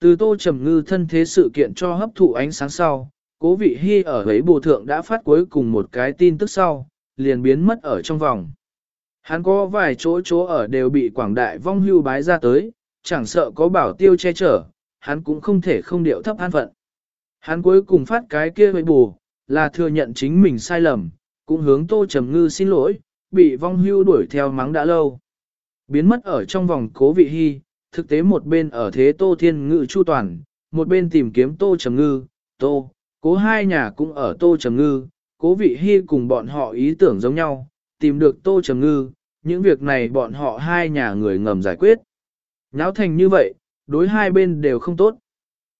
Từ tô trầm ngư thân thế sự kiện cho hấp thụ ánh sáng sau, cố vị hy ở ấy bồ thượng đã phát cuối cùng một cái tin tức sau, liền biến mất ở trong vòng. Hắn có vài chỗ chỗ ở đều bị quảng đại vong hưu bái ra tới, chẳng sợ có bảo tiêu che chở, hắn cũng không thể không điệu thấp an phận. Hắn cuối cùng phát cái kia với bù, là thừa nhận chính mình sai lầm, cũng hướng tô trầm ngư xin lỗi, bị vong hưu đuổi theo mắng đã lâu. Biến mất ở trong vòng cố vị hy, thực tế một bên ở thế tô thiên ngự chu toàn, một bên tìm kiếm tô trầm ngư, tô, cố hai nhà cũng ở tô trầm ngư, cố vị hy cùng bọn họ ý tưởng giống nhau, tìm được tô trầm ngư, những việc này bọn họ hai nhà người ngầm giải quyết. Nháo thành như vậy, đối hai bên đều không tốt.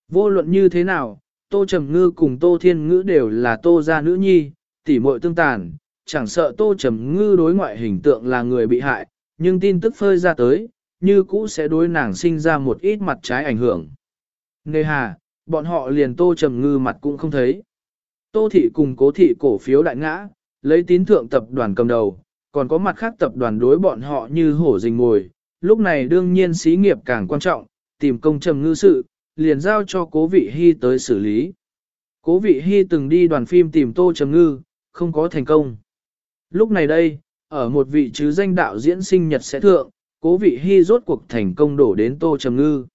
Vô luận như thế nào, Tô Trầm Ngư cùng Tô Thiên Ngữ đều là Tô gia nữ nhi, tỉ muội tương tàn, chẳng sợ Tô Trầm Ngư đối ngoại hình tượng là người bị hại, nhưng tin tức phơi ra tới, như cũ sẽ đối nàng sinh ra một ít mặt trái ảnh hưởng. Nề hà, bọn họ liền Tô Trầm Ngư mặt cũng không thấy. Tô Thị cùng Cố Thị cổ phiếu đại ngã, lấy tín thượng tập đoàn cầm đầu, còn có mặt khác tập đoàn đối bọn họ như hổ rình ngồi. Lúc này đương nhiên xí nghiệp càng quan trọng, tìm công trầm ngư sự, liền giao cho cố vị hy tới xử lý. Cố vị hy từng đi đoàn phim tìm tô trầm ngư, không có thành công. Lúc này đây, ở một vị chứ danh đạo diễn sinh nhật sẽ thượng, cố vị hy rốt cuộc thành công đổ đến tô trầm ngư.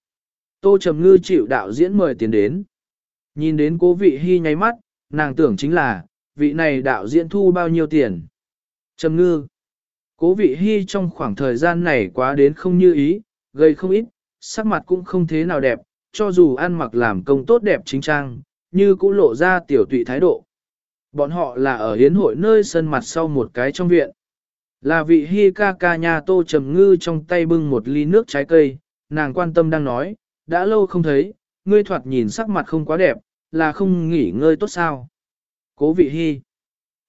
Tô trầm ngư chịu đạo diễn mời tiền đến. Nhìn đến cố vị hy nháy mắt, nàng tưởng chính là, vị này đạo diễn thu bao nhiêu tiền. Trầm ngư. Cố vị hy trong khoảng thời gian này quá đến không như ý, gây không ít, sắc mặt cũng không thế nào đẹp, cho dù ăn mặc làm công tốt đẹp chính trang, như cũng lộ ra tiểu tụy thái độ. Bọn họ là ở hiến hội nơi sân mặt sau một cái trong viện. Là vị hi ca ca nhà tô trầm ngư trong tay bưng một ly nước trái cây, nàng quan tâm đang nói, đã lâu không thấy, ngươi thoạt nhìn sắc mặt không quá đẹp, là không nghỉ ngơi tốt sao. Cố vị hi.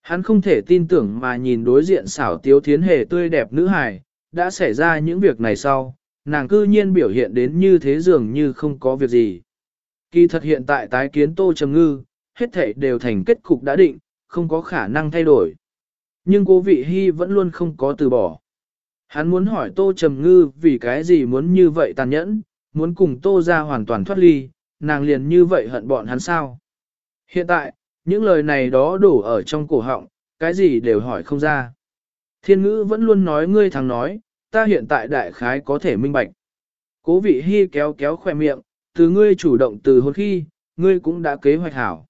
Hắn không thể tin tưởng mà nhìn đối diện xảo tiếu thiến hề tươi đẹp nữ hài, đã xảy ra những việc này sau, nàng cư nhiên biểu hiện đến như thế dường như không có việc gì. Kỳ thật hiện tại tái kiến Tô Trầm Ngư, hết thảy đều thành kết cục đã định, không có khả năng thay đổi. Nhưng cố vị hy vẫn luôn không có từ bỏ. Hắn muốn hỏi Tô Trầm Ngư vì cái gì muốn như vậy tàn nhẫn, muốn cùng Tô ra hoàn toàn thoát ly, nàng liền như vậy hận bọn hắn sao. Hiện tại, những lời này đó đổ ở trong cổ họng, cái gì đều hỏi không ra. Thiên ngữ vẫn luôn nói ngươi thằng nói, ta hiện tại đại khái có thể minh bạch. Cố vị hy kéo kéo khoe miệng, từ ngươi chủ động từ hôn khi, ngươi cũng đã kế hoạch hảo.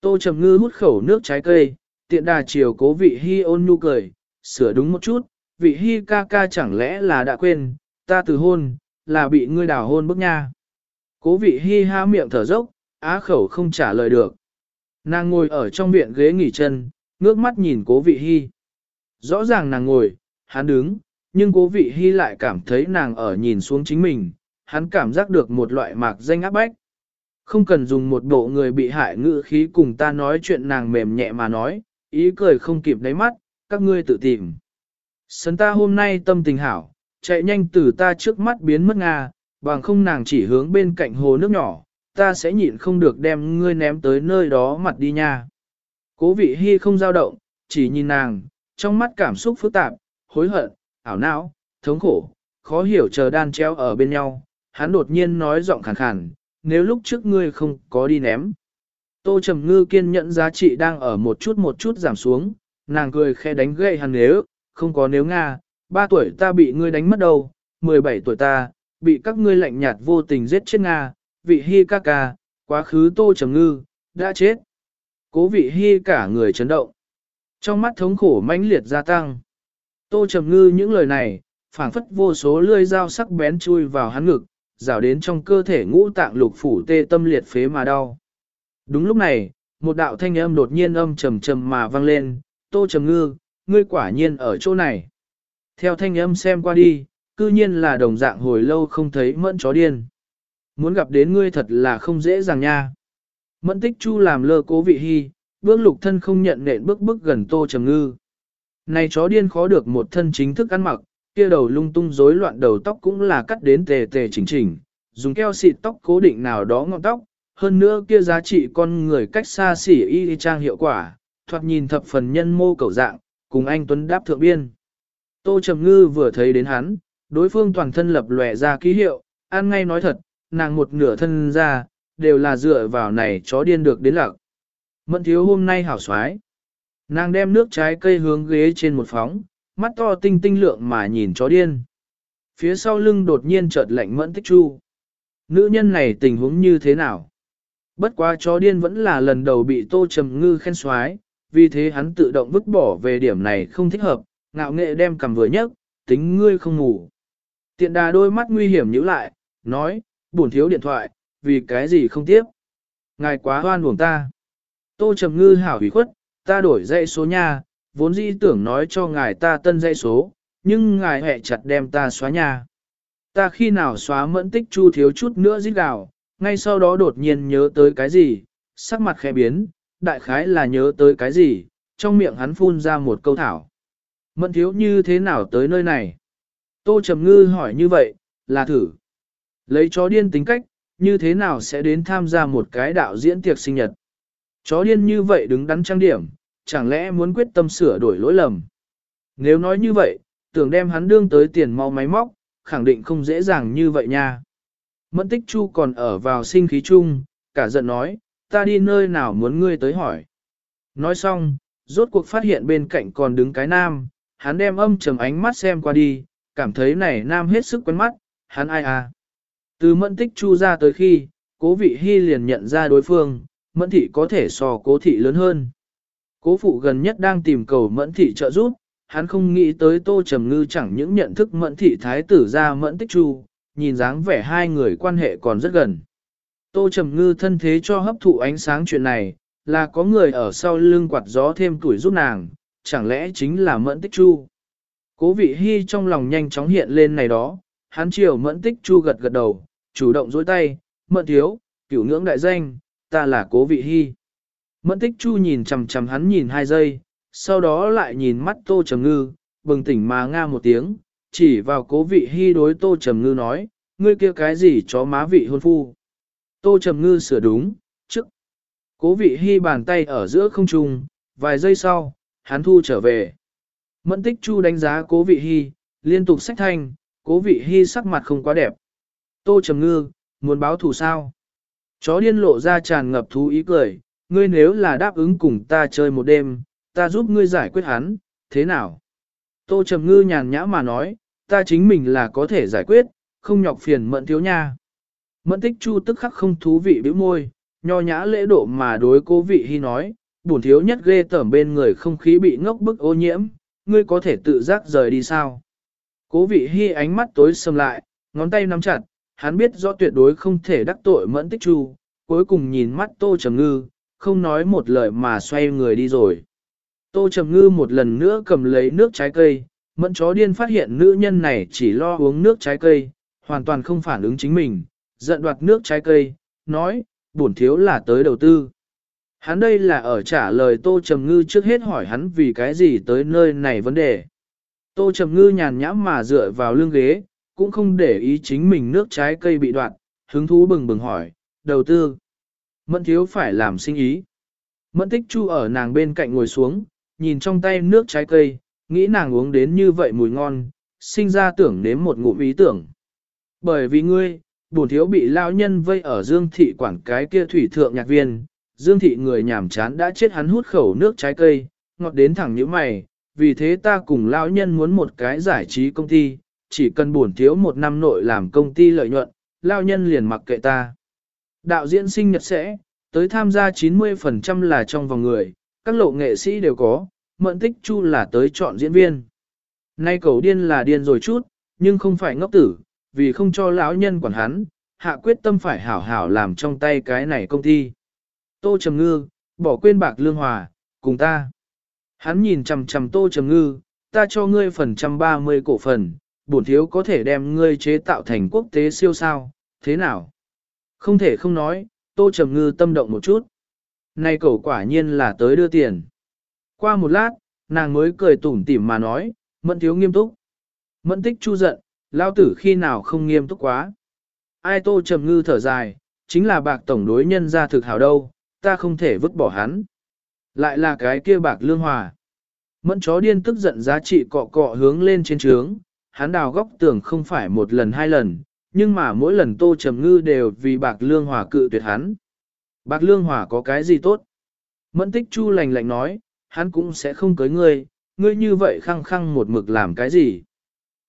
Tô Trầm Ngư hút khẩu nước trái cây, tiện đà chiều cố vị hy ôn nhu cười, sửa đúng một chút, vị hy ca ca chẳng lẽ là đã quên, ta từ hôn, là bị ngươi đào hôn bức nha. Cố vị hy há miệng thở dốc, á khẩu không trả lời được. Nàng ngồi ở trong viện ghế nghỉ chân, ngước mắt nhìn cố vị hy. Rõ ràng nàng ngồi, hắn đứng, nhưng cố vị hy lại cảm thấy nàng ở nhìn xuống chính mình, hắn cảm giác được một loại mạc danh áp bách. Không cần dùng một bộ người bị hại ngữ khí cùng ta nói chuyện nàng mềm nhẹ mà nói, ý cười không kịp đáy mắt, các ngươi tự tìm. Sấn ta hôm nay tâm tình hảo, chạy nhanh từ ta trước mắt biến mất Nga, bằng không nàng chỉ hướng bên cạnh hồ nước nhỏ, ta sẽ nhịn không được đem ngươi ném tới nơi đó mặt đi nha. Cố vị hy không dao động, chỉ nhìn nàng, trong mắt cảm xúc phức tạp, hối hận, ảo não, thống khổ, khó hiểu chờ đan treo ở bên nhau, hắn đột nhiên nói giọng khàn khàn, nếu lúc trước ngươi không có đi ném. Tô Trầm Ngư kiên nhẫn giá trị đang ở một chút một chút giảm xuống, nàng cười khe đánh gậy hắn nếu, không có nếu Nga, ba tuổi ta bị ngươi đánh mất đâu, 17 tuổi ta, bị các ngươi lạnh nhạt vô tình giết chết Nga, vị hi ca ca, quá khứ Tô Trầm Ngư, đã chết. Cố vị hi cả người chấn động. Trong mắt thống khổ mãnh liệt gia tăng. Tô Trầm Ngư những lời này, phảng phất vô số lưỡi dao sắc bén chui vào hắn ngực, rào đến trong cơ thể ngũ tạng lục phủ tê tâm liệt phế mà đau. Đúng lúc này, một đạo thanh âm đột nhiên âm trầm trầm mà vang lên, Tô Trầm Ngư, ngươi quả nhiên ở chỗ này. Theo thanh âm xem qua đi, cư nhiên là đồng dạng hồi lâu không thấy mẫn chó điên. Muốn gặp đến ngươi thật là không dễ dàng nha. Mẫn tích chu làm lơ cố vị hy, bước lục thân không nhận nện bước bước gần Tô Trầm Ngư. Này chó điên khó được một thân chính thức ăn mặc, kia đầu lung tung rối loạn đầu tóc cũng là cắt đến tề tề chỉnh chỉnh, dùng keo xịt tóc cố định nào đó ngọn tóc, hơn nữa kia giá trị con người cách xa xỉ y trang hiệu quả, thoạt nhìn thập phần nhân mô cầu dạng, cùng anh Tuấn đáp thượng biên. Tô Trầm Ngư vừa thấy đến hắn, đối phương toàn thân lập lòe ra ký hiệu, an ngay nói thật, nàng một nửa thân ra, đều là dựa vào này chó điên được đến lạc. Mẫn thiếu hôm nay hảo xoái. Nàng đem nước trái cây hướng ghế trên một phóng, mắt to tinh tinh lượng mà nhìn chó điên. Phía sau lưng đột nhiên chợt lạnh mẫn tích chu. Nữ nhân này tình huống như thế nào? Bất quá chó điên vẫn là lần đầu bị tô trầm ngư khen xoái, vì thế hắn tự động vứt bỏ về điểm này không thích hợp, ngạo nghệ đem cầm vừa nhấc, tính ngươi không ngủ. Tiện đà đôi mắt nguy hiểm nhíu lại, nói, buồn thiếu điện thoại, vì cái gì không tiếp. Ngài quá hoan buồn ta. Tô trầm ngư hảo hủy khuất, ta đổi dãy số nha, vốn dĩ tưởng nói cho ngài ta tân dãy số, nhưng ngài hẹ chặt đem ta xóa nhà. Ta khi nào xóa mẫn tích chu thiếu chút nữa giết gào, ngay sau đó đột nhiên nhớ tới cái gì, sắc mặt khẽ biến, đại khái là nhớ tới cái gì, trong miệng hắn phun ra một câu thảo. Mẫn thiếu như thế nào tới nơi này? Tô Trầm Ngư hỏi như vậy, là thử. Lấy chó điên tính cách, như thế nào sẽ đến tham gia một cái đạo diễn tiệc sinh nhật? Chó điên như vậy đứng đắn trang điểm, chẳng lẽ muốn quyết tâm sửa đổi lỗi lầm? Nếu nói như vậy, tưởng đem hắn đương tới tiền mau máy móc, khẳng định không dễ dàng như vậy nha. Mẫn tích chu còn ở vào sinh khí chung, cả giận nói, ta đi nơi nào muốn ngươi tới hỏi. Nói xong, rốt cuộc phát hiện bên cạnh còn đứng cái nam, hắn đem âm trầm ánh mắt xem qua đi, cảm thấy này nam hết sức quen mắt, hắn ai à. Từ mẫn tích chu ra tới khi, cố vị hy liền nhận ra đối phương, mẫn thị có thể so cố thị lớn hơn. Cố phụ gần nhất đang tìm cầu mẫn thị trợ giúp, hắn không nghĩ tới tô trầm ngư chẳng những nhận thức mẫn thị thái tử ra mẫn tích chu, nhìn dáng vẻ hai người quan hệ còn rất gần. Tô trầm ngư thân thế cho hấp thụ ánh sáng chuyện này, là có người ở sau lưng quạt gió thêm tuổi giúp nàng, chẳng lẽ chính là mẫn tích chu. Cố vị hy trong lòng nhanh chóng hiện lên này đó, hắn chiều mẫn tích chu gật gật đầu, chủ động dối tay, mẫn thiếu, cửu ngưỡng đại danh, ta là cố vị hy. Mẫn tích chu nhìn chằm chằm hắn nhìn hai giây, sau đó lại nhìn mắt tô trầm ngư, bừng tỉnh mà nga một tiếng, chỉ vào cố vị hy đối tô trầm ngư nói, ngươi kia cái gì chó má vị hôn phu. Tô trầm ngư sửa đúng, trước. Cố vị hy bàn tay ở giữa không trung, vài giây sau, hắn thu trở về. Mẫn tích chu đánh giá cố vị hy, liên tục sách thanh, cố vị hy sắc mặt không quá đẹp. Tô trầm ngư, muốn báo thù sao? Chó điên lộ ra tràn ngập thú ý cười, ngươi nếu là đáp ứng cùng ta chơi một đêm, ta giúp ngươi giải quyết hắn, thế nào? Tô Trầm Ngư nhàn nhã mà nói, ta chính mình là có thể giải quyết, không nhọc phiền mẫn thiếu nha. Mẫn tích chu tức khắc không thú vị bĩu môi, nho nhã lễ độ mà đối cố vị hy nói, bổn thiếu nhất ghê tởm bên người không khí bị ngốc bức ô nhiễm, ngươi có thể tự giác rời đi sao? Cố vị hy ánh mắt tối sầm lại, ngón tay nắm chặt, hắn biết rõ tuyệt đối không thể đắc tội mẫn tích chu, cuối cùng nhìn mắt tô trầm ngư, không nói một lời mà xoay người đi rồi. Tô Trầm Ngư một lần nữa cầm lấy nước trái cây, mẫn chó điên phát hiện nữ nhân này chỉ lo uống nước trái cây, hoàn toàn không phản ứng chính mình, giận đoạt nước trái cây, nói, bổn thiếu là tới đầu tư. Hắn đây là ở trả lời Tô Trầm Ngư trước hết hỏi hắn vì cái gì tới nơi này vấn đề. Tô Trầm Ngư nhàn nhãm mà dựa vào lưng ghế, cũng không để ý chính mình nước trái cây bị đoạn, hứng thú bừng bừng hỏi, đầu tư. Mẫn thiếu phải làm sinh ý. Mẫn tích chu ở nàng bên cạnh ngồi xuống, nhìn trong tay nước trái cây, nghĩ nàng uống đến như vậy mùi ngon, sinh ra tưởng nếm một ngụm ý tưởng. Bởi vì ngươi, bổn thiếu bị lao nhân vây ở Dương Thị quản cái kia thủy thượng nhạc viên, Dương Thị người nhảm chán đã chết hắn hút khẩu nước trái cây, ngọt đến thẳng như mày, vì thế ta cùng lao nhân muốn một cái giải trí công ty, chỉ cần bổn thiếu một năm nội làm công ty lợi nhuận, lao nhân liền mặc kệ ta. Đạo diễn sinh nhật sẽ, tới tham gia 90% là trong vòng người, các lộ nghệ sĩ đều có, mận tích chu là tới chọn diễn viên. Nay cầu điên là điên rồi chút, nhưng không phải ngốc tử, vì không cho lão nhân quản hắn, hạ quyết tâm phải hảo hảo làm trong tay cái này công ty. Tô Trầm Ngư, bỏ quên bạc lương hòa, cùng ta. Hắn nhìn chằm chằm Tô Trầm Ngư, ta cho ngươi phần trăm ba mươi cổ phần, bổn thiếu có thể đem ngươi chế tạo thành quốc tế siêu sao, thế nào? Không thể không nói, Tô Trầm Ngư tâm động một chút. Nay cậu quả nhiên là tới đưa tiền. Qua một lát, nàng mới cười tủm tỉm mà nói, mẫn thiếu nghiêm túc. Mẫn tích chu giận, lao tử khi nào không nghiêm túc quá. Ai tô trầm ngư thở dài, chính là bạc tổng đối nhân ra thực hảo đâu, ta không thể vứt bỏ hắn. Lại là cái kia bạc lương hòa. Mẫn chó điên tức giận giá trị cọ cọ hướng lên trên trướng, hắn đào góc tưởng không phải một lần hai lần, nhưng mà mỗi lần Tô Trầm Ngư đều vì Bạc Lương Hòa cự tuyệt hắn. Bạc Lương Hòa có cái gì tốt? Mẫn tích chu lành lạnh nói, hắn cũng sẽ không cưới ngươi, ngươi như vậy khăng khăng một mực làm cái gì?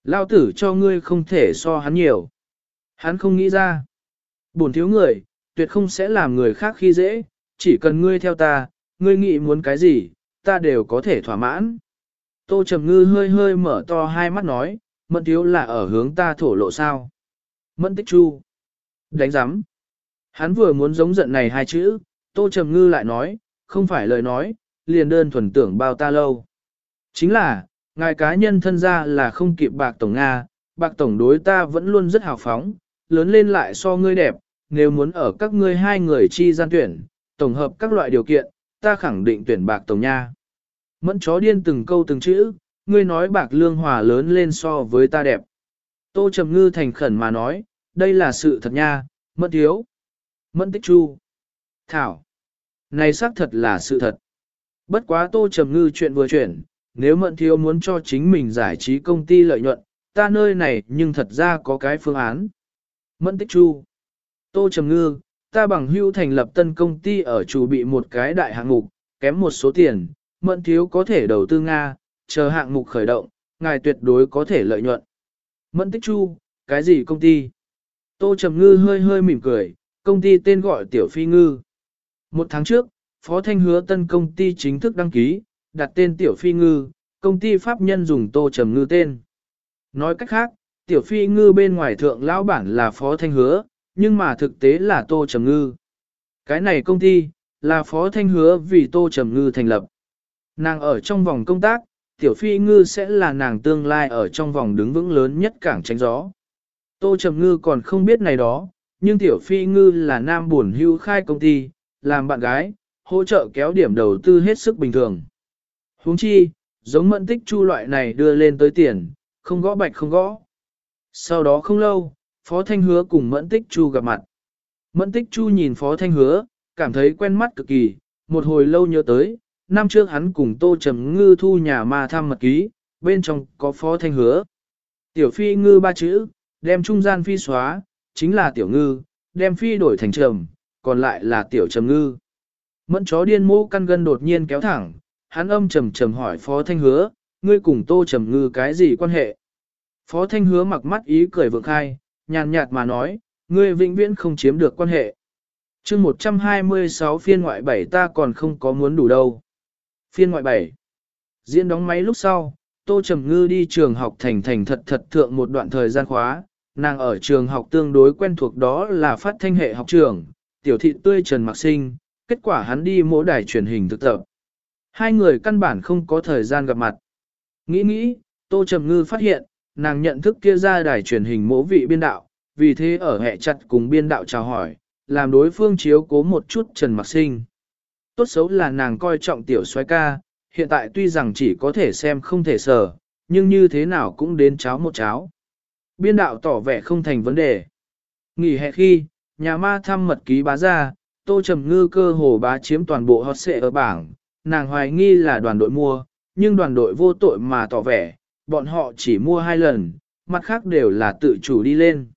Lao tử cho ngươi không thể so hắn nhiều. Hắn không nghĩ ra. Bổn thiếu người, tuyệt không sẽ làm người khác khi dễ, chỉ cần ngươi theo ta, ngươi nghĩ muốn cái gì, ta đều có thể thỏa mãn. Tô Trầm Ngư hơi hơi mở to hai mắt nói, mẫn thiếu là ở hướng ta thổ lộ sao. Mẫn tích chu. Đánh giám. Hắn vừa muốn giống giận này hai chữ, Tô Trầm Ngư lại nói, không phải lời nói, liền đơn thuần tưởng bao ta lâu. Chính là, ngài cá nhân thân ra là không kịp bạc tổng Nga, bạc tổng đối ta vẫn luôn rất hào phóng, lớn lên lại so ngươi đẹp, nếu muốn ở các ngươi hai người chi gian tuyển, tổng hợp các loại điều kiện, ta khẳng định tuyển bạc tổng nha. Mẫn chó điên từng câu từng chữ, ngươi nói bạc lương hòa lớn lên so với ta đẹp. Tô Trầm Ngư thành khẩn mà nói, đây là sự thật nha, mẫn thiếu. Mẫn tích chu. Thảo. Này xác thật là sự thật. Bất quá Tô Trầm Ngư chuyện vừa chuyển, nếu mẫn thiếu muốn cho chính mình giải trí công ty lợi nhuận, ta nơi này nhưng thật ra có cái phương án. Mẫn tích chu. Tô Trầm Ngư, ta bằng hưu thành lập tân công ty ở chủ bị một cái đại hạng mục, kém một số tiền, mẫn thiếu có thể đầu tư Nga, chờ hạng mục khởi động, ngài tuyệt đối có thể lợi nhuận. Mẫn tích chu, cái gì công ty? Tô Trầm Ngư hơi hơi mỉm cười, công ty tên gọi Tiểu Phi Ngư. Một tháng trước, Phó Thanh hứa tân công ty chính thức đăng ký, đặt tên Tiểu Phi Ngư, công ty pháp nhân dùng Tô Trầm Ngư tên. Nói cách khác, Tiểu Phi Ngư bên ngoài thượng lão bản là Phó Thanh hứa, nhưng mà thực tế là Tô Trầm Ngư. Cái này công ty, là Phó Thanh hứa vì Tô Trầm Ngư thành lập. Nàng ở trong vòng công tác, Tiểu Phi Ngư sẽ là nàng tương lai ở trong vòng đứng vững lớn nhất cảng tránh gió. Tô Trầm Ngư còn không biết này đó, nhưng Tiểu Phi Ngư là nam buồn hưu khai công ty, làm bạn gái, hỗ trợ kéo điểm đầu tư hết sức bình thường. huống chi, giống mận tích chu loại này đưa lên tới tiền, không gõ bạch không gõ. Sau đó không lâu, Phó Thanh Hứa cùng Mẫn Tích Chu gặp mặt. Mẫn Tích Chu nhìn Phó Thanh Hứa, cảm thấy quen mắt cực kỳ, một hồi lâu nhớ tới, năm trước hắn cùng Tô Trầm Ngư thu nhà ma thăm mật ký, bên trong có Phó Thanh Hứa. Tiểu Phi Ngư ba chữ, đem trung gian phi xóa, chính là Tiểu Ngư, đem phi đổi thành trầm, còn lại là Tiểu Trầm Ngư. Mẫn chó điên mô căn gân đột nhiên kéo thẳng, hắn âm trầm trầm hỏi Phó Thanh Hứa, ngươi cùng Tô Trầm Ngư cái gì quan hệ? Phó Thanh Hứa mặc mắt ý cười vượng khai, nhàn nhạt mà nói, ngươi vĩnh viễn không chiếm được quan hệ. chương 126 phiên ngoại 7 ta còn không có muốn đủ đâu. Phiên ngoại 7 Diễn đóng máy lúc sau, Tô Trầm Ngư đi trường học thành thành thật thật thượng một đoạn thời gian khóa, nàng ở trường học tương đối quen thuộc đó là phát thanh hệ học trường, tiểu thị tươi Trần Mạc Sinh, kết quả hắn đi mỗi đài truyền hình thực tập. Hai người căn bản không có thời gian gặp mặt. Nghĩ nghĩ, Tô Trầm Ngư phát hiện, nàng nhận thức kia ra đài truyền hình mỗ vị biên đạo, vì thế ở hẹ chặt cùng biên đạo chào hỏi, làm đối phương chiếu cố một chút Trần Mặc Sinh. Tốt xấu là nàng coi trọng tiểu xoay ca, hiện tại tuy rằng chỉ có thể xem không thể sở, nhưng như thế nào cũng đến cháo một cháo. Biên đạo tỏ vẻ không thành vấn đề. Nghỉ hè khi, nhà ma thăm mật ký bá ra, tô trầm ngư cơ hồ bá chiếm toàn bộ hot xệ ở bảng, nàng hoài nghi là đoàn đội mua, nhưng đoàn đội vô tội mà tỏ vẻ, bọn họ chỉ mua hai lần, mặt khác đều là tự chủ đi lên.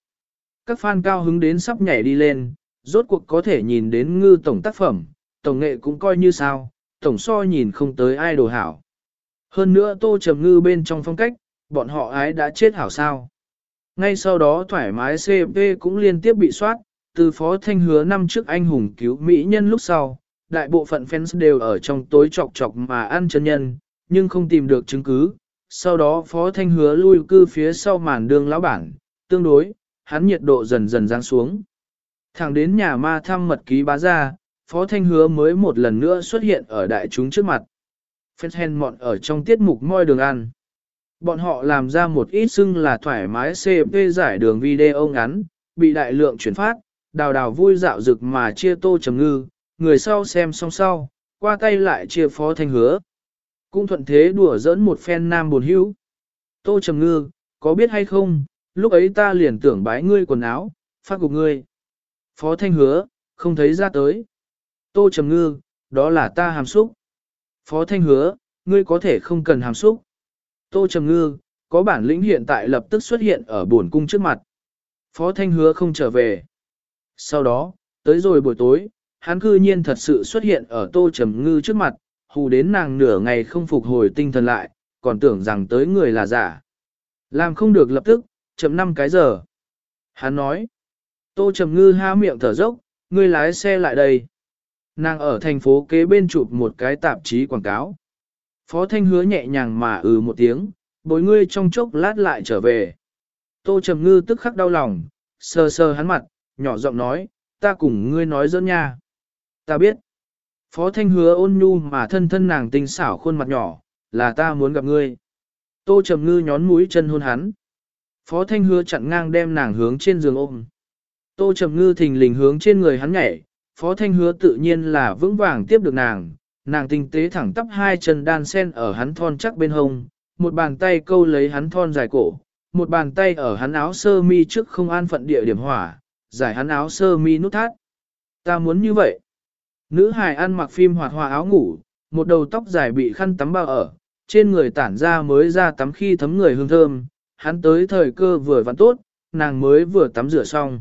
Các fan cao hứng đến sắp nhảy đi lên, rốt cuộc có thể nhìn đến ngư tổng tác phẩm, tổng nghệ cũng coi như sao, tổng so nhìn không tới ai đồ hảo. Hơn nữa tô trầm ngư bên trong phong cách, bọn họ ái đã chết hảo sao. Ngay sau đó thoải mái CP cũng liên tiếp bị soát, từ phó thanh hứa năm trước anh hùng cứu Mỹ nhân lúc sau, đại bộ phận fans đều ở trong tối chọc chọc mà ăn chân nhân, nhưng không tìm được chứng cứ, sau đó Phó Thanh hứa lui cư phía sau màn đường lão bản, tương đối, hắn nhiệt độ dần dần giáng xuống. Thẳng đến nhà ma thăm mật ký bá ra, Phó Thanh hứa mới một lần nữa xuất hiện ở đại chúng trước mặt. Fans hèn mọn ở trong tiết mục môi đường ăn. Bọn họ làm ra một ít xưng là thoải mái CP giải đường video ngắn, bị đại lượng chuyển phát, đào đào vui dạo rực mà chia tô trầm ngư, người sau xem xong sau, qua tay lại chia Phó Thanh hứa. Cũng thuận thế đùa giỡn một phen nam buồn hữu. Tô Trầm Ngư, có biết hay không, lúc ấy ta liền tưởng bái ngươi quần áo, phát cục ngươi. Phó Thanh hứa, không thấy ra tới. Tô Trầm Ngư, đó là ta hàm xúc. Phó Thanh hứa, ngươi có thể không cần hàm xúc. Tô Trầm Ngư, có bản lĩnh hiện tại lập tức xuất hiện ở buồn cung trước mặt. Phó Thanh hứa không trở về. Sau đó, tới rồi buổi tối, hắn cư nhiên thật sự xuất hiện ở tô trầm ngư trước mặt, hù đến nàng nửa ngày không phục hồi tinh thần lại, còn tưởng rằng tới người là giả. Làm không được lập tức, chậm năm cái giờ. Hắn nói, tô trầm ngư ha miệng thở dốc, ngươi lái xe lại đây. Nàng ở thành phố kế bên chụp một cái tạp chí quảng cáo. Phó Thanh hứa nhẹ nhàng mà ừ một tiếng, bối ngươi trong chốc lát lại trở về. Tô Trầm Ngư tức khắc đau lòng, sờ sờ hắn mặt, nhỏ giọng nói, ta cùng ngươi nói dẫn nha. Ta biết. Phó Thanh hứa ôn nhu mà thân thân nàng tinh xảo khuôn mặt nhỏ, là ta muốn gặp ngươi. Tô Trầm Ngư nhón mũi chân hôn hắn. Phó Thanh hứa chặn ngang đem nàng hướng trên giường ôm. Tô Trầm Ngư thình lình hướng trên người hắn nhảy, Phó Thanh hứa tự nhiên là vững vàng tiếp được nàng, nàng tinh tế thẳng tắp hai chân đan sen ở hắn thon chắc bên hông, một bàn tay câu lấy hắn thon dài cổ, một bàn tay ở hắn áo sơ mi trước không an phận địa điểm hỏa, giải hắn áo sơ mi nút thắt. Ta muốn như vậy. Nữ hài ăn mặc phim hoạt hòa áo ngủ, một đầu tóc dài bị khăn tắm bao ở, trên người tản ra mới ra tắm khi thấm người hương thơm, hắn tới thời cơ vừa vặn tốt, nàng mới vừa tắm rửa xong.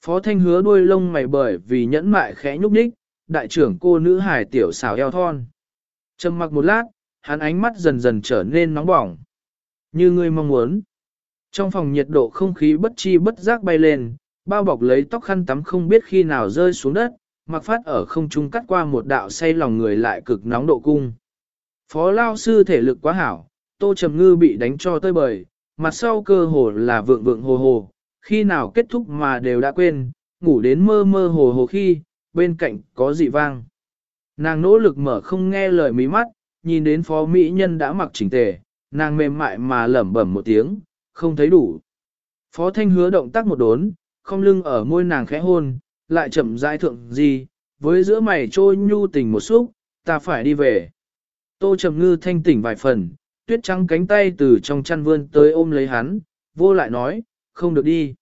Phó Thanh hứa đuôi lông mày bởi vì nhẫn mại khẽ nhúc nhích, đại trưởng cô nữ hài tiểu xảo eo thon. Trầm mặc một lát, hắn ánh mắt dần dần trở nên nóng bỏng. Như ngươi mong muốn. Trong phòng nhiệt độ không khí bất chi bất giác bay lên, bao bọc lấy tóc khăn tắm không biết khi nào rơi xuống đất, mặc phát ở không trung cắt qua một đạo say lòng người lại cực nóng độ cung. Phó lao sư thể lực quá hảo, tô trầm ngư bị đánh cho tơi bời, mặt sau cơ hồ là vượng vượng hồ hồ, khi nào kết thúc mà đều đã quên, ngủ đến mơ mơ hồ hồ khi, bên cạnh có dị vang. Nàng nỗ lực mở không nghe lời mí mắt, nhìn đến phó mỹ nhân đã mặc chỉnh tề, nàng mềm mại mà lẩm bẩm một tiếng, không thấy đủ. Phó thanh hứa động tác một đốn, không lưng ở môi nàng khẽ hôn, lại chậm rãi thượng gì, với giữa mày trôi nhu tình một xúc, ta phải đi về. Tô trầm ngư thanh tỉnh vài phần, tuyết trắng cánh tay từ trong chăn vươn tới ôm lấy hắn, vô lại nói, không được đi.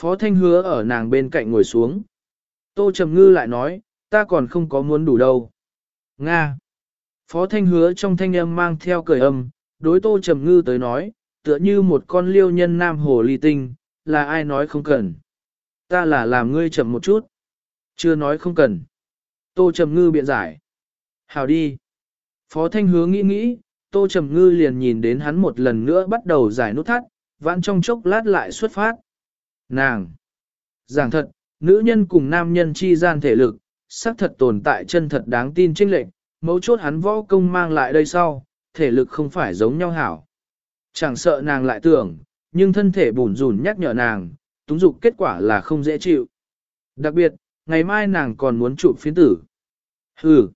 Phó thanh hứa ở nàng bên cạnh ngồi xuống. Tô trầm ngư lại nói, ta còn không có muốn đủ đâu. Nga. Phó thanh hứa trong thanh âm mang theo cười âm, đối tô trầm ngư tới nói, tựa như một con liêu nhân nam hồ ly tinh, là ai nói không cần. Ta là làm ngươi chậm một chút. Chưa nói không cần. Tô trầm ngư biện giải. Hào đi. Phó thanh hứa nghĩ nghĩ, tô trầm ngư liền nhìn đến hắn một lần nữa bắt đầu giải nút thắt, vãn trong chốc lát lại xuất phát. Nàng. Giảng thật, nữ nhân cùng nam nhân chi gian thể lực, xác thật tồn tại chân thật đáng tin trinh lệnh, mấu chốt hắn võ công mang lại đây sau, thể lực không phải giống nhau hảo. Chẳng sợ nàng lại tưởng, nhưng thân thể bùn rùn nhắc nhở nàng, túng dục kết quả là không dễ chịu. Đặc biệt, ngày mai nàng còn muốn chụp phiến tử. Hừ.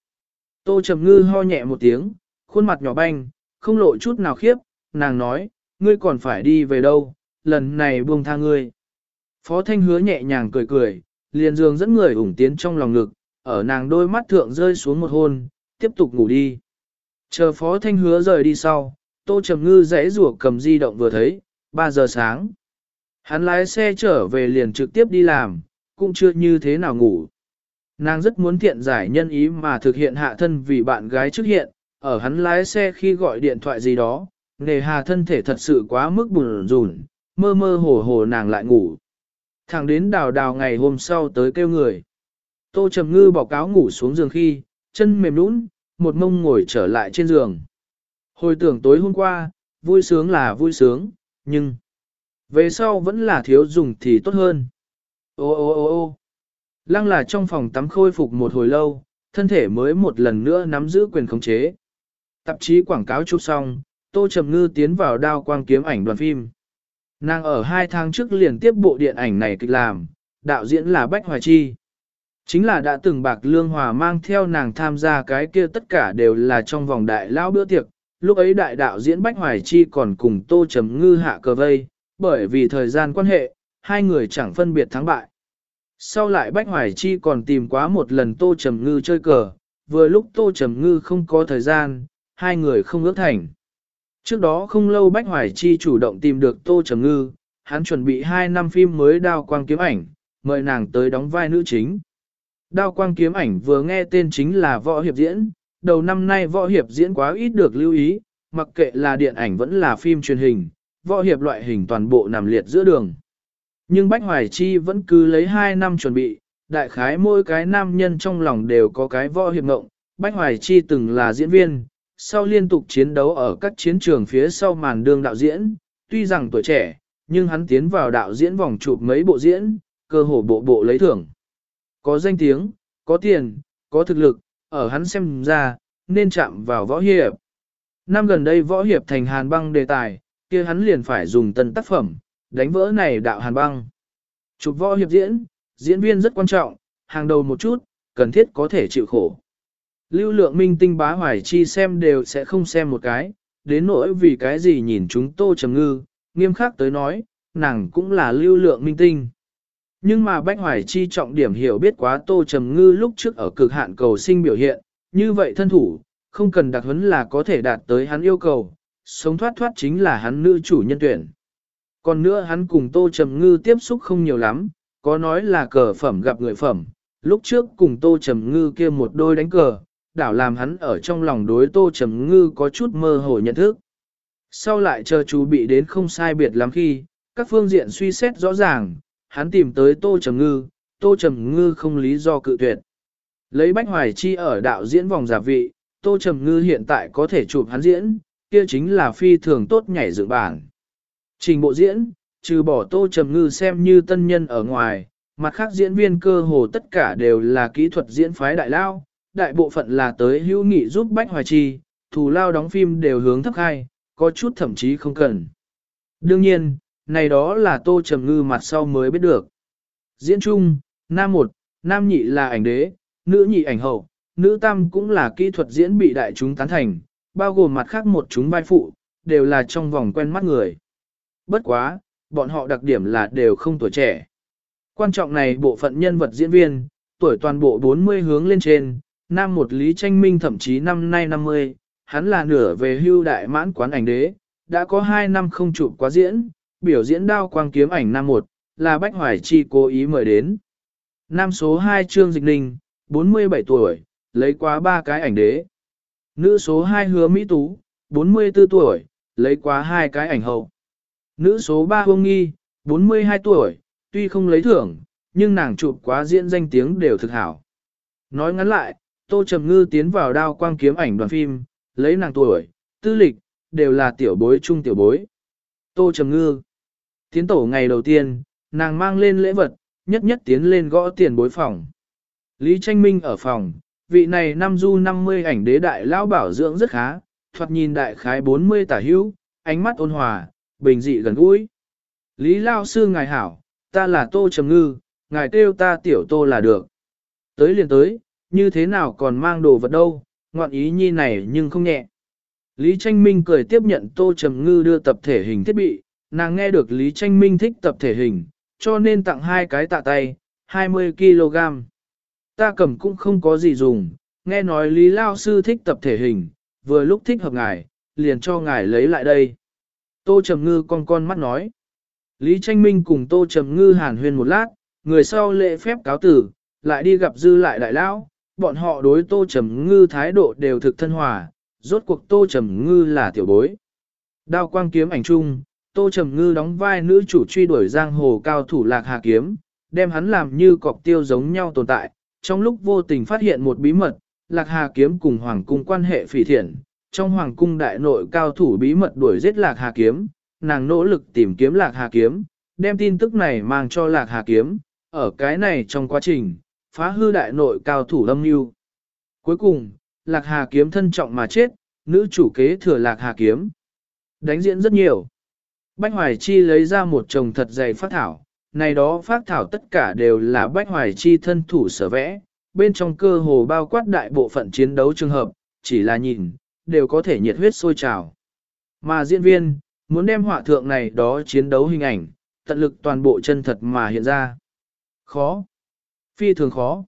Tô Trầm Ngư ho nhẹ một tiếng, khuôn mặt nhỏ banh, không lộ chút nào khiếp, nàng nói, ngươi còn phải đi về đâu, lần này buông tha ngươi. Phó Thanh hứa nhẹ nhàng cười cười, liền dường dẫn người ủng tiến trong lòng ngực, ở nàng đôi mắt thượng rơi xuống một hôn, tiếp tục ngủ đi. Chờ Phó Thanh hứa rời đi sau, Tô Trầm Ngư rẽ rủa cầm di động vừa thấy, 3 giờ sáng. Hắn lái xe trở về liền trực tiếp đi làm, cũng chưa như thế nào ngủ. Nàng rất muốn thiện giải nhân ý mà thực hiện hạ thân vì bạn gái trước hiện, ở hắn lái xe khi gọi điện thoại gì đó, nề hà thân thể thật sự quá mức buồn rùn, mơ mơ hồ hồ nàng lại ngủ. Thẳng đến đào đào ngày hôm sau tới kêu người. Tô Trầm Ngư bỏ cáo ngủ xuống giường khi, chân mềm nũng, một mông ngồi trở lại trên giường. Hồi tưởng tối hôm qua, vui sướng là vui sướng, nhưng về sau vẫn là thiếu dùng thì tốt hơn. Ô ô ô ô lăng là trong phòng tắm khôi phục một hồi lâu, thân thể mới một lần nữa nắm giữ quyền khống chế. Tạp chí quảng cáo chụp xong, Tô Trầm Ngư tiến vào đao quang kiếm ảnh đoàn phim. Nàng ở hai tháng trước liền tiếp bộ điện ảnh này kịch làm, đạo diễn là Bách Hoài Chi. Chính là đã từng bạc lương hòa mang theo nàng tham gia cái kia tất cả đều là trong vòng đại lao bữa tiệc, lúc ấy đại đạo diễn Bách Hoài Chi còn cùng Tô Trầm Ngư hạ cờ vây, bởi vì thời gian quan hệ, hai người chẳng phân biệt thắng bại. Sau lại Bách Hoài Chi còn tìm quá một lần Tô Trầm Ngư chơi cờ, vừa lúc Tô Trầm Ngư không có thời gian, hai người không ước thành. Trước đó không lâu Bách Hoài Chi chủ động tìm được Tô Trầm Ngư, hắn chuẩn bị 2 năm phim mới đao quang kiếm ảnh, mời nàng tới đóng vai nữ chính. Đao quang kiếm ảnh vừa nghe tên chính là võ hiệp diễn, đầu năm nay võ hiệp diễn quá ít được lưu ý, mặc kệ là điện ảnh vẫn là phim truyền hình, võ hiệp loại hình toàn bộ nằm liệt giữa đường. Nhưng Bách Hoài Chi vẫn cứ lấy 2 năm chuẩn bị, đại khái mỗi cái nam nhân trong lòng đều có cái võ hiệp ngộng. Bách Hoài Chi từng là diễn viên, sau liên tục chiến đấu ở các chiến trường phía sau màn đường đạo diễn, tuy rằng tuổi trẻ, nhưng hắn tiến vào đạo diễn vòng chụp mấy bộ diễn, cơ hồ bộ bộ lấy thưởng. Có danh tiếng, có tiền, có thực lực, ở hắn xem ra, nên chạm vào võ hiệp. Năm gần đây võ hiệp thành hàn băng đề tài, kia hắn liền phải dùng tân tác phẩm, đánh vỡ này đạo hàn băng. Chụp võ hiệp diễn, diễn viên rất quan trọng, hàng đầu một chút, cần thiết có thể chịu khổ. Lưu lượng minh tinh bá hoài chi xem đều sẽ không xem một cái, đến nỗi vì cái gì nhìn chúng tô trầm ngư, nghiêm khắc tới nói, nàng cũng là lưu lượng minh tinh. Nhưng mà Bách Hoài Chi trọng điểm hiểu biết quá Tô Trầm Ngư lúc trước ở cực hạn cầu sinh biểu hiện, như vậy thân thủ, không cần đặc huấn là có thể đạt tới hắn yêu cầu, sống thoát thoát chính là hắn nữ chủ nhân tuyển. Còn nữa hắn cùng Tô Trầm Ngư tiếp xúc không nhiều lắm, có nói là cờ phẩm gặp người phẩm, lúc trước cùng Tô Trầm Ngư kia một đôi đánh cờ, đảo làm hắn ở trong lòng đối Tô Trầm Ngư có chút mơ hồ nhận thức. Sau lại chờ chú bị đến không sai biệt lắm khi, các phương diện suy xét rõ ràng, hắn tìm tới Tô Trầm Ngư, Tô Trầm Ngư không lý do cự tuyệt. Lấy Bách Hoài Chi ở đạo diễn vòng giả vị, Tô Trầm Ngư hiện tại có thể chụp hắn diễn, kia chính là phi thường tốt nhảy dựng bản. Trình bộ diễn, trừ bỏ Tô Trầm Ngư xem như tân nhân ở ngoài, mặt khác diễn viên cơ hồ tất cả đều là kỹ thuật diễn phái đại lao, đại bộ phận là tới hữu nghị giúp Bách Hoài trì thù lao đóng phim đều hướng thấp hay có chút thậm chí không cần. Đương nhiên, này đó là Tô Trầm Ngư mặt sau mới biết được. Diễn chung, nam một, nam nhị là ảnh đế, nữ nhị ảnh hậu, nữ tam cũng là kỹ thuật diễn bị đại chúng tán thành, bao gồm mặt khác một chúng vai phụ, đều là trong vòng quen mắt người. Bất quá, bọn họ đặc điểm là đều không tuổi trẻ. Quan trọng này bộ phận nhân vật diễn viên, tuổi toàn bộ 40 hướng lên trên, nam một Lý Tranh Minh thậm chí năm nay 50, hắn là nửa về hưu đại mãn quán ảnh đế, đã có 2 năm không chụp quá diễn, biểu diễn đao quang kiếm ảnh nam một, là Bách Hoài Chi cố ý mời đến. Nam số 2 Trương Dịch Ninh, 47 tuổi, lấy quá ba cái ảnh đế. Nữ số 2 Hứa Mỹ Tú, 44 tuổi, lấy quá hai cái ảnh hậu. Nữ số 3 hương Nghi, 42 tuổi, tuy không lấy thưởng, nhưng nàng chụp quá diễn danh tiếng đều thực hảo. Nói ngắn lại, Tô Trầm Ngư tiến vào đao quang kiếm ảnh đoàn phim, lấy nàng tuổi, tư lịch, đều là tiểu bối trung tiểu bối. Tô Trầm Ngư Tiến tổ ngày đầu tiên, nàng mang lên lễ vật, nhất nhất tiến lên gõ tiền bối phòng. Lý Tranh Minh ở phòng, vị này năm du 50 ảnh đế đại lão bảo dưỡng rất khá, thoạt nhìn đại khái 40 tả hữu, ánh mắt ôn hòa, bình dị gần gũi. Lý Lao Sư ngài hảo, ta là Tô Trầm Ngư, ngài kêu ta tiểu Tô là được. Tới liền tới, như thế nào còn mang đồ vật đâu, ngoạn ý nhi này nhưng không nhẹ. Lý Tranh Minh cười tiếp nhận Tô Trầm Ngư đưa tập thể hình thiết bị, nàng nghe được Lý Tranh Minh thích tập thể hình, cho nên tặng hai cái tạ tay, 20kg. Ta cầm cũng không có gì dùng, nghe nói Lý Lao Sư thích tập thể hình, vừa lúc thích hợp ngài, liền cho ngài lấy lại đây. Tô Trầm Ngư con con mắt nói. Lý Tranh Minh cùng Tô Trầm Ngư hàn huyên một lát, người sau lễ phép cáo tử, lại đi gặp dư lại đại lão, bọn họ đối Tô Trầm Ngư thái độ đều thực thân hòa, rốt cuộc Tô Trầm Ngư là tiểu bối. Đao quang kiếm ảnh chung, Tô Trầm Ngư đóng vai nữ chủ truy đuổi giang hồ cao thủ Lạc Hà Kiếm, đem hắn làm như cọc tiêu giống nhau tồn tại. Trong lúc vô tình phát hiện một bí mật, Lạc Hà Kiếm cùng Hoàng Cung quan hệ phỉ thiện, trong Hoàng Cung đại nội cao thủ bí mật đuổi giết Lạc Hà Kiếm, nàng nỗ lực tìm kiếm Lạc Hà Kiếm, đem tin tức này mang cho Lạc Hà Kiếm, ở cái này trong quá trình, phá hư đại nội cao thủ lâm mưu. Cuối cùng, Lạc Hà Kiếm thân trọng mà chết, nữ chủ kế thừa Lạc Hà Kiếm. Đánh diễn rất nhiều. Bách Hoài Chi lấy ra một chồng thật dày phát thảo, này đó phát thảo tất cả đều là Bách Hoài Chi thân thủ sở vẽ, bên trong cơ hồ bao quát đại bộ phận chiến đấu trường hợp, chỉ là nhìn, đều có thể nhiệt huyết sôi trào. Mà diễn viên, muốn đem họa thượng này đó chiến đấu hình ảnh, tận lực toàn bộ chân thật mà hiện ra. Khó. Phi thường khó.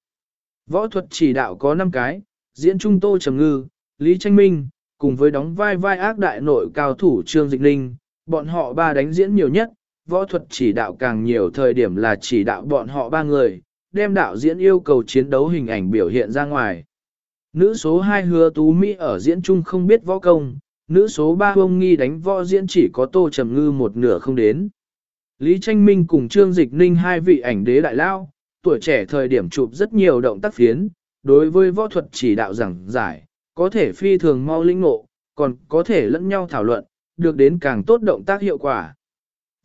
Võ thuật chỉ đạo có 5 cái, diễn trung tô trầm ngư, Lý Tranh Minh, cùng với đóng vai vai ác đại nội cao thủ Trương Dịch Ninh, bọn họ ba đánh diễn nhiều nhất, võ thuật chỉ đạo càng nhiều thời điểm là chỉ đạo bọn họ ba người, đem đạo diễn yêu cầu chiến đấu hình ảnh biểu hiện ra ngoài. Nữ số 2 hứa tú Mỹ ở diễn chung không biết võ công, nữ số 3 ông nghi đánh võ diễn chỉ có tô trầm ngư một nửa không đến. Lý Tranh Minh cùng Trương Dịch Ninh hai vị ảnh đế đại lao, tuổi trẻ thời điểm chụp rất nhiều động tác phiến, đối với võ thuật chỉ đạo giảng giải, có thể phi thường mau linh ngộ, còn có thể lẫn nhau thảo luận, được đến càng tốt động tác hiệu quả.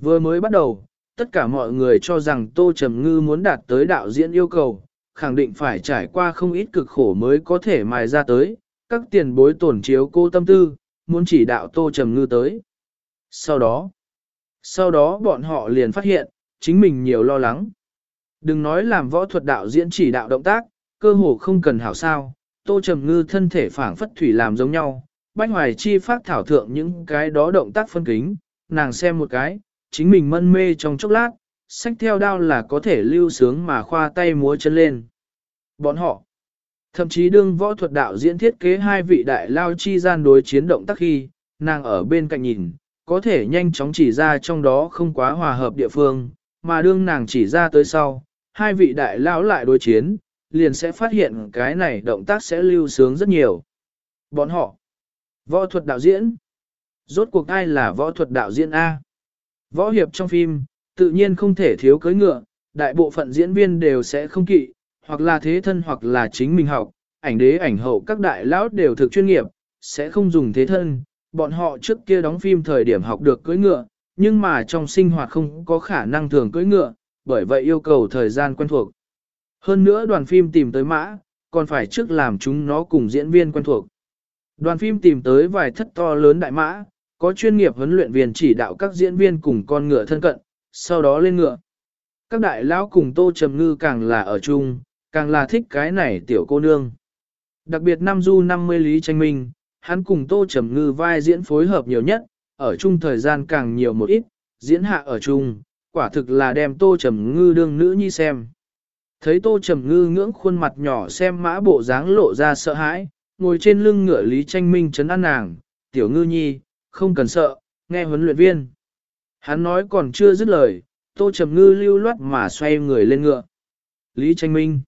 Vừa mới bắt đầu, tất cả mọi người cho rằng Tô Trầm Ngư muốn đạt tới đạo diễn yêu cầu, khẳng định phải trải qua không ít cực khổ mới có thể mài ra tới, các tiền bối tổn chiếu cô tâm tư, muốn chỉ đạo Tô Trầm Ngư tới. Sau đó, sau đó bọn họ liền phát hiện, chính mình nhiều lo lắng. Đừng nói làm võ thuật đạo diễn chỉ đạo động tác, cơ hồ không cần hảo sao, Tô Trầm Ngư thân thể phảng phất thủy làm giống nhau, Bách Hoài Chi phát thảo thượng những cái đó động tác phân kính, nàng xem một cái, chính mình mân mê trong chốc lát, sách theo đao là có thể lưu sướng mà khoa tay múa chân lên. Bọn họ, thậm chí đương võ thuật đạo diễn thiết kế hai vị đại lao chi gian đối chiến động tác khi, nàng ở bên cạnh nhìn, có thể nhanh chóng chỉ ra trong đó không quá hòa hợp địa phương, mà đương nàng chỉ ra tới sau, hai vị đại lao lại đối chiến, liền sẽ phát hiện cái này động tác sẽ lưu sướng rất nhiều. Bọn họ, võ thuật đạo diễn, rốt cuộc ai là võ thuật đạo diễn A? Võ hiệp trong phim, tự nhiên không thể thiếu cưới ngựa, đại bộ phận diễn viên đều sẽ không kỵ, hoặc là thế thân hoặc là chính mình học, ảnh đế ảnh hậu các đại lão đều thực chuyên nghiệp, sẽ không dùng thế thân, bọn họ trước kia đóng phim thời điểm học được cưỡi ngựa, nhưng mà trong sinh hoạt không có khả năng thường cưỡi ngựa, bởi vậy yêu cầu thời gian quen thuộc. Hơn nữa đoàn phim tìm tới mã, còn phải trước làm chúng nó cùng diễn viên quen thuộc. Đoàn phim tìm tới vài thất to lớn đại mã, có chuyên nghiệp huấn luyện viên chỉ đạo các diễn viên cùng con ngựa thân cận, sau đó lên ngựa. Các đại lão cùng Tô Trầm Ngư càng là ở chung, càng là thích cái này tiểu cô nương. Đặc biệt năm du 50 lý tranh minh, hắn cùng Tô Trầm Ngư vai diễn phối hợp nhiều nhất, ở chung thời gian càng nhiều một ít, diễn hạ ở chung, quả thực là đem Tô Trầm Ngư đương nữ nhi xem. Thấy Tô Trầm Ngư ngưỡng khuôn mặt nhỏ xem mã bộ dáng lộ ra sợ hãi, ngồi trên lưng ngựa Lý Tranh Minh chấn an nàng, tiểu ngư nhi, không cần sợ, nghe huấn luyện viên. Hắn nói còn chưa dứt lời, Tô Trầm Ngư lưu loát mà xoay người lên ngựa. Lý Tranh Minh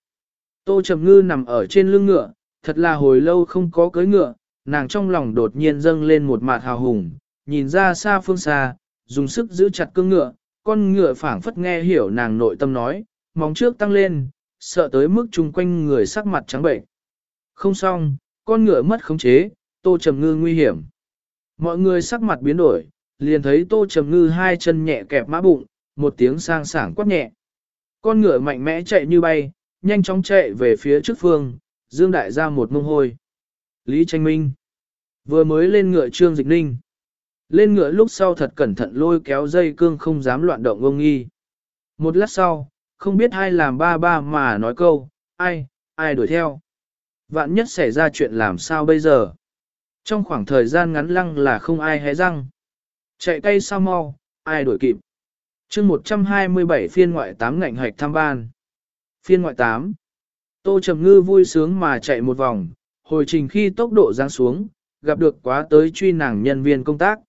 Tô Trầm Ngư nằm ở trên lưng ngựa, thật là hồi lâu không có cưới ngựa, nàng trong lòng đột nhiên dâng lên một mạt hào hùng, nhìn ra xa phương xa, dùng sức giữ chặt cương ngựa, con ngựa phảng phất nghe hiểu nàng nội tâm nói, móng trước tăng lên, sợ tới mức chung quanh người sắc mặt trắng bệnh. Không xong, con ngựa mất khống chế, Tô Trầm Ngư nguy hiểm. Mọi người sắc mặt biến đổi, liền thấy Tô Trầm Ngư hai chân nhẹ kẹp mã bụng, một tiếng sang sảng quát nhẹ. Con ngựa mạnh mẽ chạy như bay, nhanh chóng chạy về phía trước phương, Dương Đại ra một mông hôi. Lý Tranh Minh vừa mới lên ngựa Trương Dịch Ninh. Lên ngựa lúc sau thật cẩn thận lôi kéo dây cương không dám loạn động ông nghi. Một lát sau, không biết ai làm ba ba mà nói câu, ai, ai đuổi theo. Vạn nhất xảy ra chuyện làm sao bây giờ. Trong khoảng thời gian ngắn lăng là không ai hé răng. Chạy tay sao mau, ai đuổi kịp. chương 127 phiên ngoại 8 ngạnh hạch tham ban. Phiên ngoại 8. Tô Trầm Ngư vui sướng mà chạy một vòng, hồi trình khi tốc độ giáng xuống, gặp được quá tới truy nàng nhân viên công tác.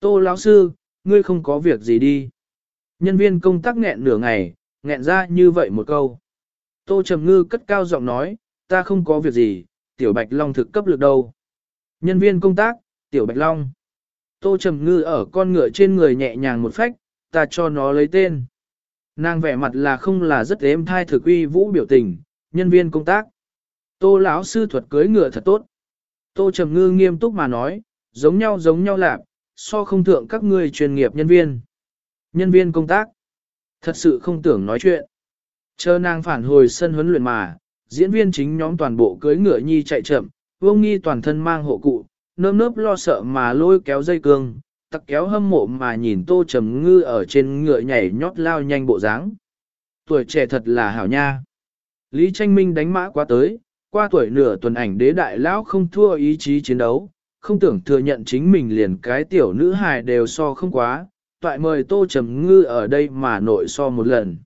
Tô lão sư, ngươi không có việc gì đi. Nhân viên công tác nghẹn nửa ngày, nghẹn ra như vậy một câu. Tô Trầm Ngư cất cao giọng nói, ta không có việc gì, Tiểu Bạch Long thực cấp lực đâu. Nhân viên công tác, Tiểu Bạch Long. Tô Trầm Ngư ở con ngựa trên người nhẹ nhàng một phách, ta cho nó lấy tên. Nàng vẻ mặt là không là rất êm thai thực uy vũ biểu tình, nhân viên công tác. Tô lão sư thuật cưới ngựa thật tốt. Tô Trầm Ngư nghiêm túc mà nói, giống nhau giống nhau lạc, so không thượng các ngươi chuyên nghiệp nhân viên. Nhân viên công tác. Thật sự không tưởng nói chuyện. Chờ nàng phản hồi sân huấn luyện mà, diễn viên chính nhóm toàn bộ cưới ngựa nhi chạy chậm, vương nghi toàn thân mang hộ cụ, nơm nớp lo sợ mà lôi kéo dây cương, tặc kéo hâm mộ mà nhìn tô trầm ngư ở trên ngựa nhảy nhót lao nhanh bộ dáng. Tuổi trẻ thật là hảo nha. Lý tranh minh đánh mã qua tới, qua tuổi nửa tuần ảnh đế đại lão không thua ý chí chiến đấu, không tưởng thừa nhận chính mình liền cái tiểu nữ hài đều so không quá, toại mời tô trầm ngư ở đây mà nội so một lần.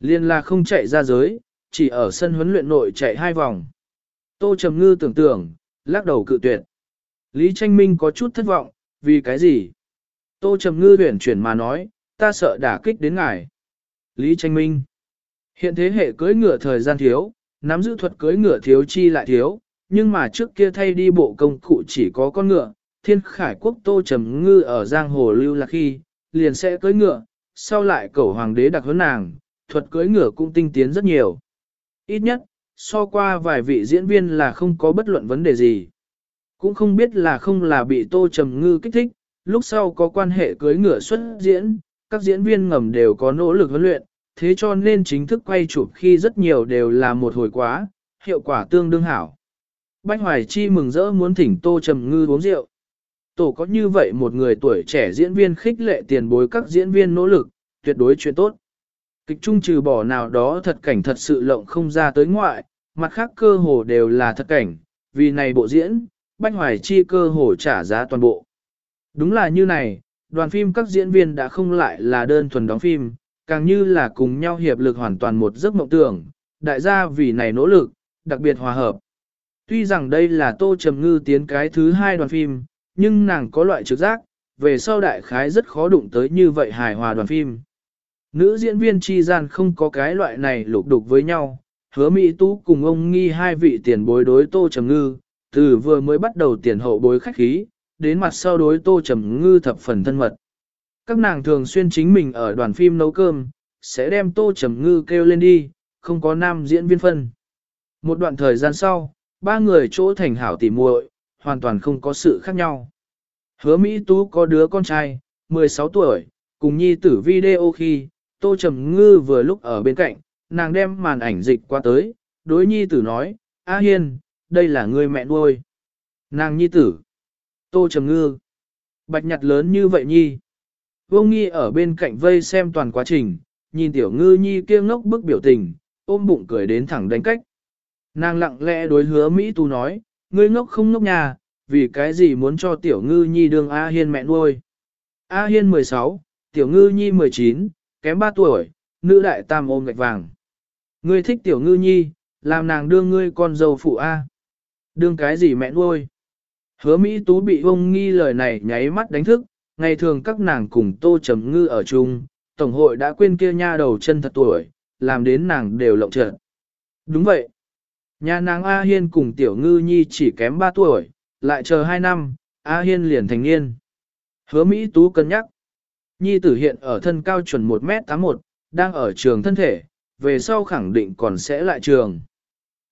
Liên là không chạy ra giới, chỉ ở sân huấn luyện nội chạy hai vòng. Tô trầm ngư tưởng tưởng, lắc đầu cự tuyệt. Lý tranh minh có chút thất vọng, vì cái gì? Tô trầm ngư huyển chuyển mà nói, ta sợ đả kích đến ngài. Lý tranh minh. Hiện thế hệ cưới ngựa thời gian thiếu, nắm giữ thuật cưới ngựa thiếu chi lại thiếu, nhưng mà trước kia thay đi bộ công cụ chỉ có con ngựa, thiên khải quốc tô trầm ngư ở giang hồ lưu là khi, liền sẽ cưới ngựa, sau lại cầu hoàng đế đặc huấn nàng, thuật cưỡi ngựa cũng tinh tiến rất nhiều. Ít nhất, so qua vài vị diễn viên là không có bất luận vấn đề gì. Cũng không biết là không là bị Tô Trầm Ngư kích thích, lúc sau có quan hệ cưới ngựa xuất diễn, các diễn viên ngầm đều có nỗ lực huấn luyện, thế cho nên chính thức quay chụp khi rất nhiều đều là một hồi quá, hiệu quả tương đương hảo. Bách Hoài Chi mừng rỡ muốn thỉnh Tô Trầm Ngư uống rượu. Tổ có như vậy một người tuổi trẻ diễn viên khích lệ tiền bối các diễn viên nỗ lực, tuyệt đối chuyện tốt. Kịch trung trừ bỏ nào đó thật cảnh thật sự lộng không ra tới ngoại, mặt khác cơ hồ đều là thật cảnh, vì này bộ diễn, Bách Hoài Chi cơ hồ trả giá toàn bộ. Đúng là như này, đoàn phim các diễn viên đã không lại là đơn thuần đóng phim, càng như là cùng nhau hiệp lực hoàn toàn một giấc mộng tưởng, đại gia vì này nỗ lực, đặc biệt hòa hợp. Tuy rằng đây là Tô Trầm Ngư tiến cái thứ hai đoàn phim, nhưng nàng có loại trực giác, về sau đại khái rất khó đụng tới như vậy hài hòa đoàn phim. Nữ diễn viên chi gian không có cái loại này lục đục với nhau, hứa Mỹ Tú cùng ông nghi hai vị tiền bối đối Tô Trầm Ngư, từ vừa mới bắt đầu tiền hậu bối khách khí, đến mặt sau đối Tô Trầm Ngư thập phần thân mật. Các nàng thường xuyên chính mình ở đoàn phim nấu cơm, sẽ đem Tô Trầm Ngư kêu lên đi, không có nam diễn viên phân. Một đoạn thời gian sau, ba người chỗ thành hảo tỉ muội, hoàn toàn không có sự khác nhau. Hứa Mỹ Tú có đứa con trai, 16 tuổi, cùng nhi tử video khi, Tô Trầm Ngư vừa lúc ở bên cạnh, nàng đem màn ảnh dịch qua tới, đối nhi tử nói, A Hiên, đây là người mẹ nuôi. Nàng nhi tử. Tô Trầm Ngư. Bạch nhặt lớn như vậy nhi. Vô nghi ở bên cạnh vây xem toàn quá trình, nhìn tiểu ngư nhi kia ngốc bức biểu tình, ôm bụng cười đến thẳng đánh cách. Nàng lặng lẽ đối hứa Mỹ Tu nói, ngươi ngốc không ngốc nhà, vì cái gì muốn cho tiểu ngư nhi đương A Hiên mẹ nuôi. A Hiên 16, tiểu ngư nhi 19, kém 3 tuổi, nữ đại tam ôm gạch vàng. Ngươi thích tiểu ngư nhi, làm nàng đương ngươi con dâu phụ A. Đương cái gì mẹ nuôi? Hứa Mỹ Tú bị ông nghi lời này nháy mắt đánh thức, ngày thường các nàng cùng tô trầm ngư ở chung, tổng hội đã quên kia nha đầu chân thật tuổi, làm đến nàng đều lộng trợn. Đúng vậy. Nhà nàng A Hiên cùng tiểu ngư nhi chỉ kém 3 tuổi, lại chờ 2 năm, A Hiên liền thành niên. Hứa Mỹ Tú cân nhắc. Nhi tử hiện ở thân cao chuẩn 1m81, đang ở trường thân thể, về sau khẳng định còn sẽ lại trường.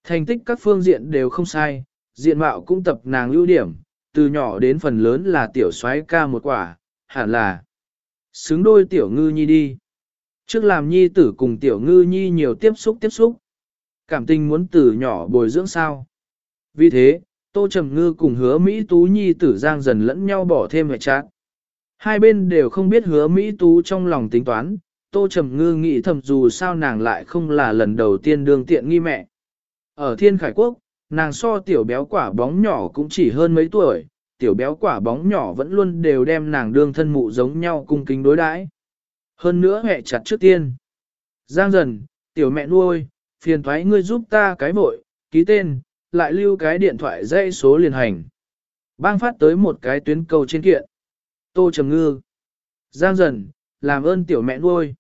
Thành tích các phương diện đều không sai, diện mạo cũng tập nàng ưu điểm, từ nhỏ đến phần lớn là tiểu soái ca một quả, hẳn là xứng đôi tiểu ngư nhi đi. Trước làm nhi tử cùng tiểu ngư nhi nhiều tiếp xúc tiếp xúc. Cảm tình muốn từ nhỏ bồi dưỡng sao. Vì thế, Tô Trầm Ngư cùng hứa Mỹ Tú nhi tử giang dần lẫn nhau bỏ thêm hệ trạng. Hai bên đều không biết hứa Mỹ Tú trong lòng tính toán, Tô Trầm Ngư nghĩ thầm dù sao nàng lại không là lần đầu tiên đương tiện nghi mẹ. Ở Thiên Khải Quốc, nàng so tiểu béo quả bóng nhỏ cũng chỉ hơn mấy tuổi, tiểu béo quả bóng nhỏ vẫn luôn đều đem nàng đương thân mụ giống nhau cung kính đối đãi. Hơn nữa mẹ chặt trước tiên. Giang dần, tiểu mẹ nuôi, phiền thoái ngươi giúp ta cái vội, ký tên, lại lưu cái điện thoại dây số liền hành. Bang phát tới một cái tuyến cầu trên kiện. Tô Trầm Ngư. Giang dần, làm ơn tiểu mẹ nuôi.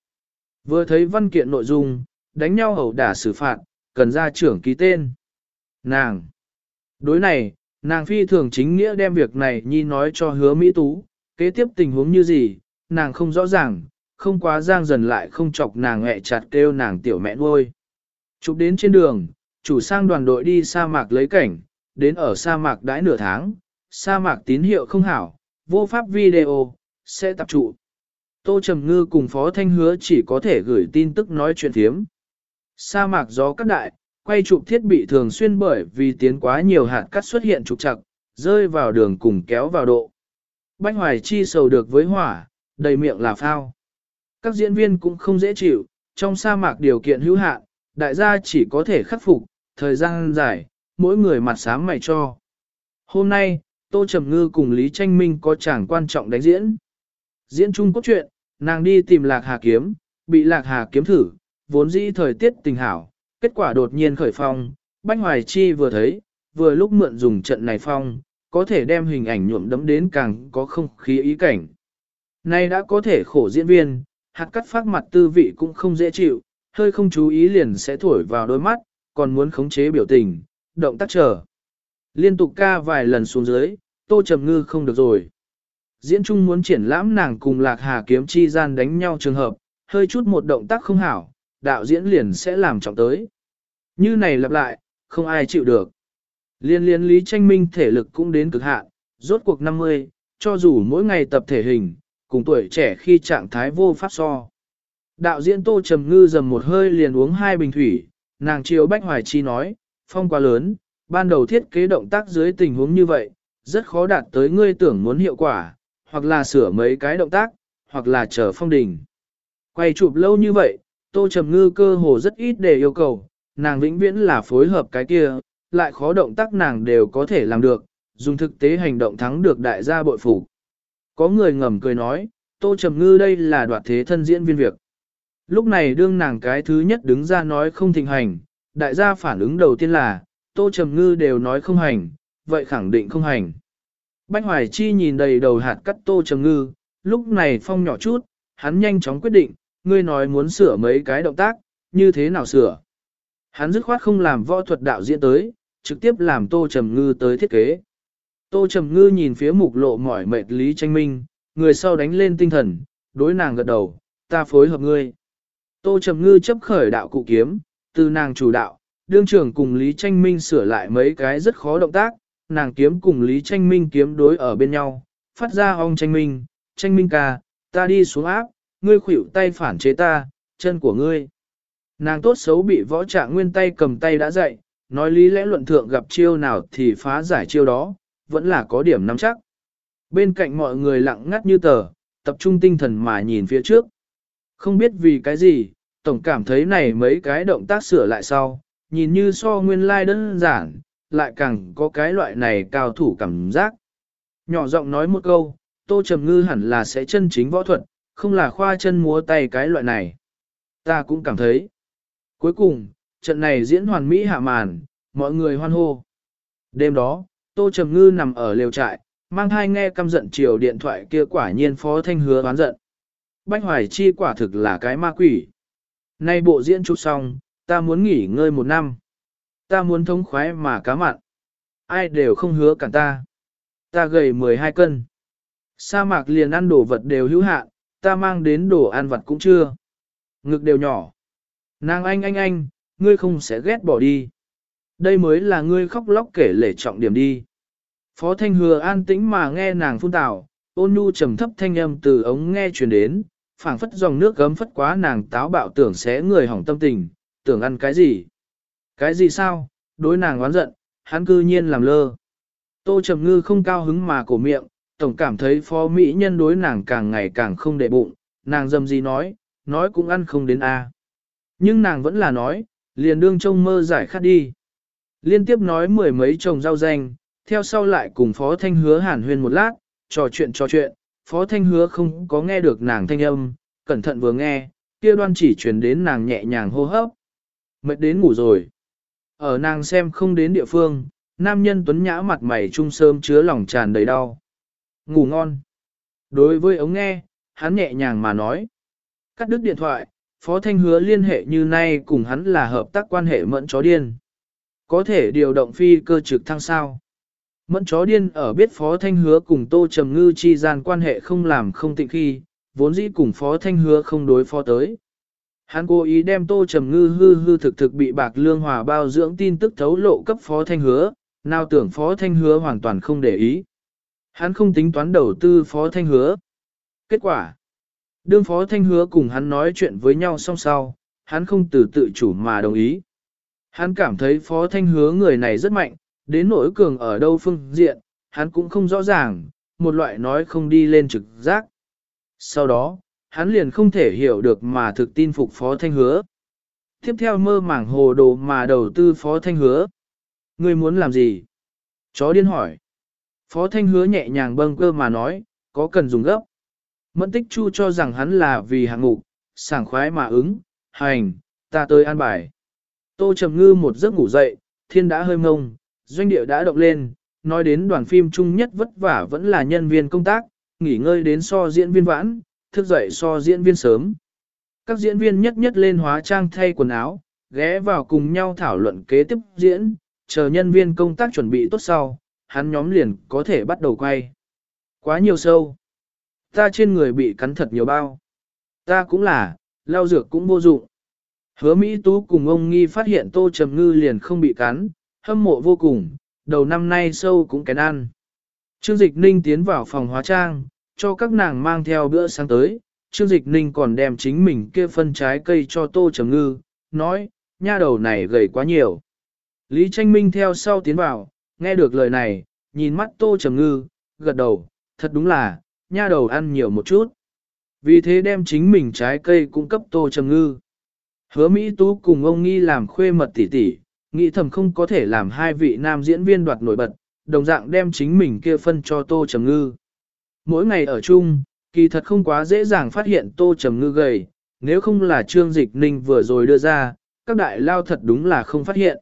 Vừa thấy văn kiện nội dung, đánh nhau hầu đả xử phạt, cần ra trưởng ký tên. Nàng. Đối này, nàng phi thường chính nghĩa đem việc này nhi nói cho hứa Mỹ Tú, kế tiếp tình huống như gì, nàng không rõ ràng, không quá giang dần lại không chọc nàng hẹ chặt kêu nàng tiểu mẹ nuôi. Chụp đến trên đường, chủ sang đoàn đội đi sa mạc lấy cảnh, đến ở sa mạc đãi nửa tháng, sa mạc tín hiệu không hảo, vô pháp video, sẽ tập trụ. Tô Trầm Ngư cùng Phó Thanh Hứa chỉ có thể gửi tin tức nói chuyện thiếm. Sa mạc gió cắt đại, quay chụp thiết bị thường xuyên bởi vì tiến quá nhiều hạt cắt xuất hiện trục chặt, rơi vào đường cùng kéo vào độ. Bách Hoài chi sầu được với hỏa, đầy miệng là phao. Các diễn viên cũng không dễ chịu, trong sa mạc điều kiện hữu hạn, đại gia chỉ có thể khắc phục, thời gian dài, mỗi người mặt sám mày cho. Hôm nay, Tô Trầm Ngư cùng Lý Tranh Minh có chàng quan trọng đánh diễn. Diễn chung cốt truyện, nàng đi tìm Lạc Hà Kiếm, bị Lạc Hà Kiếm thử, vốn dĩ thời tiết tình hảo, kết quả đột nhiên khởi phong, Bách Hoài Chi vừa thấy, vừa lúc mượn dùng trận này phong, có thể đem hình ảnh nhuộm đấm đến càng có không khí ý cảnh. Nay đã có thể khổ diễn viên, hạt cắt phát mặt tư vị cũng không dễ chịu, hơi không chú ý liền sẽ thổi vào đôi mắt, còn muốn khống chế biểu tình, động tác chờ. Liên tục ca vài lần xuống dưới, tô trầm ngư không được rồi. Diễn trung muốn triển lãm nàng cùng lạc hà kiếm chi gian đánh nhau trường hợp, hơi chút một động tác không hảo, đạo diễn liền sẽ làm trọng tới. Như này lặp lại, không ai chịu được. Liên liên Lý Tranh Minh thể lực cũng đến cực hạn, rốt cuộc 50, cho dù mỗi ngày tập thể hình, cùng tuổi trẻ khi trạng thái vô pháp so. Đạo diễn Tô Trầm Ngư dầm một hơi liền uống hai bình thủy, nàng chiều Bách Hoài Chi nói, phong quá lớn, ban đầu thiết kế động tác dưới tình huống như vậy, rất khó đạt tới ngươi tưởng muốn hiệu quả, hoặc là sửa mấy cái động tác, hoặc là chờ phong đỉnh. Quay chụp lâu như vậy, Tô Trầm Ngư cơ hồ rất ít để yêu cầu, nàng vĩnh viễn là phối hợp cái kia, lại khó động tác nàng đều có thể làm được, dùng thực tế hành động thắng được đại gia bội phủ. Có người ngầm cười nói, Tô Trầm Ngư đây là đoạt thế thân diễn viên việc. Lúc này đương nàng cái thứ nhất đứng ra nói không thịnh hành, đại gia phản ứng đầu tiên là, Tô Trầm Ngư đều nói không hành, vậy khẳng định không hành. Bách Hoài Chi nhìn đầy đầu hạt cắt Tô Trầm Ngư, lúc này phong nhỏ chút, hắn nhanh chóng quyết định, ngươi nói muốn sửa mấy cái động tác, như thế nào sửa. Hắn dứt khoát không làm võ thuật đạo diễn tới, trực tiếp làm Tô Trầm Ngư tới thiết kế. Tô Trầm Ngư nhìn phía mục lộ mỏi mệt Lý Tranh Minh, người sau đánh lên tinh thần, đối nàng gật đầu, ta phối hợp ngươi. Tô Trầm Ngư chấp khởi đạo cụ kiếm, từ nàng chủ đạo, đương trưởng cùng Lý Tranh Minh sửa lại mấy cái rất khó động tác, nàng kiếm cùng Lý Tranh Minh kiếm đối ở bên nhau, phát ra ong Tranh Minh, Tranh Minh ca, ta đi xuống áp, ngươi khuỷu tay phản chế ta, chân của ngươi. Nàng tốt xấu bị võ trạng nguyên tay cầm tay đã dậy nói lý lẽ luận thượng gặp chiêu nào thì phá giải chiêu đó, vẫn là có điểm nắm chắc. Bên cạnh mọi người lặng ngắt như tờ, tập trung tinh thần mà nhìn phía trước. Không biết vì cái gì, tổng cảm thấy này mấy cái động tác sửa lại sau, nhìn như so nguyên lai like đơn giản, lại càng có cái loại này cao thủ cảm giác. Nhỏ giọng nói một câu, Tô Trầm Ngư hẳn là sẽ chân chính võ thuật, không là khoa chân múa tay cái loại này. Ta cũng cảm thấy. Cuối cùng, trận này diễn hoàn mỹ hạ màn, mọi người hoan hô. Đêm đó, Tô Trầm Ngư nằm ở lều trại, mang hai nghe căm giận chiều điện thoại kia quả nhiên phó thanh hứa oán giận. Bách Hoài Chi quả thực là cái ma quỷ. Nay bộ diễn chút xong, ta muốn nghỉ ngơi một năm. Ta muốn thống khoái mà cá mặn. Ai đều không hứa cản ta. Ta gầy 12 cân. Sa mạc liền ăn đồ vật đều hữu hạn, ta mang đến đồ ăn vật cũng chưa. Ngực đều nhỏ. Nàng anh anh anh, ngươi không sẽ ghét bỏ đi. Đây mới là ngươi khóc lóc kể lể trọng điểm đi. Phó Thanh Hừa an tĩnh mà nghe nàng phun tào, ôn nhu trầm thấp thanh âm từ ống nghe truyền đến, phảng phất dòng nước gấm phất quá nàng táo bạo tưởng sẽ người hỏng tâm tình, tưởng ăn cái gì. Cái gì sao, đối nàng oán giận, hắn cư nhiên làm lơ. Tô Trầm Ngư không cao hứng mà cổ miệng, tổng cảm thấy phó mỹ nhân đối nàng càng ngày càng không đệ bụng, nàng dâm gì nói, nói cũng ăn không đến a. Nhưng nàng vẫn là nói, liền đương trông mơ giải khát đi. Liên tiếp nói mười mấy chồng rau danh, theo sau lại cùng Phó Thanh Hứa hàn huyên một lát, trò chuyện trò chuyện, Phó Thanh Hứa không có nghe được nàng thanh âm, cẩn thận vừa nghe, kia đoan chỉ truyền đến nàng nhẹ nhàng hô hấp. Mệt đến ngủ rồi. Ở nàng xem không đến địa phương, nam nhân tuấn nhã mặt mày trung sơm chứa lòng tràn đầy đau. Ngủ ngon. Đối với ống nghe, hắn nhẹ nhàng mà nói. Cắt đứt điện thoại, Phó Thanh hứa liên hệ như nay cùng hắn là hợp tác quan hệ mẫn chó điên. Có thể điều động phi cơ trực thăng sao. Mẫn chó điên ở biết Phó Thanh hứa cùng Tô Trầm Ngư chi gian quan hệ không làm không tịnh khi, vốn dĩ cùng Phó Thanh hứa không đối phó tới. Hắn cố ý đem Tô Trầm Ngư hư hư thực thực bị bạc lương hòa bao dưỡng tin tức thấu lộ cấp Phó Thanh hứa, nào tưởng Phó Thanh hứa hoàn toàn không để ý. Hắn không tính toán đầu tư Phó Thanh hứa. Kết quả Đương Phó Thanh hứa cùng hắn nói chuyện với nhau song sau, hắn không từ tự chủ mà đồng ý. Hắn cảm thấy Phó Thanh hứa người này rất mạnh, đến nỗi cường ở đâu phương diện, hắn cũng không rõ ràng, một loại nói không đi lên trực giác. Sau đó, hắn liền không thể hiểu được mà thực tin phục Phó Thanh hứa. Tiếp theo mơ màng hồ đồ mà đầu tư Phó Thanh hứa. Ngươi muốn làm gì? Chó điên hỏi. Phó Thanh hứa nhẹ nhàng bâng cơ mà nói, có cần dùng gấp. Mẫn tích chu cho rằng hắn là vì hạng ngục, sảng khoái mà ứng, hành, ta tới an bài. Tô Trầm Ngư một giấc ngủ dậy, thiên đã hơi mông, doanh địa đã động lên, nói đến đoàn phim chung nhất vất vả vẫn là nhân viên công tác, nghỉ ngơi đến so diễn viên vãn, thức dậy so diễn viên sớm. Các diễn viên nhất nhất lên hóa trang thay quần áo, ghé vào cùng nhau thảo luận kế tiếp diễn, chờ nhân viên công tác chuẩn bị tốt sau, hắn nhóm liền có thể bắt đầu quay. Quá nhiều sâu. Ta trên người bị cắn thật nhiều bao. Ta cũng là, lao dược cũng vô dụng. Hứa Mỹ Tú cùng ông nghi phát hiện Tô Trầm Ngư liền không bị cắn, hâm mộ vô cùng, đầu năm nay sâu cũng kén ăn. Trương Dịch Ninh tiến vào phòng hóa trang, cho các nàng mang theo bữa sáng tới, Trương Dịch Ninh còn đem chính mình kia phân trái cây cho Tô Trầm Ngư, nói, nha đầu này gầy quá nhiều. Lý Tranh Minh theo sau tiến vào, nghe được lời này, nhìn mắt Tô Trầm Ngư, gật đầu, thật đúng là, nha đầu ăn nhiều một chút. Vì thế đem chính mình trái cây cung cấp Tô Trầm Ngư. Hứa Mỹ Tú cùng ông nghi làm khuê mật tỷ tỷ, nghĩ thầm không có thể làm hai vị nam diễn viên đoạt nổi bật, đồng dạng đem chính mình kia phân cho Tô Trầm Ngư. Mỗi ngày ở chung, kỳ thật không quá dễ dàng phát hiện Tô Trầm Ngư gầy, nếu không là Trương Dịch Ninh vừa rồi đưa ra, các đại lao thật đúng là không phát hiện.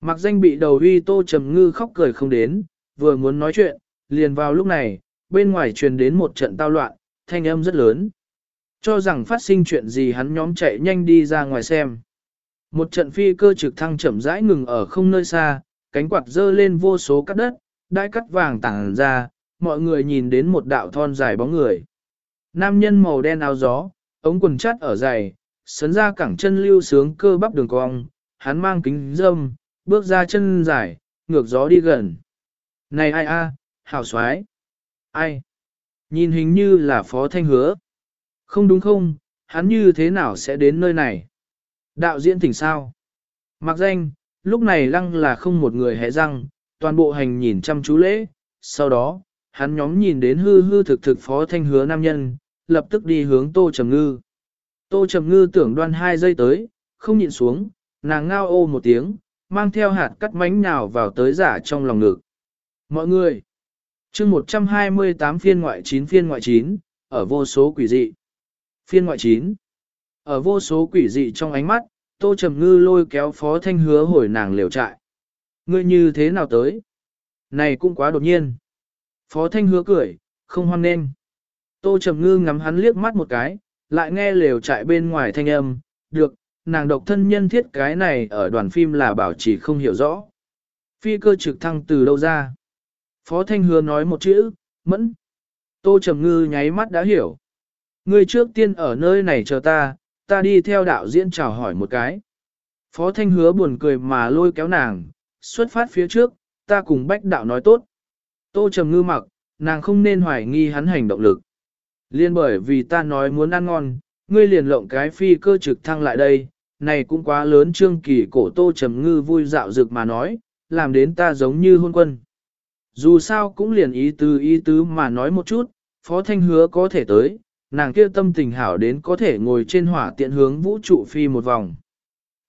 Mặc danh bị đầu huy Tô Trầm Ngư khóc cười không đến, vừa muốn nói chuyện, liền vào lúc này, bên ngoài truyền đến một trận tao loạn, thanh âm rất lớn. Cho rằng phát sinh chuyện gì hắn nhóm chạy nhanh đi ra ngoài xem. Một trận phi cơ trực thăng chậm rãi ngừng ở không nơi xa, cánh quạt dơ lên vô số cắt đất, đai cắt vàng tảng ra, mọi người nhìn đến một đạo thon dài bóng người. Nam nhân màu đen áo gió, ống quần chắt ở dày, sấn ra cẳng chân lưu sướng cơ bắp đường cong, hắn mang kính dâm, bước ra chân dài, ngược gió đi gần. Này ai a, hảo xoái. Ai? Nhìn hình như là phó thanh hứa. Không đúng không, hắn như thế nào sẽ đến nơi này? Đạo diễn tỉnh sao? Mặc danh, lúc này lăng là không một người hẹ răng, toàn bộ hành nhìn chăm chú lễ. Sau đó, hắn nhóm nhìn đến hư hư thực thực phó thanh hứa nam nhân, lập tức đi hướng tô trầm ngư. Tô trầm ngư tưởng đoan hai giây tới, không nhịn xuống, nàng ngao ô một tiếng, mang theo hạt cắt mánh nào vào tới giả trong lòng ngực. Mọi người, chương 128 phiên ngoại 9 phiên ngoại 9, ở vô số quỷ dị. Phiên ngoại 9, ở vô số quỷ dị trong ánh mắt, Tô Trầm Ngư lôi kéo Phó Thanh hứa hồi nàng liều trại. Ngươi như thế nào tới? Này cũng quá đột nhiên. Phó Thanh hứa cười, không hoan nên. Tô Trầm Ngư ngắm hắn liếc mắt một cái, lại nghe lều trại bên ngoài thanh âm, được, nàng độc thân nhân thiết cái này ở đoàn phim là bảo chỉ không hiểu rõ. Phi cơ trực thăng từ đâu ra? Phó Thanh Hứa nói một chữ, mẫn. Tô Trầm Ngư nháy mắt đã hiểu. Ngươi trước tiên ở nơi này chờ ta, ta đi theo đạo diễn chào hỏi một cái. Phó Thanh Hứa buồn cười mà lôi kéo nàng, xuất phát phía trước, ta cùng bách đạo nói tốt. Tô Trầm Ngư mặc, nàng không nên hoài nghi hắn hành động lực. Liên bởi vì ta nói muốn ăn ngon, ngươi liền lộng cái phi cơ trực thăng lại đây, này cũng quá lớn trương kỳ cổ Tô Trầm Ngư vui dạo dực mà nói, làm đến ta giống như hôn quân. Dù sao cũng liền ý tứ ý tứ mà nói một chút, Phó Thanh hứa có thể tới, nàng kia tâm tình hảo đến có thể ngồi trên hỏa tiện hướng vũ trụ phi một vòng.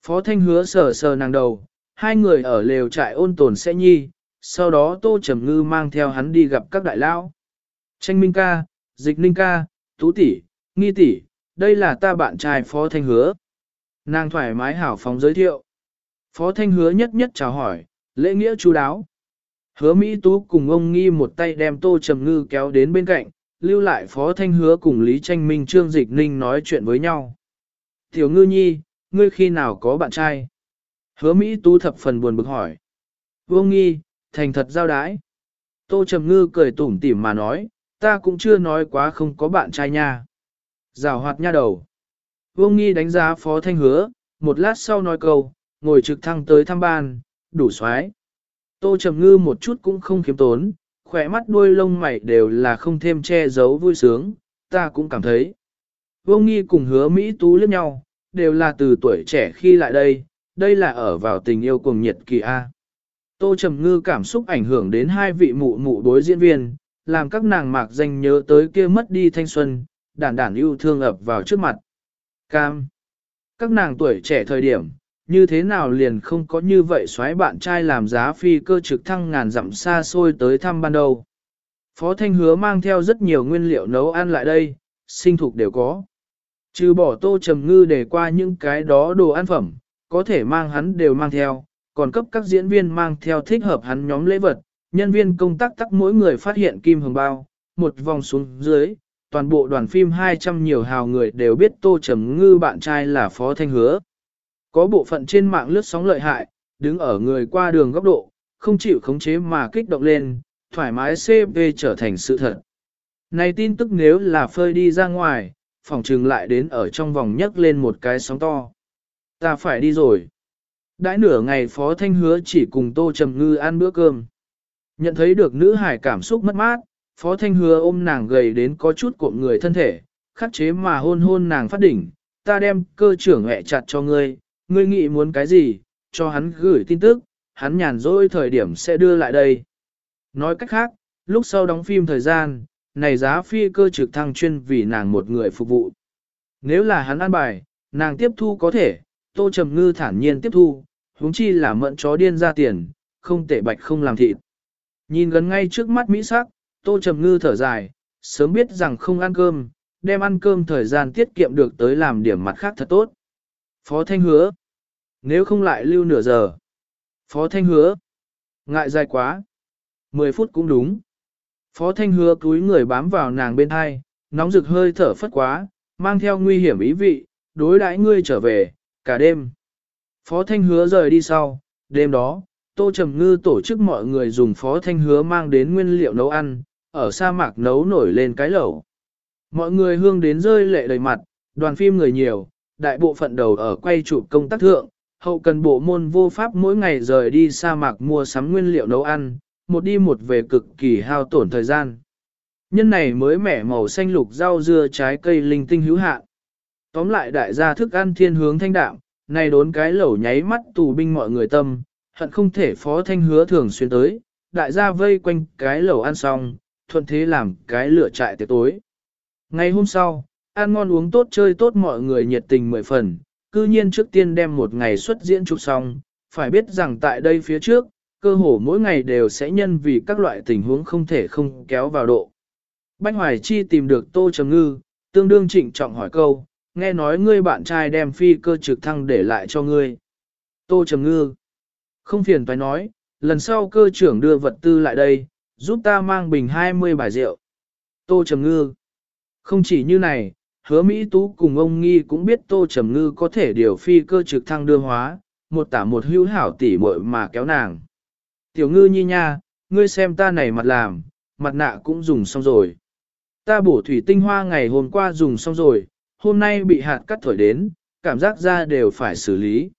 Phó Thanh hứa sờ sờ nàng đầu, hai người ở lều trại ôn tồn sẽ nhi, sau đó Tô Trầm Ngư mang theo hắn đi gặp các đại lao. Tranh Minh ca, Dịch Ninh ca, Tú tỷ, Nghi tỷ, đây là ta bạn trai Phó Thanh hứa. Nàng thoải mái hảo phóng giới thiệu. Phó Thanh hứa nhất nhất chào hỏi, lễ nghĩa chú đáo. Hứa Mỹ Tú cùng ông Nghi một tay đem Tô Trầm Ngư kéo đến bên cạnh, lưu lại Phó Thanh Hứa cùng Lý Tranh Minh Trương Dịch Ninh nói chuyện với nhau. Tiểu Ngư Nhi, ngươi khi nào có bạn trai? Hứa Mỹ Tú thập phần buồn bực hỏi. Vương Nghi, thành thật giao đái. Tô Trầm Ngư cười tủm tỉm mà nói, ta cũng chưa nói quá không có bạn trai nha. Giảo hoạt nha đầu. vương Nghi đánh giá Phó Thanh Hứa, một lát sau nói câu, ngồi trực thăng tới thăm ban, đủ xoái. Tô Trầm Ngư một chút cũng không khiếm tốn, khỏe mắt đuôi lông mày đều là không thêm che giấu vui sướng, ta cũng cảm thấy. vương nghi cùng hứa Mỹ Tú liếc nhau, đều là từ tuổi trẻ khi lại đây, đây là ở vào tình yêu cùng nhiệt kỳ A. Tô Trầm Ngư cảm xúc ảnh hưởng đến hai vị mụ mụ đối diễn viên, làm các nàng mạc danh nhớ tới kia mất đi thanh xuân, đản đản yêu thương ập vào trước mặt. Cam. Các nàng tuổi trẻ thời điểm, như thế nào liền không có như vậy xoáy bạn trai làm giá phi cơ trực thăng ngàn dặm xa xôi tới thăm ban đầu. Phó Thanh Hứa mang theo rất nhiều nguyên liệu nấu ăn lại đây, sinh thuộc đều có. Trừ bỏ tô trầm ngư để qua những cái đó đồ ăn phẩm, có thể mang hắn đều mang theo, còn cấp các diễn viên mang theo thích hợp hắn nhóm lễ vật, nhân viên công tác tắc mỗi người phát hiện kim hồng bao, một vòng xuống dưới, toàn bộ đoàn phim 200 nhiều hào người đều biết tô trầm ngư bạn trai là Phó Thanh Hứa. Có bộ phận trên mạng lướt sóng lợi hại, đứng ở người qua đường góc độ, không chịu khống chế mà kích động lên, thoải mái CP trở thành sự thật. Này tin tức nếu là phơi đi ra ngoài, phòng trừng lại đến ở trong vòng nhấc lên một cái sóng to. Ta phải đi rồi. Đãi nửa ngày Phó Thanh hứa chỉ cùng Tô Trầm Ngư ăn bữa cơm. Nhận thấy được nữ hải cảm xúc mất mát, Phó Thanh hứa ôm nàng gầy đến có chút cộm người thân thể, khắc chế mà hôn hôn nàng phát đỉnh, ta đem cơ trưởng hẹ chặt cho ngươi, ngươi nghĩ muốn cái gì, cho hắn gửi tin tức, hắn nhàn rỗi thời điểm sẽ đưa lại đây. Nói cách khác, lúc sau đóng phim thời gian, này giá phi cơ trực thăng chuyên vì nàng một người phục vụ. Nếu là hắn ăn bài, nàng tiếp thu có thể, tô trầm ngư thản nhiên tiếp thu, huống chi là mận chó điên ra tiền, không tệ bạch không làm thịt. Nhìn gần ngay trước mắt Mỹ sắc, tô trầm ngư thở dài, sớm biết rằng không ăn cơm, đem ăn cơm thời gian tiết kiệm được tới làm điểm mặt khác thật tốt. Phó Thanh hứa, nếu không lại lưu nửa giờ. Phó Thanh hứa, ngại dài quá. 10 phút cũng đúng. Phó Thanh hứa cúi người bám vào nàng bên hai, nóng rực hơi thở phất quá, mang theo nguy hiểm ý vị, đối đãi ngươi trở về, cả đêm. Phó Thanh hứa rời đi sau, đêm đó, Tô Trầm Ngư tổ chức mọi người dùng Phó Thanh hứa mang đến nguyên liệu nấu ăn, ở sa mạc nấu nổi lên cái lẩu. Mọi người hương đến rơi lệ đầy mặt, đoàn phim người nhiều, đại bộ phận đầu ở quay chụp công tác thượng, hậu cần bộ môn vô pháp mỗi ngày rời đi sa mạc mua sắm nguyên liệu nấu ăn, một đi một về cực kỳ hao tổn thời gian. Nhân này mới mẻ màu xanh lục rau dưa trái cây linh tinh hữu hạn. Tóm lại đại gia thức ăn thiên hướng thanh đạm, này đốn cái lẩu nháy mắt tù binh mọi người tâm, hận không thể phó thanh hứa thường xuyên tới, đại gia vây quanh cái lẩu ăn xong, thuận thế làm cái lửa trại tiệc tối. Ngày hôm sau, ăn ngon uống tốt chơi tốt mọi người nhiệt tình mười phần, cư nhiên trước tiên đem một ngày xuất diễn chụp xong, phải biết rằng tại đây phía trước, cơ hồ mỗi ngày đều sẽ nhân vì các loại tình huống không thể không kéo vào độ. Bách Hoài Chi tìm được Tô Trầm Ngư, tương đương trịnh trọng hỏi câu, nghe nói ngươi bạn trai đem phi cơ trực thăng để lại cho ngươi. Tô Trầm Ngư, không phiền phải nói, lần sau cơ trưởng đưa vật tư lại đây, giúp ta mang bình 20 bài rượu. Tô Trầm Ngư, không chỉ như này, hứa Mỹ Tú cùng ông Nghi cũng biết Tô Trầm Ngư có thể điều phi cơ trực thăng đưa hóa, một tả một hữu hảo tỉ muội mà kéo nàng. Tiểu ngư nhi nha, ngươi xem ta này mặt làm, mặt nạ cũng dùng xong rồi. Ta bổ thủy tinh hoa ngày hôm qua dùng xong rồi, hôm nay bị hạt cắt thổi đến, cảm giác ra đều phải xử lý.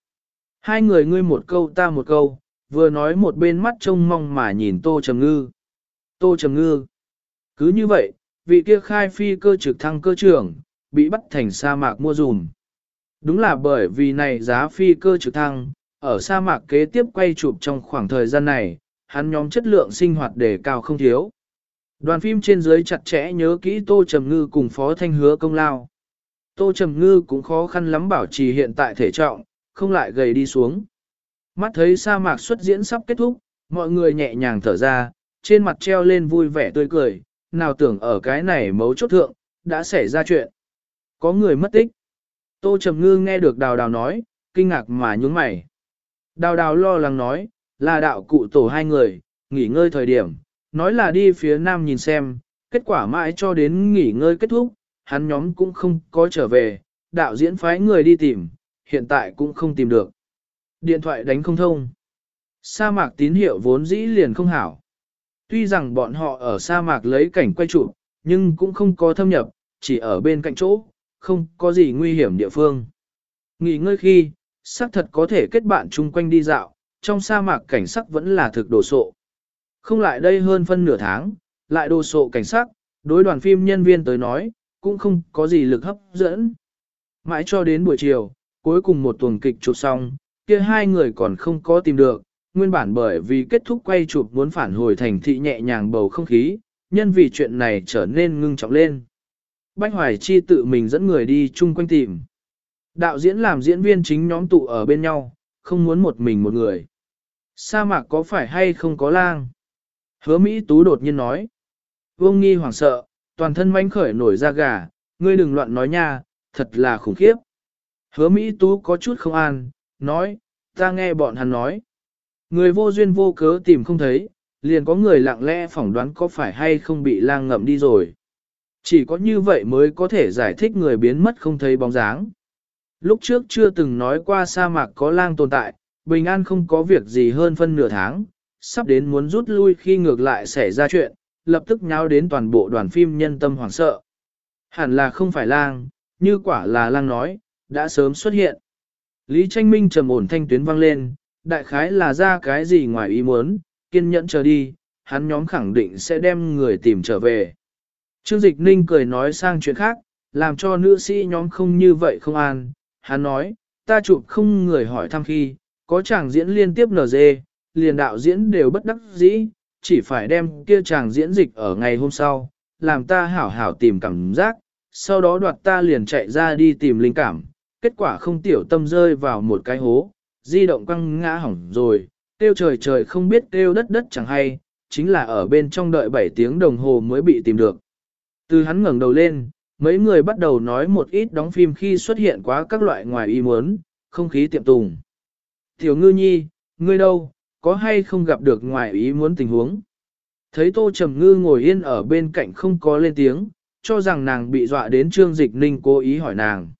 Hai người ngươi một câu ta một câu, vừa nói một bên mắt trông mong mà nhìn Tô Trầm Ngư. Tô Trầm Ngư. Cứ như vậy, vị kia khai phi cơ trực thăng cơ trưởng, bị bắt thành sa mạc mua dùm. Đúng là bởi vì này giá phi cơ trực thăng, ở sa mạc kế tiếp quay chụp trong khoảng thời gian này, hắn nhóm chất lượng sinh hoạt đề cao không thiếu. Đoàn phim trên dưới chặt chẽ nhớ kỹ Tô Trầm Ngư cùng Phó Thanh hứa công lao. Tô Trầm Ngư cũng khó khăn lắm bảo trì hiện tại thể trọng, không lại gầy đi xuống. Mắt thấy sa mạc xuất diễn sắp kết thúc, mọi người nhẹ nhàng thở ra, trên mặt treo lên vui vẻ tươi cười, nào tưởng ở cái này mấu chốt thượng, đã xảy ra chuyện. Có người mất tích. Tô Trầm Ngư nghe được đào đào nói, kinh ngạc mà nhún mày. Đào đào lo lắng nói, là đạo cụ tổ hai người, nghỉ ngơi thời điểm, nói là đi phía nam nhìn xem, kết quả mãi cho đến nghỉ ngơi kết thúc, hắn nhóm cũng không có trở về, đạo diễn phái người đi tìm, hiện tại cũng không tìm được. Điện thoại đánh không thông. Sa mạc tín hiệu vốn dĩ liền không hảo. Tuy rằng bọn họ ở sa mạc lấy cảnh quay trụ, nhưng cũng không có thâm nhập, chỉ ở bên cạnh chỗ, không có gì nguy hiểm địa phương. Nghỉ ngơi khi, xác thật có thể kết bạn chung quanh đi dạo, trong sa mạc cảnh sắc vẫn là thực đồ sộ. Không lại đây hơn phân nửa tháng, lại đồ sộ cảnh sắc, đối đoàn phim nhân viên tới nói, cũng không có gì lực hấp dẫn. Mãi cho đến buổi chiều, cuối cùng một tuần kịch chụp xong, kia hai người còn không có tìm được, nguyên bản bởi vì kết thúc quay chụp muốn phản hồi thành thị nhẹ nhàng bầu không khí, nhân vì chuyện này trở nên ngưng trọng lên. Bách Hoài Chi tự mình dẫn người đi chung quanh tìm. Đạo diễn làm diễn viên chính nhóm tụ ở bên nhau, không muốn một mình một người. Sa mạc có phải hay không có lang? Hứa Mỹ Tú đột nhiên nói. Vương nghi hoảng sợ, toàn thân manh khởi nổi da gà, ngươi đừng loạn nói nha, thật là khủng khiếp. Hứa Mỹ Tú có chút không an, nói, ta nghe bọn hắn nói. Người vô duyên vô cớ tìm không thấy, liền có người lặng lẽ phỏng đoán có phải hay không bị lang ngậm đi rồi. Chỉ có như vậy mới có thể giải thích người biến mất không thấy bóng dáng. Lúc trước chưa từng nói qua sa mạc có lang tồn tại, bình an không có việc gì hơn phân nửa tháng, sắp đến muốn rút lui khi ngược lại xảy ra chuyện, lập tức nháo đến toàn bộ đoàn phim nhân tâm hoảng sợ. Hẳn là không phải lang, như quả là lang nói, đã sớm xuất hiện. Lý tranh minh trầm ổn thanh tuyến vang lên, đại khái là ra cái gì ngoài ý muốn, kiên nhẫn chờ đi, hắn nhóm khẳng định sẽ đem người tìm trở về. Trương Dịch Ninh cười nói sang chuyện khác, làm cho nữ sĩ nhóm không như vậy không an. Hắn nói, ta chụp không người hỏi thăm khi, có chàng diễn liên tiếp NG, liền đạo diễn đều bất đắc dĩ, chỉ phải đem kia chàng diễn dịch ở ngày hôm sau, làm ta hảo hảo tìm cảm giác, sau đó đoạt ta liền chạy ra đi tìm linh cảm, kết quả không tiểu tâm rơi vào một cái hố, di động quăng ngã hỏng rồi, tiêu trời trời không biết tiêu đất đất chẳng hay, chính là ở bên trong đợi 7 tiếng đồng hồ mới bị tìm được. Từ hắn ngẩng đầu lên, mấy người bắt đầu nói một ít đóng phim khi xuất hiện quá các loại ngoài ý muốn, không khí tiệm tùng. Tiểu ngư nhi, ngươi đâu, có hay không gặp được ngoài ý muốn tình huống? Thấy tô trầm ngư ngồi yên ở bên cạnh không có lên tiếng, cho rằng nàng bị dọa đến trương dịch ninh cố ý hỏi nàng.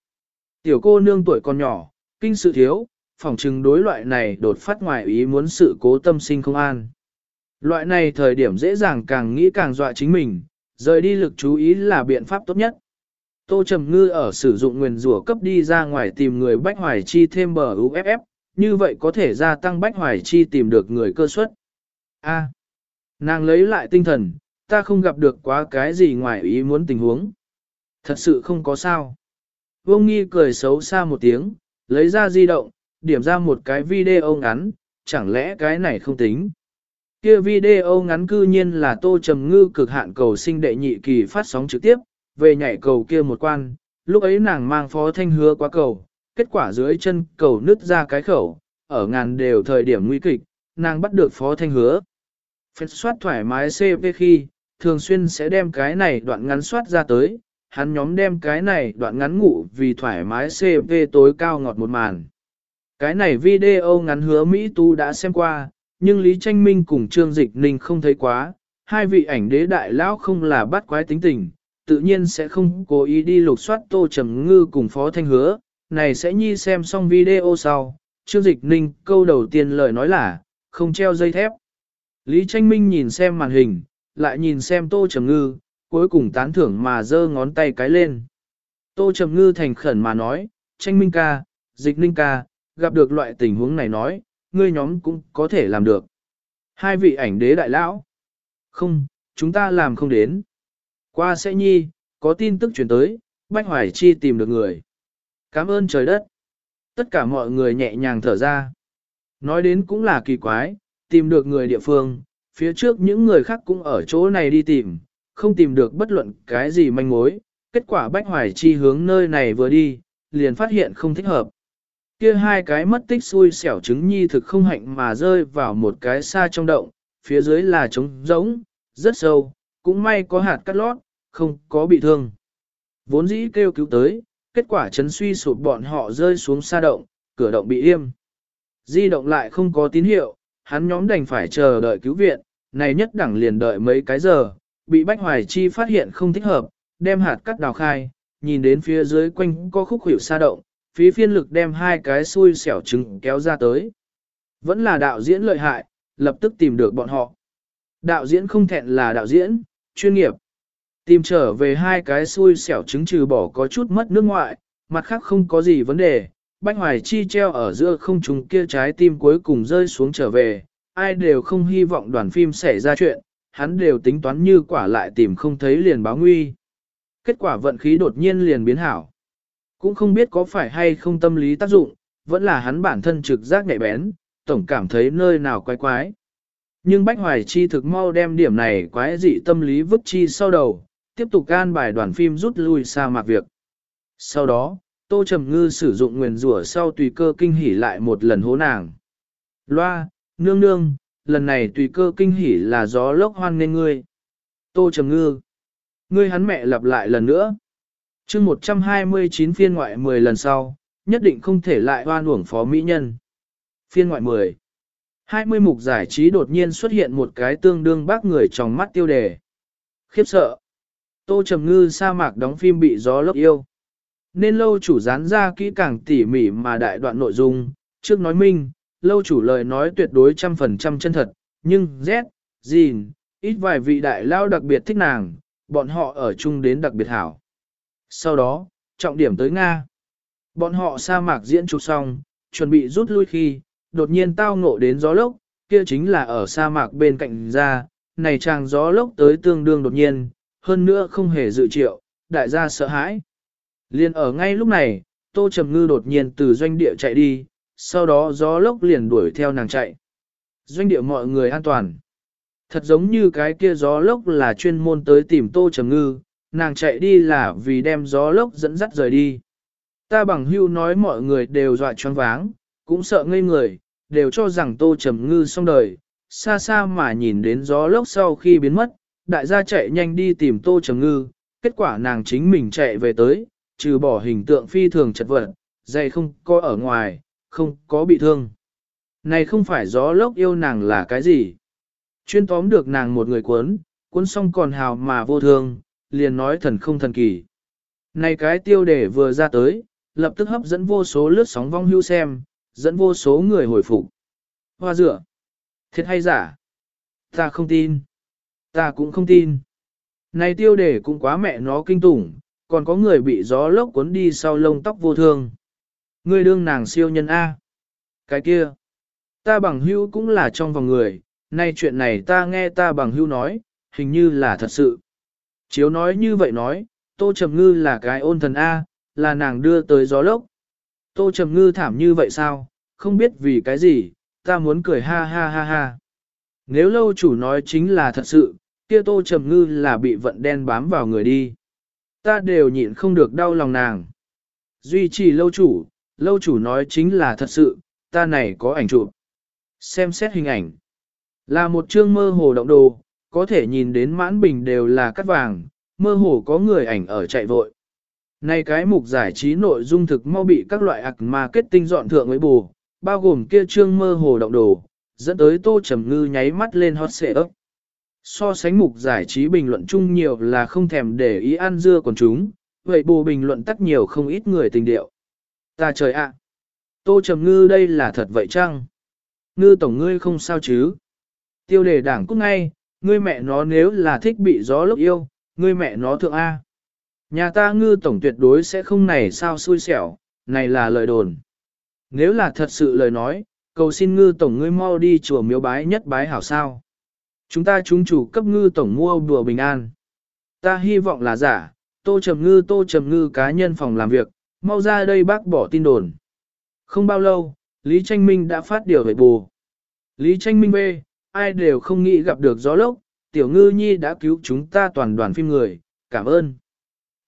Tiểu cô nương tuổi còn nhỏ, kinh sự thiếu, phỏng chừng đối loại này đột phát ngoài ý muốn sự cố tâm sinh không an. Loại này thời điểm dễ dàng càng nghĩ càng dọa chính mình, rời đi lực chú ý là biện pháp tốt nhất. Tô Trầm Ngư ở sử dụng nguyền rủa cấp đi ra ngoài tìm người Bách Hoài Chi thêm bờ UFF, như vậy có thể gia tăng Bách Hoài Chi tìm được người cơ suất. A. nàng lấy lại tinh thần, ta không gặp được quá cái gì ngoài ý muốn tình huống. Thật sự không có sao. Vô nghi cười xấu xa một tiếng, lấy ra di động, điểm ra một cái video ngắn, chẳng lẽ cái này không tính. Kia video ngắn cư nhiên là Tô Trầm Ngư cực hạn cầu sinh đệ nhị kỳ phát sóng trực tiếp, về nhảy cầu kia một quan, lúc ấy nàng mang phó thanh hứa quá cầu, kết quả dưới chân cầu nứt ra cái khẩu, ở ngàn đều thời điểm nguy kịch, nàng bắt được phó thanh hứa. Phép soát thoải mái CP khi, thường xuyên sẽ đem cái này đoạn ngắn soát ra tới, hắn nhóm đem cái này đoạn ngắn ngủ vì thoải mái CP tối cao ngọt một màn. Cái này video ngắn hứa Mỹ Tu đã xem qua, nhưng Lý Tranh Minh cùng Trương Dịch Ninh không thấy quá, hai vị ảnh đế đại lão không là bắt quái tính tình, tự nhiên sẽ không cố ý đi lục soát Tô Trầm Ngư cùng Phó Thanh Hứa, này sẽ nhi xem xong video sau, Trương Dịch Ninh câu đầu tiên lời nói là, không treo dây thép. Lý Tranh Minh nhìn xem màn hình, lại nhìn xem Tô Trầm Ngư, cuối cùng tán thưởng mà giơ ngón tay cái lên. Tô Trầm Ngư thành khẩn mà nói, Tranh Minh ca, Dịch Ninh ca, gặp được loại tình huống này nói, ngươi nhóm cũng có thể làm được. Hai vị ảnh đế đại lão. Không, chúng ta làm không đến. Qua sẽ nhi, có tin tức chuyển tới, Bách Hoài Chi tìm được người. Cảm ơn trời đất. Tất cả mọi người nhẹ nhàng thở ra. Nói đến cũng là kỳ quái, tìm được người địa phương, phía trước những người khác cũng ở chỗ này đi tìm, không tìm được bất luận cái gì manh mối. Kết quả Bách Hoài Chi hướng nơi này vừa đi, liền phát hiện không thích hợp kia hai cái mất tích xui xẻo trứng nhi thực không hạnh mà rơi vào một cái xa trong động, phía dưới là trống rỗng, rất sâu, cũng may có hạt cắt lót, không có bị thương. Vốn dĩ kêu cứu tới, kết quả chấn suy sụp bọn họ rơi xuống xa động, cửa động bị im. Di động lại không có tín hiệu, hắn nhóm đành phải chờ đợi cứu viện, này nhất đẳng liền đợi mấy cái giờ, bị Bách Hoài Chi phát hiện không thích hợp, đem hạt cắt đào khai, nhìn đến phía dưới quanh có khúc hiệu xa động, phí phiên lực đem hai cái xui xẻo trứng kéo ra tới. Vẫn là đạo diễn lợi hại, lập tức tìm được bọn họ. Đạo diễn không thẹn là đạo diễn, chuyên nghiệp. Tìm trở về hai cái xui xẻo trứng trừ bỏ có chút mất nước ngoại, mặt khác không có gì vấn đề. Bách Hoài Chi treo ở giữa không trùng kia trái tim cuối cùng rơi xuống trở về, ai đều không hy vọng đoàn phim xảy ra chuyện, hắn đều tính toán như quả lại tìm không thấy liền báo nguy. Kết quả vận khí đột nhiên liền biến hảo. Cũng không biết có phải hay không tâm lý tác dụng, vẫn là hắn bản thân trực giác nhạy bén, tổng cảm thấy nơi nào quái quái. Nhưng Bách Hoài Chi thực mau đem điểm này quái dị tâm lý vứt chi sau đầu, tiếp tục can bài đoàn phim rút lui xa mạc việc. Sau đó, Tô Trầm Ngư sử dụng nguyền rủa sau tùy cơ kinh hỉ lại một lần hố nàng. Loa, nương nương, lần này tùy cơ kinh hỉ là gió lốc hoan nên ngươi. Tô Trầm Ngư. Ngươi hắn mẹ lặp lại lần nữa chương 129 phiên ngoại 10 lần sau, nhất định không thể lại hoan uổng phó mỹ nhân. Phiên ngoại 10 20 mục giải trí đột nhiên xuất hiện một cái tương đương bác người trong mắt tiêu đề. Khiếp sợ. Tô Trầm Ngư sa mạc đóng phim bị gió lốc yêu. Nên lâu chủ dán ra kỹ càng tỉ mỉ mà đại đoạn nội dung, trước nói minh, lâu chủ lời nói tuyệt đối trăm phần trăm chân thật, nhưng Z, Jin, ít vài vị đại lao đặc biệt thích nàng, bọn họ ở chung đến đặc biệt hảo. Sau đó, trọng điểm tới Nga. Bọn họ sa mạc diễn chụp xong, chuẩn bị rút lui khi, đột nhiên tao ngộ đến gió lốc, kia chính là ở sa mạc bên cạnh ra, này chàng gió lốc tới tương đương đột nhiên, hơn nữa không hề dự triệu, đại gia sợ hãi. Liên ở ngay lúc này, Tô Trầm Ngư đột nhiên từ doanh địa chạy đi, sau đó gió lốc liền đuổi theo nàng chạy. Doanh địa mọi người an toàn. Thật giống như cái kia gió lốc là chuyên môn tới tìm Tô Trầm Ngư, nàng chạy đi là vì đem gió lốc dẫn dắt rời đi. Ta bằng hưu nói mọi người đều dọa choáng váng, cũng sợ ngây người, đều cho rằng Tô Trầm Ngư xong đời, xa xa mà nhìn đến gió lốc sau khi biến mất, đại gia chạy nhanh đi tìm Tô Trầm Ngư, kết quả nàng chính mình chạy về tới, trừ bỏ hình tượng phi thường chật vật, dày không có ở ngoài, không có bị thương. Này không phải gió lốc yêu nàng là cái gì? Chuyên tóm được nàng một người cuốn, cuốn xong còn hào mà vô thương, liền nói thần không thần kỳ. Này cái tiêu đề vừa ra tới, lập tức hấp dẫn vô số lướt sóng vong hưu xem, dẫn vô số người hồi phục. Hoa dựa. Thiệt hay giả? Ta không tin. Ta cũng không tin. Này tiêu đề cũng quá mẹ nó kinh tủng, còn có người bị gió lốc cuốn đi sau lông tóc vô thương. Ngươi đương nàng siêu nhân A. Cái kia. Ta bằng hưu cũng là trong vòng người, nay chuyện này ta nghe ta bằng hưu nói, hình như là thật sự. Chiếu nói như vậy nói, Tô Trầm Ngư là cái ôn thần A, là nàng đưa tới gió lốc. Tô Trầm Ngư thảm như vậy sao, không biết vì cái gì, ta muốn cười ha ha ha ha. Nếu lâu chủ nói chính là thật sự, kia Tô Trầm Ngư là bị vận đen bám vào người đi. Ta đều nhịn không được đau lòng nàng. Duy trì lâu chủ, lâu chủ nói chính là thật sự, ta này có ảnh chụp. Xem xét hình ảnh. Là một chương mơ hồ động đồ, có thể nhìn đến mãn bình đều là cắt vàng, mơ hồ có người ảnh ở chạy vội. Này cái mục giải trí nội dung thực mau bị các loại ạc marketing dọn thượng với bù, bao gồm kia trương mơ hồ động đồ, dẫn tới tô trầm ngư nháy mắt lên hot xệ ấp. So sánh mục giải trí bình luận chung nhiều là không thèm để ý ăn dưa còn chúng, vậy bù bình luận tắt nhiều không ít người tình điệu. Ta trời ạ! tô trầm ngư đây là thật vậy chăng? Ngư tổng ngươi không sao chứ? Tiêu đề đảng cúc ngay, ngươi mẹ nó nếu là thích bị gió lốc yêu, ngươi mẹ nó thượng A. Nhà ta ngư tổng tuyệt đối sẽ không này sao xui xẻo, này là lời đồn. Nếu là thật sự lời nói, cầu xin ngư tổng ngươi mau đi chùa miếu bái nhất bái hảo sao. Chúng ta chúng chủ cấp ngư tổng mua đùa bình an. Ta hy vọng là giả, tô trầm ngư tô trầm ngư cá nhân phòng làm việc, mau ra đây bác bỏ tin đồn. Không bao lâu, Lý Tranh Minh đã phát điều về bù. Lý Tranh Minh bê, ai đều không nghĩ gặp được gió lốc, tiểu ngư nhi đã cứu chúng ta toàn đoàn phim người, cảm ơn.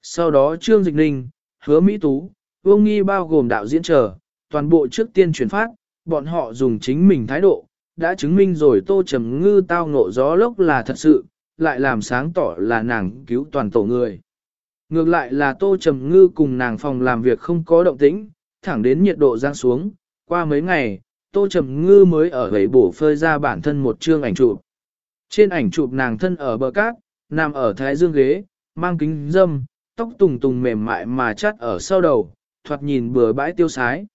Sau đó Trương Dịch Ninh, Hứa Mỹ Tú, Vương Nghi bao gồm đạo diễn trở, toàn bộ trước tiên truyền phát, bọn họ dùng chính mình thái độ, đã chứng minh rồi Tô Trầm Ngư tao ngộ gió lốc là thật sự, lại làm sáng tỏ là nàng cứu toàn tổ người. Ngược lại là Tô Trầm Ngư cùng nàng phòng làm việc không có động tĩnh, thẳng đến nhiệt độ giang xuống, qua mấy ngày, Tô Trầm Ngư mới ở gầy bổ phơi ra bản thân một chương ảnh chụp. Trên ảnh chụp nàng thân ở bờ cát, nằm ở thái dương ghế, mang kính dâm, tóc tùng tùng mềm mại mà chắt ở sau đầu, thoạt nhìn bừa bãi tiêu sái.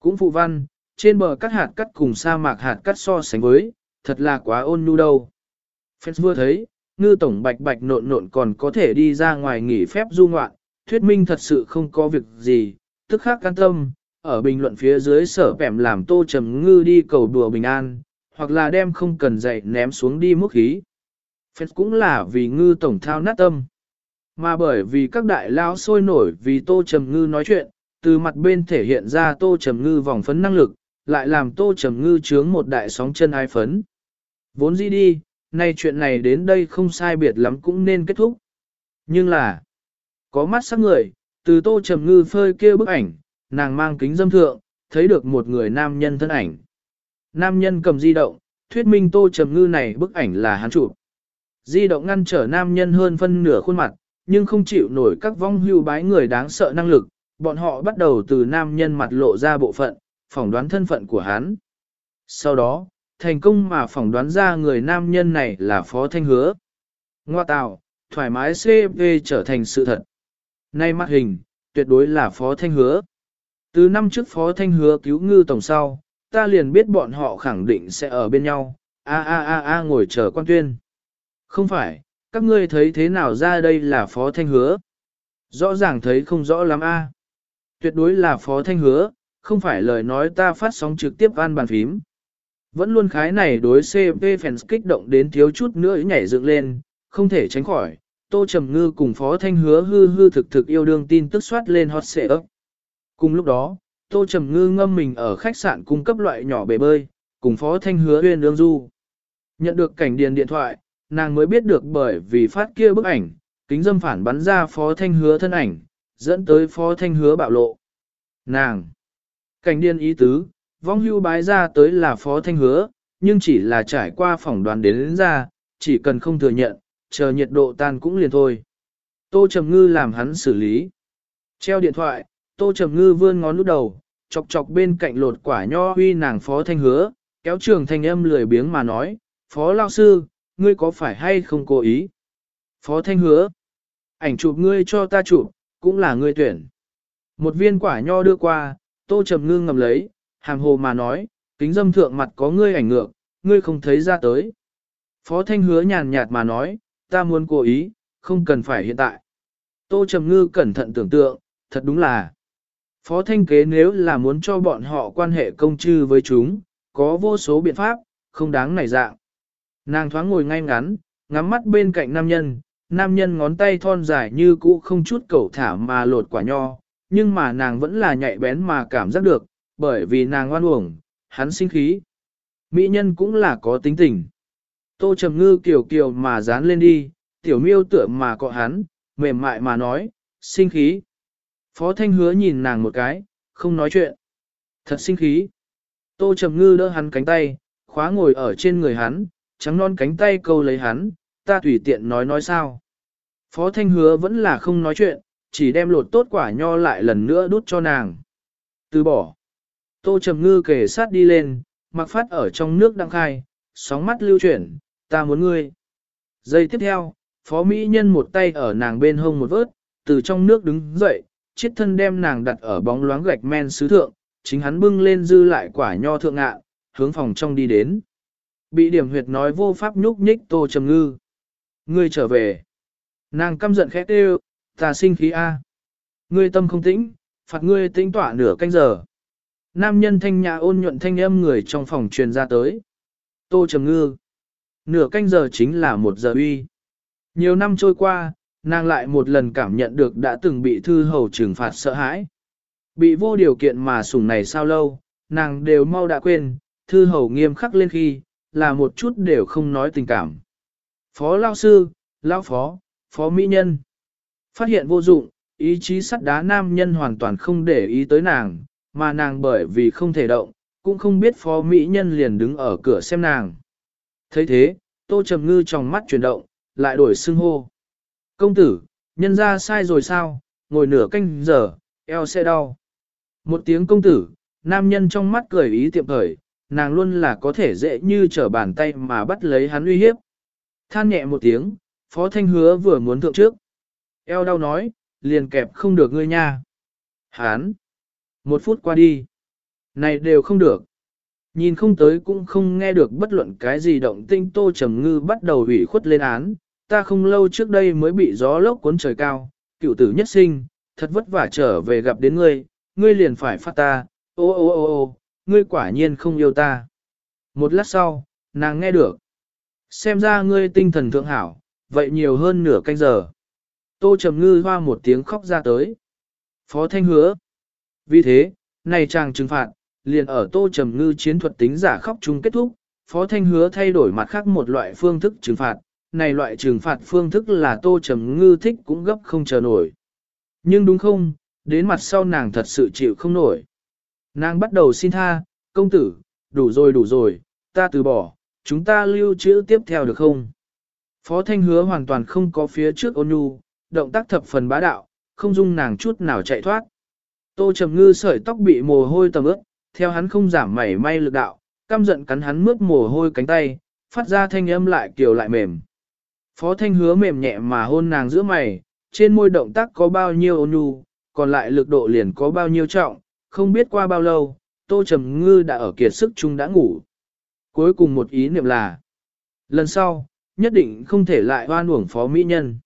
Cũng phụ văn, trên bờ cắt hạt cắt cùng sa mạc hạt cắt so sánh với, thật là quá ôn nhu đâu. Fans vừa thấy, ngư tổng bạch bạch nộn nộn còn có thể đi ra ngoài nghỉ phép du ngoạn, thuyết minh thật sự không có việc gì, tức khắc can tâm, ở bình luận phía dưới sở bẻm làm tô trầm ngư đi cầu đùa bình an, hoặc là đem không cần dậy ném xuống đi mức khí. phép cũng là vì ngư tổng thao nát tâm. Mà bởi vì các đại lão sôi nổi vì tô trầm ngư nói chuyện, từ mặt bên thể hiện ra tô trầm ngư vòng phấn năng lực, lại làm tô trầm ngư chướng một đại sóng chân ai phấn. Vốn gì đi, nay chuyện này đến đây không sai biệt lắm cũng nên kết thúc. Nhưng là, có mắt sắc người, từ tô trầm ngư phơi kia bức ảnh, nàng mang kính dâm thượng, thấy được một người nam nhân thân ảnh. Nam nhân cầm di động, thuyết minh tô trầm ngư này bức ảnh là hắn chụp. Di động ngăn trở nam nhân hơn phân nửa khuôn mặt, nhưng không chịu nổi các vong hưu bái người đáng sợ năng lực, bọn họ bắt đầu từ nam nhân mặt lộ ra bộ phận, phỏng đoán thân phận của hắn. Sau đó, thành công mà phỏng đoán ra người nam nhân này là Phó Thanh Hứa. Ngoa tạo, thoải mái CV trở thành sự thật. Nay mắt hình, tuyệt đối là Phó Thanh Hứa. Từ năm trước Phó Thanh Hứa cứu ngư tổng sau, ta liền biết bọn họ khẳng định sẽ ở bên nhau, a a a a ngồi chờ quan tuyên. Không phải, các ngươi thấy thế nào ra đây là Phó Thanh Hứa? Rõ ràng thấy không rõ lắm a. Tuyệt đối là phó thanh hứa, không phải lời nói ta phát sóng trực tiếp an bàn phím. Vẫn luôn khái này đối CP fans kích động đến thiếu chút nữa nhảy dựng lên, không thể tránh khỏi. Tô Trầm Ngư cùng Phó Thanh Hứa hư hư thực thực yêu đương tin tức soát lên hot xệ ấp. Cùng lúc đó, Tô Trầm Ngư ngâm mình ở khách sạn cung cấp loại nhỏ bể bơi, cùng Phó Thanh Hứa huyên đương du. Nhận được cảnh điền điện thoại, nàng mới biết được bởi vì phát kia bức ảnh, kính dâm phản bắn ra Phó Thanh Hứa thân ảnh, dẫn tới Phó Thanh Hứa bạo lộ. Nàng! Cảnh điên ý tứ, vong hưu bái ra tới là Phó Thanh Hứa, nhưng chỉ là trải qua phỏng đoán đến, đến ra, chỉ cần không thừa nhận, chờ nhiệt độ tan cũng liền thôi. Tô Trầm Ngư làm hắn xử lý. Treo điện thoại, Tô Trầm Ngư vươn ngón lút đầu, chọc chọc bên cạnh lột quả nho huy nàng phó thanh hứa, kéo trường thanh âm lười biếng mà nói, phó lao sư, ngươi có phải hay không cố ý? Phó thanh hứa, ảnh chụp ngươi cho ta chụp, cũng là ngươi tuyển. Một viên quả nho đưa qua, Tô Trầm Ngư ngầm lấy, hàm hồ mà nói, kính dâm thượng mặt có ngươi ảnh ngược, ngươi không thấy ra tới. Phó Thanh hứa nhàn nhạt mà nói, ta muốn cố ý, không cần phải hiện tại. Tô Trầm Ngư cẩn thận tưởng tượng, thật đúng là. Phó Thanh Kế nếu là muốn cho bọn họ quan hệ công chư với chúng, có vô số biện pháp, không đáng nảy dạng. Nàng thoáng ngồi ngay ngắn, ngắm mắt bên cạnh nam nhân, nam nhân ngón tay thon dài như cũ không chút cẩu thả mà lột quả nho, nhưng mà nàng vẫn là nhạy bén mà cảm giác được, bởi vì nàng ngoan uổng, hắn sinh khí. Mỹ nhân cũng là có tính tình. Tô Trầm Ngư kiều kiều mà dán lên đi, tiểu miêu tựa mà cọ hắn, mềm mại mà nói, sinh khí. Phó Thanh hứa nhìn nàng một cái, không nói chuyện. Thật sinh khí. Tô Trầm Ngư đỡ hắn cánh tay, khóa ngồi ở trên người hắn, trắng non cánh tay câu lấy hắn, ta tùy tiện nói nói sao. Phó Thanh hứa vẫn là không nói chuyện, chỉ đem lột tốt quả nho lại lần nữa đút cho nàng. Từ bỏ. Tô Trầm Ngư kề sát đi lên, mặc phát ở trong nước đang khai, sóng mắt lưu chuyển, ta muốn ngươi. Giây tiếp theo, Phó Mỹ Nhân một tay ở nàng bên hông một vớt, từ trong nước đứng dậy, chiếc thân đem nàng đặt ở bóng loáng gạch men sứ thượng, chính hắn bưng lên dư lại quả nho thượng ngạ, hướng phòng trong đi đến. Bị điểm huyệt nói vô pháp nhúc nhích tô trầm ngư. Ngươi trở về. Nàng căm giận khẽ kêu, ta sinh khí A. Ngươi tâm không tĩnh, phạt ngươi tĩnh tỏa nửa canh giờ. Nam nhân thanh nhã ôn nhuận thanh âm người trong phòng truyền ra tới. Tô trầm ngư. Nửa canh giờ chính là một giờ uy. Nhiều năm trôi qua, nàng lại một lần cảm nhận được đã từng bị thư hầu trừng phạt sợ hãi. Bị vô điều kiện mà sủng này sao lâu, nàng đều mau đã quên, thư hầu nghiêm khắc lên khi, là một chút đều không nói tình cảm. Phó lao sư, lao phó, phó mỹ nhân. Phát hiện vô dụng, ý chí sắt đá nam nhân hoàn toàn không để ý tới nàng, mà nàng bởi vì không thể động, cũng không biết phó mỹ nhân liền đứng ở cửa xem nàng. thấy thế, tô trầm ngư trong mắt chuyển động, lại đổi xưng hô. Công tử, nhân ra sai rồi sao, ngồi nửa canh giờ, eo sẽ đau. Một tiếng công tử, nam nhân trong mắt cười ý tiệm khởi, nàng luôn là có thể dễ như trở bàn tay mà bắt lấy hắn uy hiếp. Than nhẹ một tiếng, phó thanh hứa vừa muốn thượng trước. Eo đau nói, liền kẹp không được ngươi nha. Hán! Một phút qua đi. Này đều không được. Nhìn không tới cũng không nghe được bất luận cái gì động tinh tô trầm ngư bắt đầu ủy khuất lên án, ta không lâu trước đây mới bị gió lốc cuốn trời cao, cựu tử nhất sinh, thật vất vả trở về gặp đến ngươi, ngươi liền phải phát ta, ô ô ô ô, ngươi quả nhiên không yêu ta. Một lát sau, nàng nghe được. Xem ra ngươi tinh thần thượng hảo, vậy nhiều hơn nửa canh giờ. Tô Trầm Ngư hoa một tiếng khóc ra tới. Phó Thanh hứa. Vì thế, này chàng trừng phạt, liền ở Tô Trầm Ngư chiến thuật tính giả khóc chung kết thúc, Phó Thanh hứa thay đổi mặt khác một loại phương thức trừng phạt, này loại trừng phạt phương thức là tô trầm ngư thích cũng gấp không chờ nổi. Nhưng đúng không, đến mặt sau nàng thật sự chịu không nổi. Nàng bắt đầu xin tha, công tử, đủ rồi đủ rồi, ta từ bỏ, chúng ta lưu trữ tiếp theo được không? Phó Thanh hứa hoàn toàn không có phía trước ôn nhu, động tác thập phần bá đạo, không dung nàng chút nào chạy thoát. Tô Trầm Ngư sợi tóc bị mồ hôi tầm ướt, theo hắn không giảm mảy may lực đạo, căm giận cắn hắn mướt mồ hôi cánh tay, phát ra thanh âm lại kiều lại mềm. Phó Thanh hứa mềm nhẹ mà hôn nàng giữa mày, trên môi động tác có bao nhiêu ôn nhu, còn lại lực độ liền có bao nhiêu trọng, không biết qua bao lâu, Tô Trầm Ngư đã ở kiệt sức chung đã ngủ. Cuối cùng một ý niệm là, lần sau, nhất định không thể lại oan uổng phó mỹ nhân.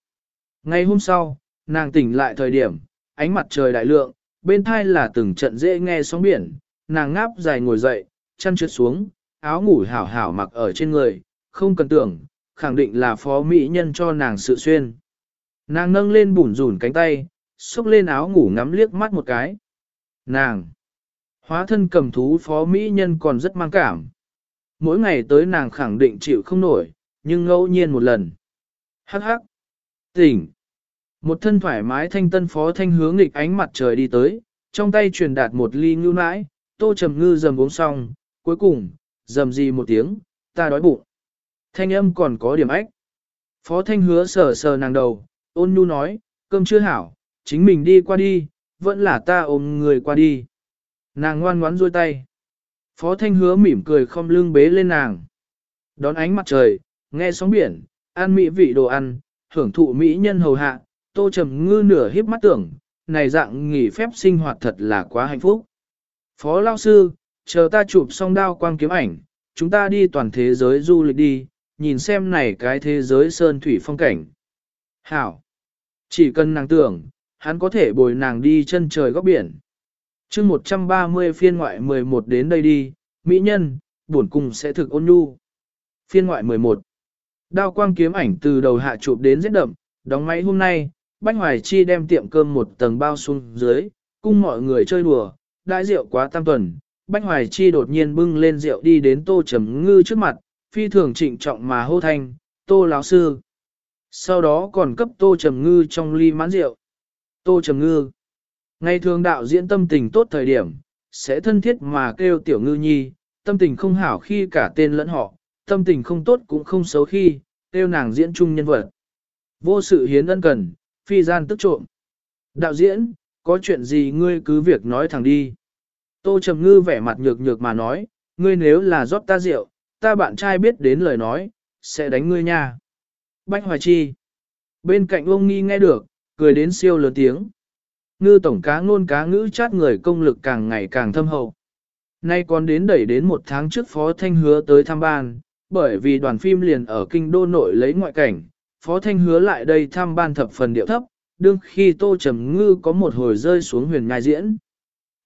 Ngày hôm sau, nàng tỉnh lại thời điểm, ánh mặt trời đại lượng, bên thai là từng trận dễ nghe sóng biển, nàng ngáp dài ngồi dậy, chăn trượt xuống, áo ngủ hảo hảo mặc ở trên người, không cần tưởng, khẳng định là phó mỹ nhân cho nàng sự xuyên. Nàng nâng lên bủn rủn cánh tay, xúc lên áo ngủ ngắm liếc mắt một cái. Nàng! Hóa thân cầm thú phó mỹ nhân còn rất mang cảm. Mỗi ngày tới nàng khẳng định chịu không nổi, nhưng ngẫu nhiên một lần. Hắc hắc! Tỉnh! Một thân thoải mái thanh tân phó thanh hướng nghịch ánh mặt trời đi tới, trong tay truyền đạt một ly ngưu nãi, tô trầm ngư dầm uống xong, cuối cùng, dầm gì một tiếng, ta đói bụng. Thanh âm còn có điểm ách. Phó thanh hứa sờ sờ nàng đầu, ôn nhu nói, cơm chưa hảo, chính mình đi qua đi, vẫn là ta ôm người qua đi. Nàng ngoan ngoãn duỗi tay. Phó thanh hứa mỉm cười không lưng bế lên nàng. Đón ánh mặt trời, nghe sóng biển, ăn mỹ vị đồ ăn, hưởng thụ mỹ nhân hầu hạ, tô trầm ngư nửa hiếp mắt tưởng, này dạng nghỉ phép sinh hoạt thật là quá hạnh phúc. Phó lao sư, chờ ta chụp xong đao quang kiếm ảnh, chúng ta đi toàn thế giới du lịch đi, nhìn xem này cái thế giới sơn thủy phong cảnh. Hảo! Chỉ cần nàng tưởng, hắn có thể bồi nàng đi chân trời góc biển. chương 130 phiên ngoại 11 đến đây đi, mỹ nhân, buồn cùng sẽ thực ôn nhu. Phiên ngoại 11 Đao quang kiếm ảnh từ đầu hạ chụp đến rất đậm, đóng máy hôm nay, Bách Hoài Chi đem tiệm cơm một tầng bao xuống dưới, cung mọi người chơi đùa, đại rượu quá tam tuần. Bách Hoài Chi đột nhiên bưng lên rượu đi đến Tô Trầm Ngư trước mặt, phi thường trịnh trọng mà hô thanh, Tô lão sư. Sau đó còn cấp Tô Trầm Ngư trong ly mãn rượu. Tô Trầm Ngư. Ngày thường đạo diễn tâm tình tốt thời điểm, sẽ thân thiết mà kêu tiểu ngư nhi, tâm tình không hảo khi cả tên lẫn họ, tâm tình không tốt cũng không xấu khi, tiêu nàng diễn chung nhân vật. Vô sự hiến ân cần, phi gian tức trộm. Đạo diễn, có chuyện gì ngươi cứ việc nói thẳng đi. Tô Trầm Ngư vẻ mặt nhược nhược mà nói, ngươi nếu là rót ta rượu, ta bạn trai biết đến lời nói, sẽ đánh ngươi nha. Bách Hoài Chi. Bên cạnh ông nghi nghe được, cười đến siêu lớn tiếng. Ngư tổng cá ngôn cá ngữ chát người công lực càng ngày càng thâm hậu. Nay còn đến đẩy đến một tháng trước Phó Thanh hứa tới thăm ban, bởi vì đoàn phim liền ở kinh đô nội lấy ngoại cảnh, Phó Thanh hứa lại đây thăm ban thập phần điệu thấp, đương khi Tô Trầm Ngư có một hồi rơi xuống huyền ngai diễn.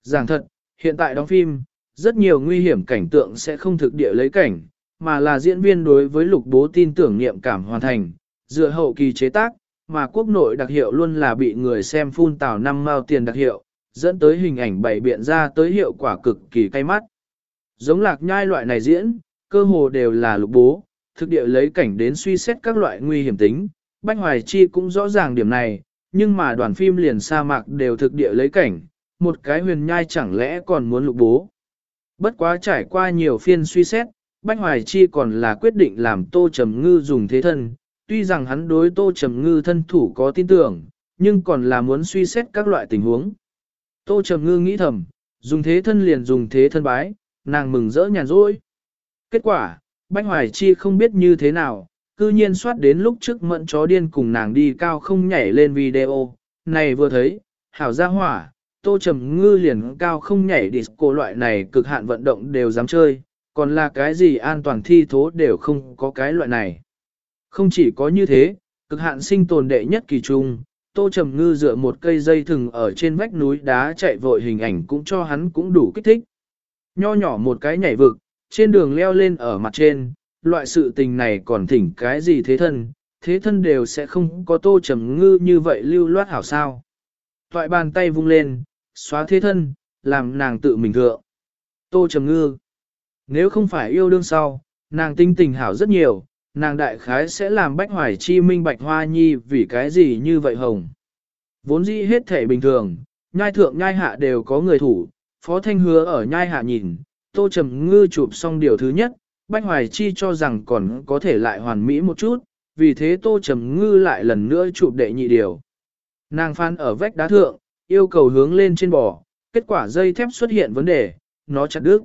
Giảng thật, hiện tại đóng phim, rất nhiều nguy hiểm cảnh tượng sẽ không thực địa lấy cảnh, mà là diễn viên đối với lục bố tin tưởng niệm cảm hoàn thành, dựa hậu kỳ chế tác, mà quốc nội đặc hiệu luôn là bị người xem phun tào năm mao tiền đặc hiệu, dẫn tới hình ảnh bày biện ra tới hiệu quả cực kỳ cay mắt. Giống lạc nhai loại này diễn, cơ hồ đều là lục bố, thực địa lấy cảnh đến suy xét các loại nguy hiểm tính. Bách Hoài Chi cũng rõ ràng điểm này, nhưng mà đoàn phim liền sa mạc đều thực địa lấy cảnh, một cái huyền nhai chẳng lẽ còn muốn lục bố. Bất quá trải qua nhiều phiên suy xét, Bách Hoài Chi còn là quyết định làm Tô Trầm Ngư dùng thế thân, tuy rằng hắn đối Tô Trầm Ngư thân thủ có tin tưởng, nhưng còn là muốn suy xét các loại tình huống. Tô Trầm Ngư nghĩ thầm, dùng thế thân liền dùng thế thân bái, nàng mừng rỡ nhàn rỗi. Kết quả, Bách Hoài Chi không biết như thế nào, cư nhiên soát đến lúc trước mẫn chó điên cùng nàng đi cao không nhảy lên video, này vừa thấy, hảo gia hỏa, Tô Trầm Ngư liền cao không nhảy disco loại này cực hạn vận động đều dám chơi, còn là cái gì an toàn thi thố đều không có cái loại này. Không chỉ có như thế, cực hạn sinh tồn đệ nhất kỳ trung, Tô Trầm Ngư dựa một cây dây thừng ở trên vách núi đá chạy vội hình ảnh cũng cho hắn cũng đủ kích thích. Nho nhỏ một cái nhảy vực, trên đường leo lên ở mặt trên, loại sự tình này còn thỉnh cái gì thế thân, thế thân đều sẽ không có Tô Trầm Ngư như vậy lưu loát hảo sao. Toại bàn tay vung lên, xóa thế thân, làm nàng tự mình thượng. Tô Trầm Ngư nếu không phải yêu đương sau, nàng tinh tình hảo rất nhiều, nàng đại khái sẽ làm bách hoài chi minh bạch hoa nhi vì cái gì như vậy hồng. Vốn dĩ hết thể bình thường, nhai thượng nhai hạ đều có người thủ, phó thanh hứa ở nhai hạ nhìn, tô trầm ngư chụp xong điều thứ nhất, bách hoài chi cho rằng còn có thể lại hoàn mỹ một chút, vì thế tô trầm ngư lại lần nữa chụp đệ nhị điều. Nàng phan ở vách đá thượng, yêu cầu hướng lên trên bò, kết quả dây thép xuất hiện vấn đề, nó chặt đứt.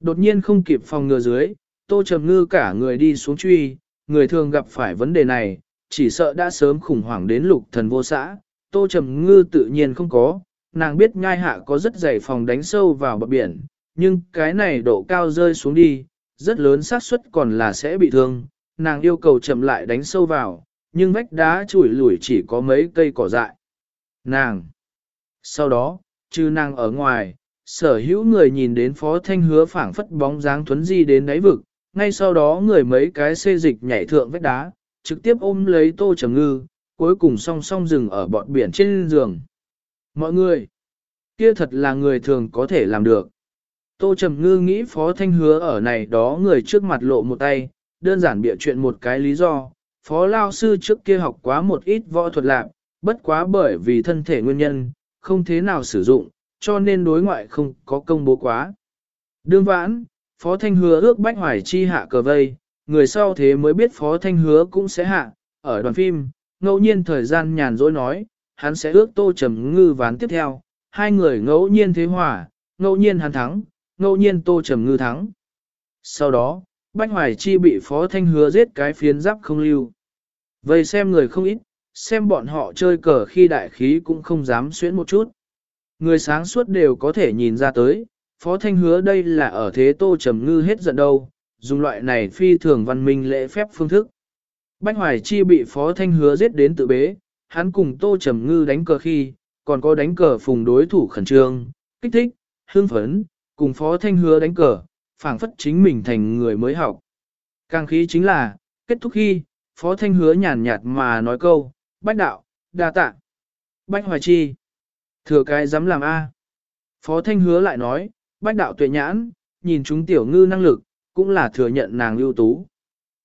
Đột nhiên không kịp phòng ngừa dưới, Tô Trầm Ngư cả người đi xuống truy, người thường gặp phải vấn đề này, chỉ sợ đã sớm khủng hoảng đến lục thần vô xã. Tô Trầm Ngư tự nhiên không có, nàng biết nhai hạ có rất dày phòng đánh sâu vào bờ biển, nhưng cái này độ cao rơi xuống đi, rất lớn xác suất còn là sẽ bị thương. Nàng yêu cầu chậm lại đánh sâu vào, nhưng vách đá chủi lủi chỉ có mấy cây cỏ dại. Nàng! Sau đó, trừ nàng ở ngoài, sở hữu người nhìn đến phó thanh hứa phảng phất bóng dáng thuấn di đến đáy vực, ngay sau đó người mấy cái xê dịch nhảy thượng vách đá, trực tiếp ôm lấy tô trầm ngư, cuối cùng song song dừng ở bọn biển trên giường. Mọi người! Kia thật là người thường có thể làm được. Tô Trầm Ngư nghĩ Phó Thanh Hứa ở này đó người trước mặt lộ một tay, đơn giản bịa chuyện một cái lý do. Phó Lao Sư trước kia học quá một ít võ thuật lạc, bất quá bởi vì thân thể nguyên nhân, không thế nào sử dụng, cho nên đối ngoại không có công bố quá. Đương vãn, Phó Thanh Hứa ước Bách Hoài Chi hạ cờ vây, người sau thế mới biết Phó Thanh Hứa cũng sẽ hạ, ở đoàn phim, ngẫu nhiên thời gian nhàn rỗi nói, hắn sẽ ước Tô Trầm Ngư ván tiếp theo, hai người ngẫu nhiên thế hòa, ngẫu nhiên hắn thắng, ngẫu nhiên Tô Trầm Ngư thắng. Sau đó, Bách Hoài Chi bị Phó Thanh Hứa giết cái phiến giáp không lưu. Vậy xem người không ít, xem bọn họ chơi cờ khi đại khí cũng không dám xuyễn một chút. Người sáng suốt đều có thể nhìn ra tới, Phó Thanh Hứa đây là ở thế Tô Trầm Ngư hết giận đâu, dùng loại này phi thường văn minh lễ phép phương thức. Bách Hoài Chi bị Phó Thanh Hứa giết đến tự bế, hắn cùng Tô Trầm Ngư đánh cờ khi, còn có đánh cờ phùng đối thủ khẩn trương, kích thích, hương phấn, cùng Phó Thanh Hứa đánh cờ, phảng phất chính mình thành người mới học. Càng khí chính là, kết thúc khi, Phó Thanh Hứa nhàn nhạt mà nói câu, Bách Đạo, đa tạ. Bách Hoài Chi, thừa cái dám làm A. Phó Thanh Hứa lại nói, Bách Đạo tuệ nhãn, nhìn chúng tiểu ngư năng lực, cũng là thừa nhận nàng ưu tú.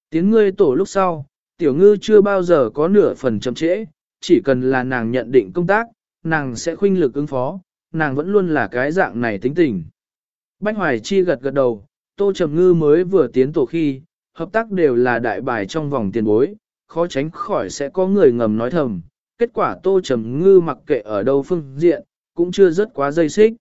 Tiến ngươi tổ lúc sau, tiểu ngư chưa bao giờ có nửa phần chậm trễ, chỉ cần là nàng nhận định công tác, nàng sẽ khuynh lực ứng phó, nàng vẫn luôn là cái dạng này tính tình. Bách Hoài Chi gật gật đầu, Tô Trầm Ngư mới vừa tiến tổ khi, hợp tác đều là đại bài trong vòng tiền bối, khó tránh khỏi sẽ có người ngầm nói thầm. Kết quả Tô Trầm Ngư mặc kệ ở đâu phương diện, cũng chưa rất quá dây xích.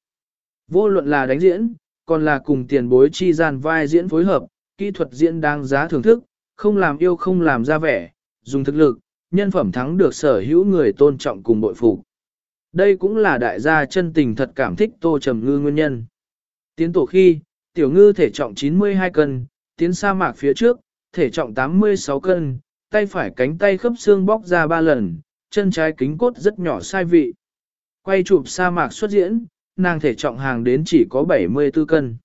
Vô luận là đánh diễn, còn là cùng tiền bối chi gian vai diễn phối hợp, kỹ thuật diễn đang giá thưởng thức, không làm yêu không làm ra vẻ, dùng thực lực, nhân phẩm thắng được sở hữu người tôn trọng cùng bội phục. Đây cũng là đại gia chân tình thật cảm thích Tô Trầm Ngư nguyên nhân. Tiến tổ khi, tiểu ngư thể trọng 92 cân, tiến sa mạc phía trước, thể trọng 86 cân, tay phải cánh tay khớp xương bóc ra 3 lần, chân trái kính cốt rất nhỏ sai vị. Quay chụp sa mạc xuất diễn, nàng thể trọng hàng đến chỉ có 74 cân.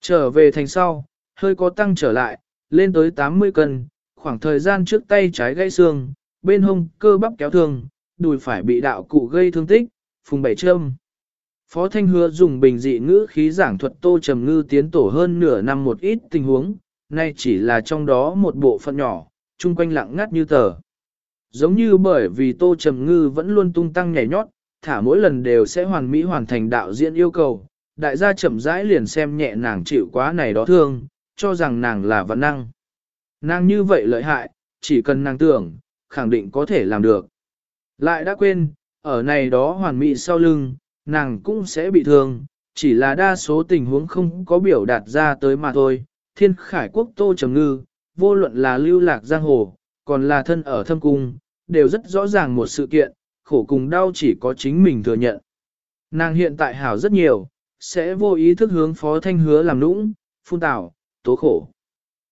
Trở về thành sau, hơi có tăng trở lại, lên tới 80 cân, khoảng thời gian trước tay trái gãy xương, bên hông cơ bắp kéo thương, đùi phải bị đạo cụ gây thương tích, phùng bảy châm. Phó Thanh Hứa dùng bình dị ngữ khí giảng thuật Tô Trầm Ngư tiến tổ hơn nửa năm một ít tình huống, nay chỉ là trong đó một bộ phận nhỏ, chung quanh lặng ngắt như tờ. Giống như bởi vì Tô Trầm Ngư vẫn luôn tung tăng nhảy nhót, thả mỗi lần đều sẽ hoàn mỹ hoàn thành đạo diễn yêu cầu, đại gia chậm rãi liền xem nhẹ nàng chịu quá này đó thương, cho rằng nàng là vận năng. Nàng như vậy lợi hại, chỉ cần nàng tưởng, khẳng định có thể làm được. Lại đã quên, ở này đó hoàn mỹ sau lưng, nàng cũng sẽ bị thương, chỉ là đa số tình huống không có biểu đạt ra tới mà thôi. Thiên khải quốc tô trầm ngư, vô luận là lưu lạc giang hồ, còn là thân ở thâm cung, đều rất rõ ràng một sự kiện, khổ cùng đau chỉ có chính mình thừa nhận. Nàng hiện tại hảo rất nhiều, sẽ vô ý thức hướng phó thanh hứa làm nũng, phun tảo, tố khổ.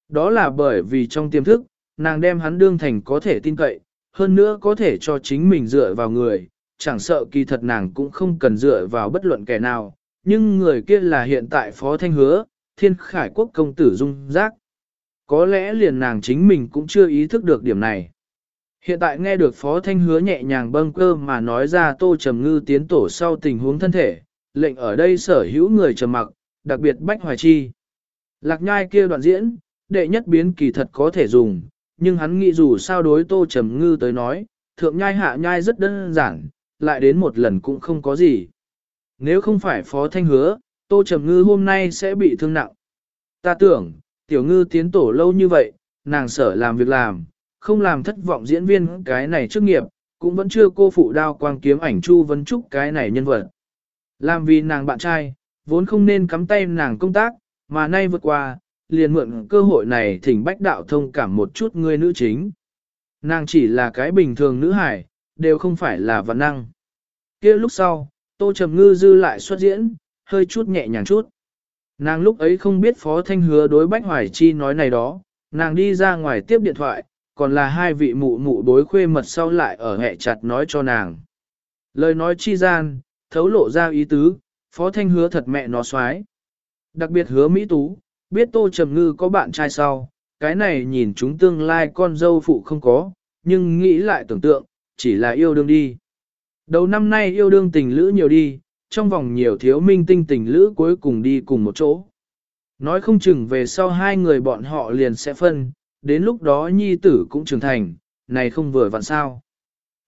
Đó là bởi vì trong tiềm thức, nàng đem hắn đương thành có thể tin cậy, hơn nữa có thể cho chính mình dựa vào người, chẳng sợ kỳ thật nàng cũng không cần dựa vào bất luận kẻ nào, nhưng người kia là hiện tại phó thanh hứa, thiên khải quốc công tử dung giác. Có lẽ liền nàng chính mình cũng chưa ý thức được điểm này. Hiện tại nghe được phó thanh hứa nhẹ nhàng bâng cơ mà nói ra tô trầm ngư tiến tổ sau tình huống thân thể, lệnh ở đây sở hữu người trầm mặc, đặc biệt bách hoài chi. Lạc nhai kia đoạn diễn, đệ nhất biến kỳ thật có thể dùng, nhưng hắn nghĩ dù sao đối tô trầm ngư tới nói, thượng nhai hạ nhai rất đơn giản, lại đến một lần cũng không có gì. Nếu không phải phó thanh hứa, tô trầm ngư hôm nay sẽ bị thương nặng. Ta tưởng, tiểu ngư tiến tổ lâu như vậy, nàng sở làm việc làm, không làm thất vọng diễn viên cái này trước nghiệp, cũng vẫn chưa cô phụ đao quang kiếm ảnh Chu Vân Trúc cái này nhân vật. Làm vì nàng bạn trai, vốn không nên cắm tay nàng công tác, mà nay vượt qua, liền mượn cơ hội này thỉnh bách đạo thông cảm một chút người nữ chính. Nàng chỉ là cái bình thường nữ hải, đều không phải là văn năng kia lúc sau, tô trầm ngư dư lại xuất diễn, hơi chút nhẹ nhàng chút. Nàng lúc ấy không biết Phó Thanh Hứa đối Bách Hoài Chi nói này đó, nàng đi ra ngoài tiếp điện thoại, còn là hai vị mụ mụ đối khuê mật sau lại ở hẹ chặt nói cho nàng. Lời nói chi gian, thấu lộ ra ý tứ, Phó Thanh hứa thật mẹ nó xoái. Đặc biệt hứa Mỹ Tú, biết Tô Trầm Ngư có bạn trai sau, cái này nhìn chúng tương lai con dâu phụ không có, nhưng nghĩ lại tưởng tượng, chỉ là yêu đương đi. Đầu năm nay yêu đương tình lữ nhiều đi, trong vòng nhiều thiếu minh tinh tình lữ cuối cùng đi cùng một chỗ. Nói không chừng về sau hai người bọn họ liền sẽ phân, đến lúc đó nhi tử cũng trưởng thành, này không vừa vặn sao.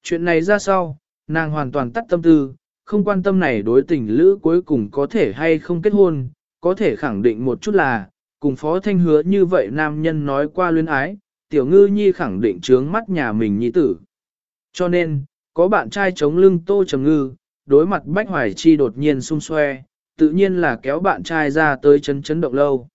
Chuyện này ra sau, nàng hoàn toàn tắt tâm tư, không quan tâm này đối tình lữ cuối cùng có thể hay không kết hôn, có thể khẳng định một chút là, cùng Phó Thanh hứa như vậy nam nhân nói qua luyến ái, tiểu ngư nhi khẳng định trướng mắt nhà mình nhi tử. Cho nên, có bạn trai chống lưng tô trầm ngư, đối mặt Bách Hoài Chi đột nhiên xung xoe, tự nhiên là kéo bạn trai ra tới chấn chấn động lâu.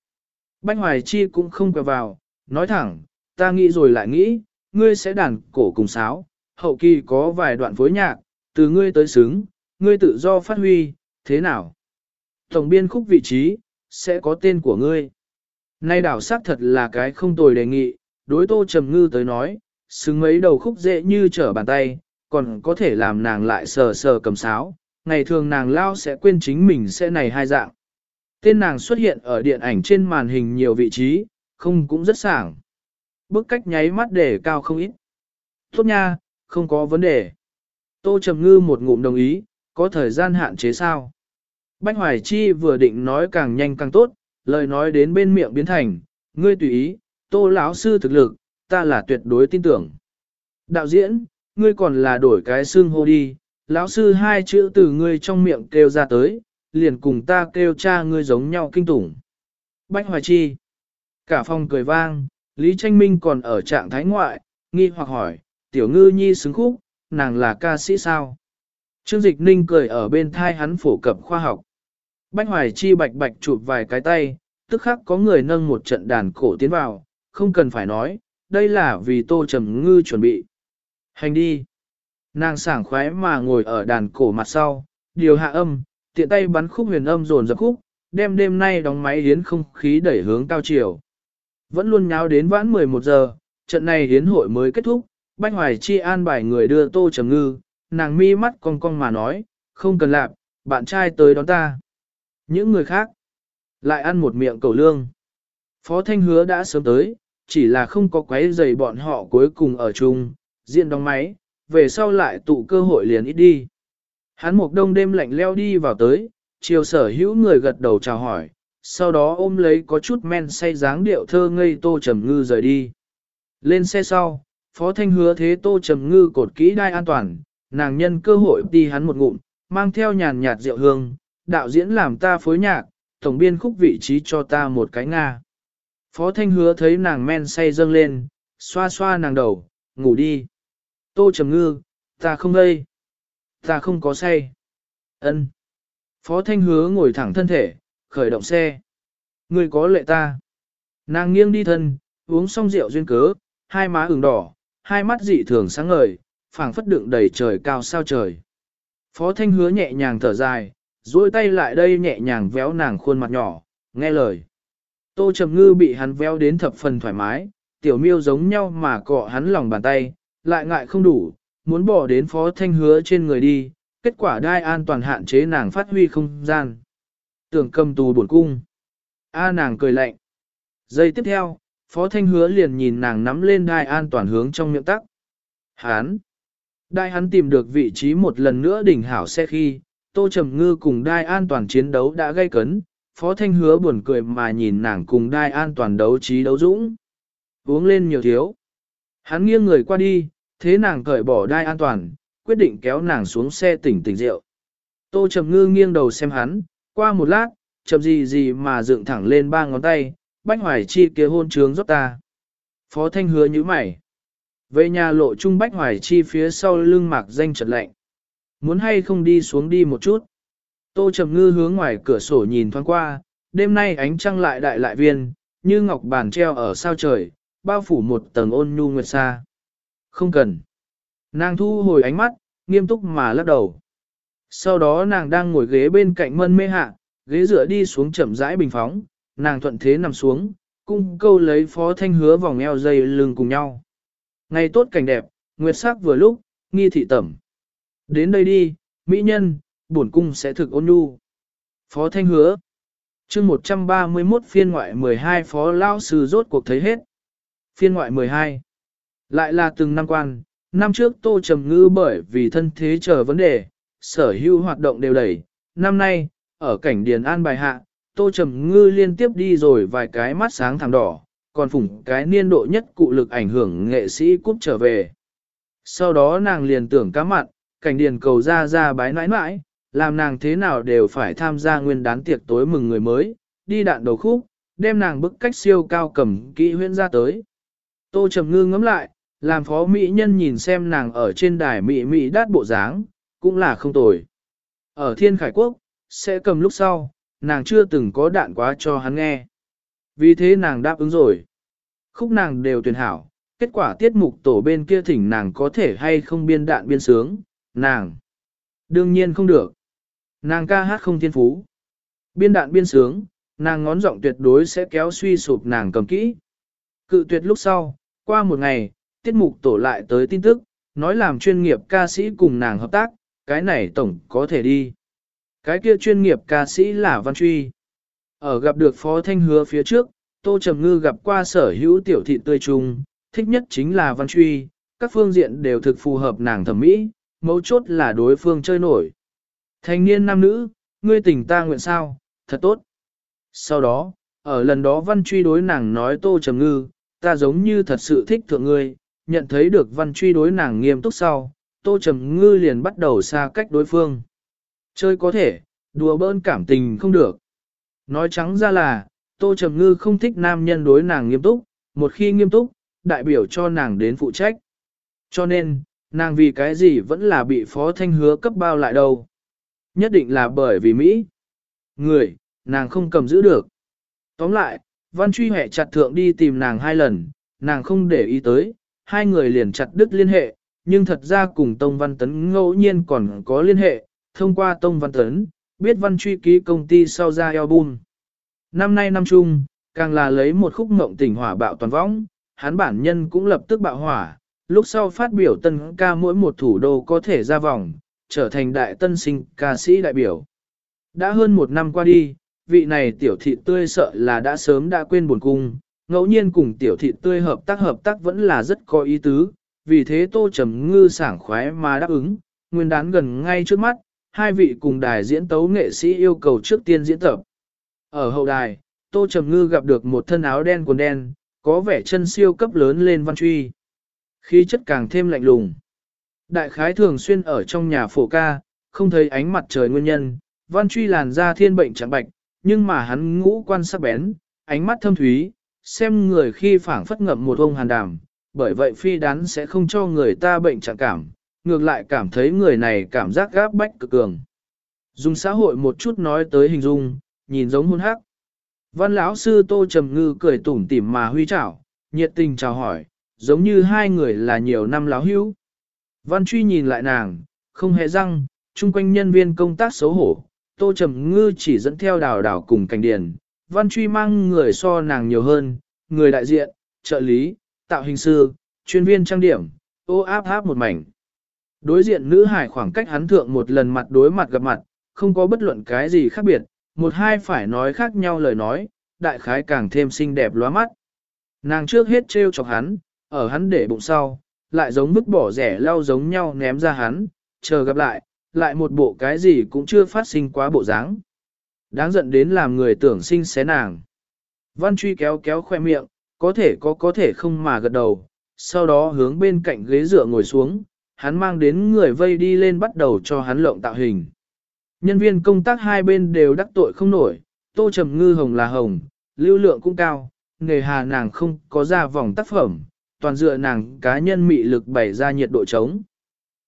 Bách Hoài Chi cũng không quẹo vào, nói thẳng, ta nghĩ rồi lại nghĩ, ngươi sẽ đàn cổ cùng sáo, hậu kỳ có vài đoạn phối nhạc, từ ngươi tới xứng, ngươi tự do phát huy, thế nào? Tổng biên khúc vị trí, sẽ có tên của ngươi. Nay đảo xác thật là cái không tồi đề nghị, đối tô trầm ngư tới nói, xứng mấy đầu khúc dễ như trở bàn tay, còn có thể làm nàng lại sờ sờ cầm sáo, ngày thường nàng lao sẽ quên chính mình sẽ này hai dạng. Tên nàng xuất hiện ở điện ảnh trên màn hình nhiều vị trí, không cũng rất sảng. Bước cách nháy mắt để cao không ít. Tốt nha, không có vấn đề. Tô Trầm Ngư một ngụm đồng ý, có thời gian hạn chế sao? Bách Hoài Chi vừa định nói càng nhanh càng tốt, lời nói đến bên miệng biến thành, ngươi tùy ý, Tô lão sư thực lực, ta là tuyệt đối tin tưởng. Đạo diễn, ngươi còn là đổi cái xương hô đi, lão sư hai chữ từ ngươi trong miệng kêu ra tới, liền cùng ta kêu cha ngươi giống nhau kinh tủng. Bách Hoài Chi. Cả phòng cười vang, Lý Tranh Minh còn ở trạng thái ngoại, nghi hoặc hỏi, tiểu ngư nhi xứng khúc, nàng là ca sĩ sao? Trương Dịch Ninh cười ở bên thai hắn phổ cập khoa học. Bách Hoài Chi bạch bạch chụp vài cái tay, tức khắc có người nâng một trận đàn cổ tiến vào, không cần phải nói, đây là vì Tô Trầm Ngư chuẩn bị. Hành đi. Nàng sảng khoái mà ngồi ở đàn cổ mặt sau, điều hạ âm, tiện tay bắn khúc huyền âm dồn dập khúc, đem đêm nay đóng máy hiến không khí đẩy hướng cao chiều. Vẫn luôn nháo đến vãn 11 giờ, trận này hiến hội mới kết thúc, Bách Hoài Chi an bài người đưa Tô Trầm Ngư, nàng mi mắt cong cong mà nói, không cần lạp, bạn trai tới đón ta. Những người khác, lại ăn một miệng cầu lương. Phó Thanh Hứa đã sớm tới, chỉ là không có quấy giày bọn họ cuối cùng ở chung, diện đóng máy, về sau lại tụ cơ hội liền ít đi. Hắn một đông đêm lạnh leo đi vào tới, chiều sở hữu người gật đầu chào hỏi, sau đó ôm lấy có chút men say dáng điệu thơ ngây tô trầm ngư rời đi. Lên xe sau, phó thanh hứa thế tô trầm ngư cột kỹ đai an toàn, nàng nhân cơ hội đi hắn một ngụm, mang theo nhàn nhạt rượu hương, đạo diễn làm ta phối nhạc, tổng biên khúc vị trí cho ta một cái Nga. Phó thanh hứa thấy nàng men say dâng lên, xoa xoa nàng đầu, ngủ đi. Tô Trầm Ngư, ta không gây. Ta không có say. Ân. Phó Thanh Hứa ngồi thẳng thân thể, khởi động xe. Người có lệ ta. Nàng nghiêng đi thân, uống xong rượu duyên cớ, hai má ửng đỏ, hai mắt dị thường sáng ngời, phảng phất đựng đầy trời cao sao trời. Phó Thanh Hứa nhẹ nhàng thở dài, duỗi tay lại đây nhẹ nhàng véo nàng khuôn mặt nhỏ, nghe lời. Tô Trầm Ngư bị hắn véo đến thập phần thoải mái, tiểu miêu giống nhau mà cọ hắn lòng bàn tay, lại ngại không đủ, muốn bỏ đến phó thanh hứa trên người đi, kết quả đai an toàn hạn chế nàng phát huy không gian. Tưởng cầm tù buồn cung. A nàng cười lạnh. Giây tiếp theo, phó thanh hứa liền nhìn nàng nắm lên đai an toàn hướng trong miệng tắc. Hán. Đai hắn tìm được vị trí một lần nữa đỉnh hảo xe khi, tô trầm ngư cùng đai an toàn chiến đấu đã gây cấn, phó thanh hứa buồn cười mà nhìn nàng cùng đai an toàn đấu trí đấu dũng. Uống lên nhiều thiếu. Hắn nghiêng người qua đi, thế nàng cởi bỏ đai an toàn, quyết định kéo nàng xuống xe tỉnh tỉnh rượu. Tô Trầm Ngư nghiêng đầu xem hắn, qua một lát, chậm gì gì mà dựng thẳng lên ba ngón tay, bách hoài chi kia hôn trướng giúp ta. Phó Thanh hứa như mày. Về nhà lộ trung bách hoài chi phía sau lưng mạc danh trật lạnh. Muốn hay không đi xuống đi một chút. Tô Trầm Ngư hướng ngoài cửa sổ nhìn thoáng qua, đêm nay ánh trăng lại đại lại viên, như ngọc bàn treo ở sao trời, bao phủ một tầng ôn nhu nguyệt xa. Không cần. Nàng thu hồi ánh mắt, nghiêm túc mà lắc đầu. Sau đó nàng đang ngồi ghế bên cạnh mân mê hạ, ghế dựa đi xuống chậm rãi bình phóng, nàng thuận thế nằm xuống, cung câu lấy phó thanh hứa vòng eo dây lưng cùng nhau. Ngày tốt cảnh đẹp, nguyệt sắc vừa lúc, nghi thị tẩm. Đến đây đi, mỹ nhân, bổn cung sẽ thực ôn nhu. Phó Thanh hứa. chương 131 phiên ngoại 12 phó lao sư rốt cuộc thấy hết. Phiên ngoại 12. Lại là từng năm quan, năm trước Tô Trầm Ngư bởi vì thân thế chờ vấn đề, sở hữu hoạt động đều đẩy. Năm nay, ở cảnh Điền An bài hạ, Tô Trầm Ngư liên tiếp đi rồi vài cái mắt sáng thẳng đỏ, còn phủng cái niên độ nhất cụ lực ảnh hưởng nghệ sĩ cúp trở về. Sau đó nàng liền tưởng cá mặn, cảnh điền cầu ra ra bái nãi nãi, làm nàng thế nào đều phải tham gia nguyên đán tiệc tối mừng người mới, đi đạn đầu khúc, đem nàng bức cách siêu cao cầm kỹ huyễn ra tới. Tô Trầm Ngư ngắm lại, làm phó mỹ nhân nhìn xem nàng ở trên đài mỹ mỹ đát bộ dáng, cũng là không tồi. Ở thiên khải quốc, sẽ cầm lúc sau, nàng chưa từng có đạn quá cho hắn nghe. Vì thế nàng đáp ứng rồi. Khúc nàng đều tuyển hảo, kết quả tiết mục tổ bên kia thỉnh nàng có thể hay không biên đạn biên sướng, nàng. Đương nhiên không được. Nàng ca hát không thiên phú. Biên đạn biên sướng, nàng ngón giọng tuyệt đối sẽ kéo suy sụp nàng cầm kỹ. Cự tuyệt lúc sau, qua một ngày, tiết mục tổ lại tới tin tức, nói làm chuyên nghiệp ca sĩ cùng nàng hợp tác, cái này tổng có thể đi. Cái kia chuyên nghiệp ca sĩ là Văn Truy. Ở gặp được Phó Thanh Hứa phía trước, Tô Trầm Ngư gặp qua sở hữu tiểu thị tươi trung, thích nhất chính là Văn Truy, các phương diện đều thực phù hợp nàng thẩm mỹ, mấu chốt là đối phương chơi nổi. Thanh niên nam nữ, ngươi tình ta nguyện sao, thật tốt. Sau đó, ở lần đó Văn Truy đối nàng nói Tô Trầm Ngư, ta giống như thật sự thích thượng ngươi, nhận thấy được Văn Truy đối nàng nghiêm túc sau, Tô Trầm Ngư liền bắt đầu xa cách đối phương. Chơi có thể, đùa bỡn cảm tình không được. Nói trắng ra là, Tô Trầm Ngư không thích nam nhân đối nàng nghiêm túc, một khi nghiêm túc, đại biểu cho nàng đến phụ trách. Cho nên, nàng vì cái gì vẫn là bị Phó Thanh hứa cấp bao lại đâu. Nhất định là bởi vì Mỹ. Người, nàng không cầm giữ được. Tóm lại, Văn Truy hẹ chặt thượng đi tìm nàng hai lần, nàng không để ý tới, hai người liền chặt đứt liên hệ, nhưng thật ra cùng Tông Văn Tấn ngẫu nhiên còn có liên hệ, thông qua Tông Văn Tấn, biết Văn Truy ký công ty sau ra album. Năm nay năm chung, càng là lấy một khúc mộng tỉnh hỏa bạo toàn võng, hắn bản nhân cũng lập tức bạo hỏa, lúc sau phát biểu tân ca mỗi một thủ đô có thể ra vòng, trở thành đại tân sinh ca sĩ đại biểu. Đã hơn một năm qua đi, vị này tiểu thị tươi sợ là đã sớm đã quên buồn cung, ngẫu nhiên cùng tiểu thị tươi hợp tác hợp tác vẫn là rất có ý tứ, vì thế tô trầm ngư sảng khoái mà đáp ứng, nguyên đán gần ngay trước mắt, hai vị cùng đài diễn tấu nghệ sĩ yêu cầu trước tiên diễn tập. Ở hậu đài, tô trầm ngư gặp được một thân áo đen quần đen, có vẻ chân siêu cấp lớn lên văn truy. Khí chất càng thêm lạnh lùng. Đại khái thường xuyên ở trong nhà phổ ca, không thấy ánh mặt trời nguyên nhân, văn truy làn da thiên bệnh chẳng bạch, nhưng mà hắn ngũ quan sắc bén, ánh mắt thâm thúy, xem người khi phảng phất ngậm một ông hàn đàm, bởi vậy phi đán sẽ không cho người ta bệnh trạng cảm, ngược lại cảm thấy người này cảm giác gáp bách cực cường. Dùng xã hội một chút nói tới hình dung, nhìn giống hôn hắc. Văn lão sư Tô Trầm Ngư cười tủm tỉm mà huy chảo, nhiệt tình chào hỏi, giống như hai người là nhiều năm láo hữu. Văn truy nhìn lại nàng, không hề răng, chung quanh nhân viên công tác xấu hổ, Tô Trầm Ngư chỉ dẫn theo đào đào cùng cảnh điển, Văn Truy mang người so nàng nhiều hơn, người đại diện, trợ lý, tạo hình sư, chuyên viên trang điểm, ô áp áp một mảnh. Đối diện nữ hải khoảng cách hắn thượng một lần mặt đối mặt gặp mặt, không có bất luận cái gì khác biệt, một hai phải nói khác nhau lời nói, đại khái càng thêm xinh đẹp lóa mắt. Nàng trước hết trêu chọc hắn, ở hắn để bụng sau, lại giống vứt bỏ rẻ lau giống nhau ném ra hắn, chờ gặp lại, lại một bộ cái gì cũng chưa phát sinh quá bộ dáng. Đáng giận đến làm người tưởng sinh xé nàng. Văn truy kéo kéo khoe miệng, có thể có có thể không mà gật đầu, sau đó hướng bên cạnh ghế dựa ngồi xuống, hắn mang đến người vây đi lên bắt đầu cho hắn lộng tạo hình. Nhân viên công tác hai bên đều đắc tội không nổi, tô trầm ngư hồng là hồng, lưu lượng cũng cao, nghề hà nàng không có ra vòng tác phẩm, toàn dựa nàng cá nhân mị lực bày ra nhiệt độ trống.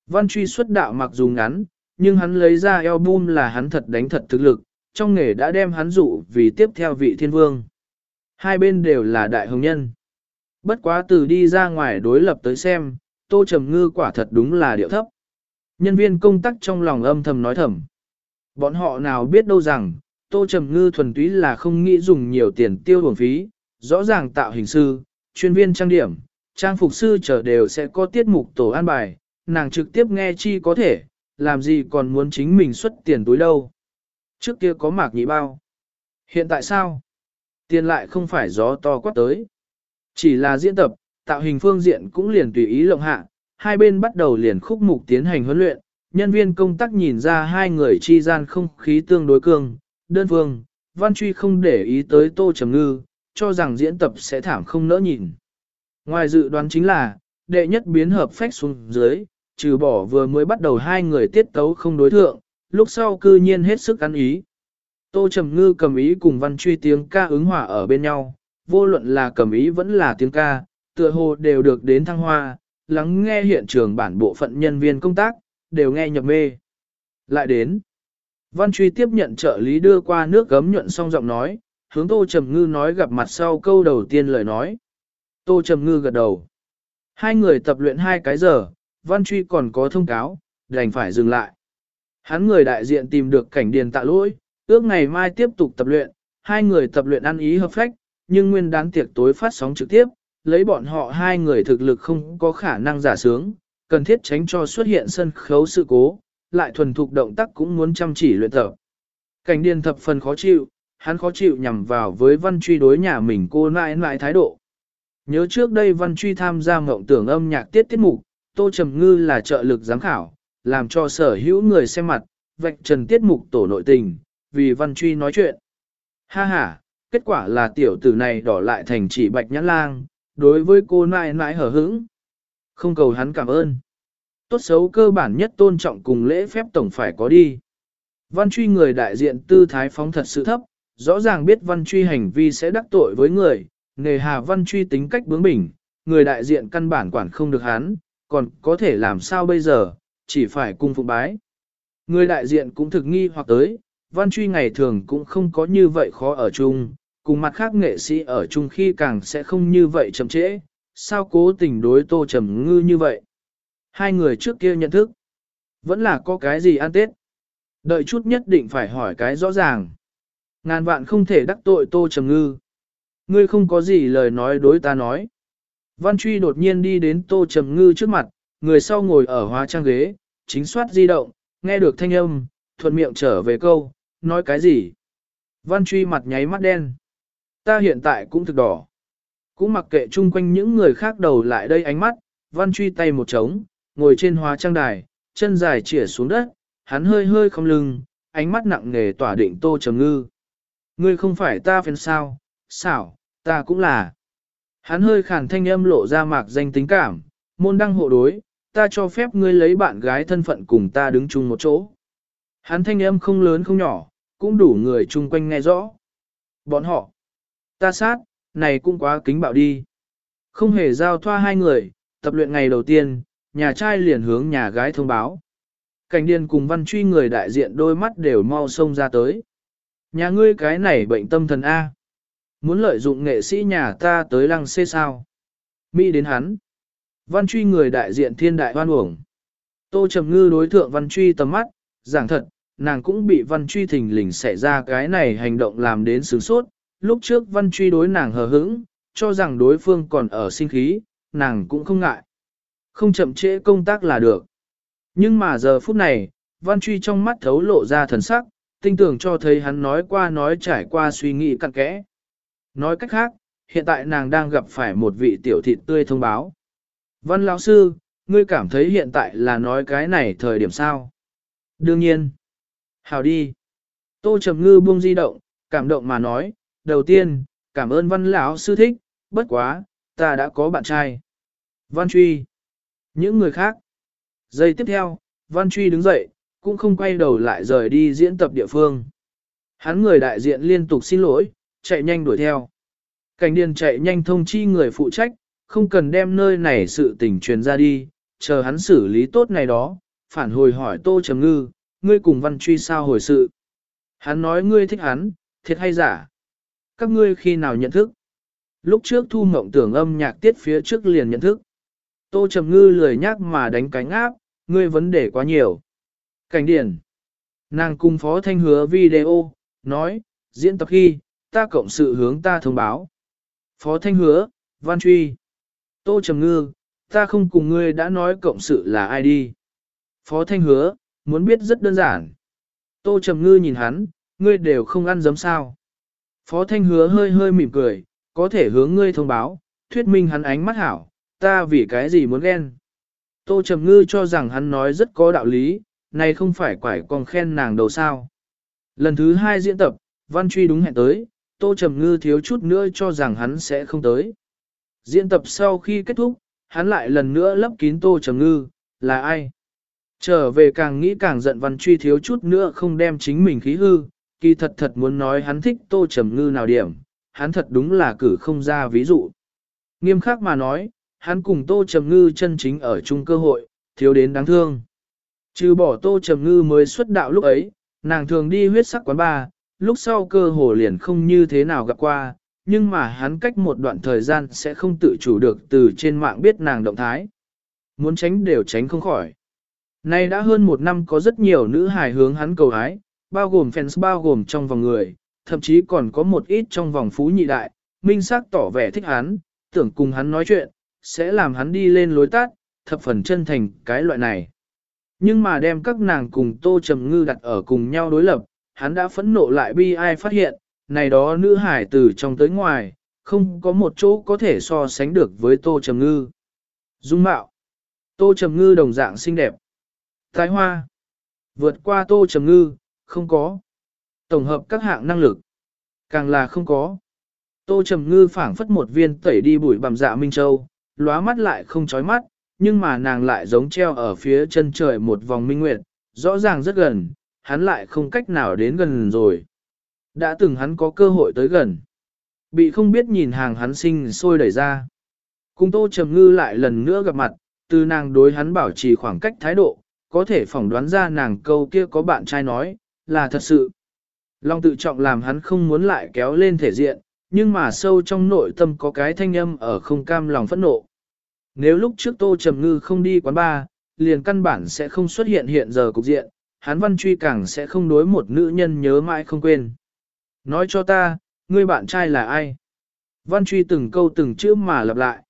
Văn truy xuất đạo mặc dù ngắn, nhưng hắn lấy ra album là hắn thật đánh thật thực lực, trong nghề đã đem hắn dụ vì tiếp theo vị thiên vương. Hai bên đều là đại hồng nhân. Bất quá từ đi ra ngoài đối lập tới xem, Tô Trầm Ngư quả thật đúng là điệu thấp. Nhân viên công tác trong lòng âm thầm nói thầm. Bọn họ nào biết đâu rằng, Tô Trầm Ngư thuần túy là không nghĩ dùng nhiều tiền tiêu bổng phí, rõ ràng tạo hình sư, chuyên viên trang điểm, trang phục sư trở đều sẽ có tiết mục tổ an bài, nàng trực tiếp nghe chi có thể, làm gì còn muốn chính mình xuất tiền túi đâu. Trước kia có mạc nhị bao. Hiện tại sao? Tiền lại không phải gió to quát tới. Chỉ là diễn tập, tạo hình phương diện cũng liền tùy ý lộng hạ, hai bên bắt đầu liền khúc mục tiến hành huấn luyện, nhân viên công tác nhìn ra hai người chi gian không khí tương đối cường, đơn phương, văn truy không để ý tới tô trầm ngư, cho rằng diễn tập sẽ thảm không nỡ nhìn. Ngoài dự đoán chính là, đệ nhất biến hợp phách xuống dưới, trừ bỏ vừa mới bắt đầu hai người tiết tấu không đối thượng, lúc sau cư nhiên hết sức ăn ý. Tô Trầm Ngư cầm ý cùng văn truy tiếng ca ứng hòa ở bên nhau, vô luận là cầm ý vẫn là tiếng ca, tựa hồ đều được đến thăng hoa, lắng nghe hiện trường bản bộ phận nhân viên công tác, đều nghe nhập mê. Lại đến, văn truy tiếp nhận trợ lý đưa qua nước gấm nhuận xong giọng nói, hướng Tô Trầm Ngư nói gặp mặt sau câu đầu tiên lời nói. Tô Trầm Ngư gật đầu. Hai người tập luyện hai cái giờ, văn truy còn có thông cáo, đành phải dừng lại. Hắn người đại diện tìm được cảnh điền tạ lỗi, ước ngày mai tiếp tục tập luyện, hai người tập luyện ăn ý hợp phách, nhưng nguyên đáng tiệc tối phát sóng trực tiếp, lấy bọn họ hai người thực lực không có khả năng giả sướng, cần thiết tránh cho xuất hiện sân khấu sự cố, lại thuần thục động tác cũng muốn chăm chỉ luyện tập. Cảnh điền thập phần khó chịu, hắn khó chịu nhằm vào với văn truy đối nhà mình cô nãi nãi thái độ. Nhớ trước đây văn truy tham gia mộng tưởng âm nhạc tiết tiết mục, Tô Trầm Ngư là trợ lực giám khảo, làm cho sở hữu người xem mặt, vạch trần tiết mục tổ nội tình, vì văn truy nói chuyện. Ha ha, kết quả là tiểu tử này đỏ lại thành chỉ bạch nhãn lang, đối với cô nãi nãi hở hững. Không cầu hắn cảm ơn. Tốt xấu cơ bản nhất tôn trọng cùng lễ phép tổng phải có đi. Văn truy người đại diện tư thái phóng thật sự thấp, rõ ràng biết văn truy hành vi sẽ đắc tội với người, nghề hà văn truy tính cách bướng bỉnh, người đại diện căn bản quản không được hắn, còn có thể làm sao bây giờ, chỉ phải cung phục bái. Người đại diện cũng thực nghi hoặc tới, văn truy ngày thường cũng không có như vậy khó ở chung, cùng mặt khác nghệ sĩ ở chung khi càng sẽ không như vậy chậm trễ, sao cố tình đối tô trầm ngư như vậy. Hai người trước kia nhận thức, vẫn là có cái gì ăn tết. Đợi chút nhất định phải hỏi cái rõ ràng. Ngàn vạn không thể đắc tội tô trầm ngư. Ngươi không có gì lời nói đối ta nói. Văn truy đột nhiên đi đến tô trầm ngư trước mặt, người sau ngồi ở hóa trang ghế, chính soát di động, nghe được thanh âm, thuận miệng trở về câu, nói cái gì. Văn truy mặt nháy mắt đen. Ta hiện tại cũng thực đỏ. Cũng mặc kệ chung quanh những người khác đầu lại đây ánh mắt, văn truy tay một trống, ngồi trên hóa trang đài, chân dài chỉa xuống đất, hắn hơi hơi không lưng, ánh mắt nặng nề tỏa định tô trầm ngư. Ngươi không phải ta phiền sao, xảo, ta cũng là. Hắn hơi khàn thanh âm lộ ra mạc danh tính cảm, môn đăng hộ đối, ta cho phép ngươi lấy bạn gái thân phận cùng ta đứng chung một chỗ. Hắn thanh âm không lớn không nhỏ, cũng đủ người chung quanh nghe rõ. Bọn họ, ta sát, này cũng quá kính bạo đi. Không hề giao thoa hai người, tập luyện ngày đầu tiên, nhà trai liền hướng nhà gái thông báo. Cảnh điền cùng văn truy người đại diện đôi mắt đều mau sông ra tới. Nhà ngươi cái này bệnh tâm thần A. Muốn lợi dụng nghệ sĩ nhà ta tới lăng xê sao. Mỹ đến hắn. Văn truy người đại diện thiên đại hoan uổng. Tô Trầm Ngư đối thượng văn truy tầm mắt, giảng thật, nàng cũng bị văn truy thình lình xảy ra cái này hành động làm đến sướng sốt. Lúc trước văn truy đối nàng hờ hững, cho rằng đối phương còn ở sinh khí, nàng cũng không ngại. Không chậm trễ công tác là được. Nhưng mà giờ phút này, văn truy trong mắt thấu lộ ra thần sắc, tinh tưởng cho thấy hắn nói qua nói trải qua suy nghĩ cặn kẽ. Nói cách khác, hiện tại nàng đang gặp phải một vị tiểu thịt tươi thông báo. Văn lão sư, ngươi cảm thấy hiện tại là nói cái này thời điểm sao? Đương nhiên. Hào đi. Tô Trầm Ngư buông di động, cảm động mà nói, đầu tiên, cảm ơn văn lão sư thích, bất quá, ta đã có bạn trai. Văn Truy. Những người khác. Giây tiếp theo, Văn Truy đứng dậy, cũng không quay đầu lại rời đi diễn tập địa phương. Hắn người đại diện liên tục xin lỗi, chạy nhanh đuổi theo. Cảnh điền chạy nhanh thông chi người phụ trách, không cần đem nơi này sự tình truyền ra đi, chờ hắn xử lý tốt này đó, phản hồi hỏi Tô Trầm Ngư, ngươi cùng văn truy sao hồi sự. Hắn nói ngươi thích hắn, thiệt hay giả. Các ngươi khi nào nhận thức? Lúc trước thu mộng tưởng âm nhạc tiết phía trước liền nhận thức. Tô Trầm Ngư lười nhắc mà đánh cánh áp, ngươi vấn đề quá nhiều. Cảnh điển. Nàng cùng Phó Thanh hứa video, nói, diễn tập khi, ta cộng sự hướng ta thông báo. Phó Thanh hứa, Văn Truy. Tô Trầm Ngư, ta không cùng ngươi đã nói cộng sự là ai đi. Phó Thanh hứa, muốn biết rất đơn giản. Tô Trầm Ngư nhìn hắn, ngươi đều không ăn giấm sao. Phó Thanh hứa hơi hơi mỉm cười, có thể hướng ngươi thông báo, thuyết minh hắn ánh mắt hảo, ta vì cái gì muốn ghen. Tô Trầm Ngư cho rằng hắn nói rất có đạo lý, này không phải quải còn khen nàng đầu sao. Lần thứ hai diễn tập, Văn Truy đúng hẹn tới, Tô Trầm Ngư thiếu chút nữa cho rằng hắn sẽ không tới. Diễn tập sau khi kết thúc, hắn lại lần nữa lấp kín Tô Trầm Ngư, là ai? Trở về càng nghĩ càng giận Văn Truy thiếu chút nữa không đem chính mình khí hư, kỳ thật thật muốn nói hắn thích Tô Trầm Ngư nào điểm, hắn thật đúng là cử không ra ví dụ. Nghiêm khắc mà nói, hắn cùng Tô Trầm Ngư chân chính ở chung cơ hội, thiếu đến đáng thương. Trừ bỏ Tô Trầm Ngư mới xuất đạo lúc ấy, nàng thường đi huyết sắc quán bar, lúc sau cơ hồ liền không như thế nào gặp qua, nhưng mà hắn cách một đoạn thời gian sẽ không tự chủ được từ trên mạng biết nàng động thái. Muốn tránh đều tránh không khỏi. Nay đã hơn một năm có rất nhiều nữ hài hướng hắn cầu hái, bao gồm fans bao gồm trong vòng người, thậm chí còn có một ít trong vòng phú nhị đại, minh xác tỏ vẻ thích hắn, tưởng cùng hắn nói chuyện, sẽ làm hắn đi lên lối tát, thập phần chân thành cái loại này. Nhưng mà đem các nàng cùng Tô Trầm Ngư đặt ở cùng nhau đối lập, hắn đã phẫn nộ lại bi ai phát hiện, này đó nữ hải từ trong tới ngoài, không có một chỗ có thể so sánh được với Tô Trầm Ngư. Dung mạo. Tô Trầm Ngư đồng dạng xinh đẹp. Thái hoa. Vượt qua Tô Trầm Ngư, không có. Tổng hợp các hạng năng lực. Càng là không có. Tô Trầm Ngư phảng phất một viên tẩy đi bụi bằm dạ Minh Châu, lóa mắt lại không chói mắt, nhưng mà nàng lại giống treo ở phía chân trời một vòng minh nguyệt, rõ ràng rất gần, hắn lại không cách nào đến gần rồi. Đã từng hắn có cơ hội tới gần. Bị không biết nhìn hàng hắn sinh sôi đẩy ra. Cùng Tô Trầm Ngư lại lần nữa gặp mặt, từ nàng đối hắn bảo trì khoảng cách thái độ, có thể phỏng đoán ra nàng câu kia có bạn trai nói, là thật sự. Long tự trọng làm hắn không muốn lại kéo lên thể diện, nhưng mà sâu trong nội tâm có cái thanh âm ở không cam lòng phẫn nộ. Nếu lúc trước Tô Trầm Ngư không đi quán bar, liền căn bản sẽ không xuất hiện hiện giờ cục diện, hắn văn truy càng sẽ không đối một nữ nhân nhớ mãi không quên. Nói cho ta, ngươi bạn trai là ai? Văn truy từng câu từng chữ mà lặp lại.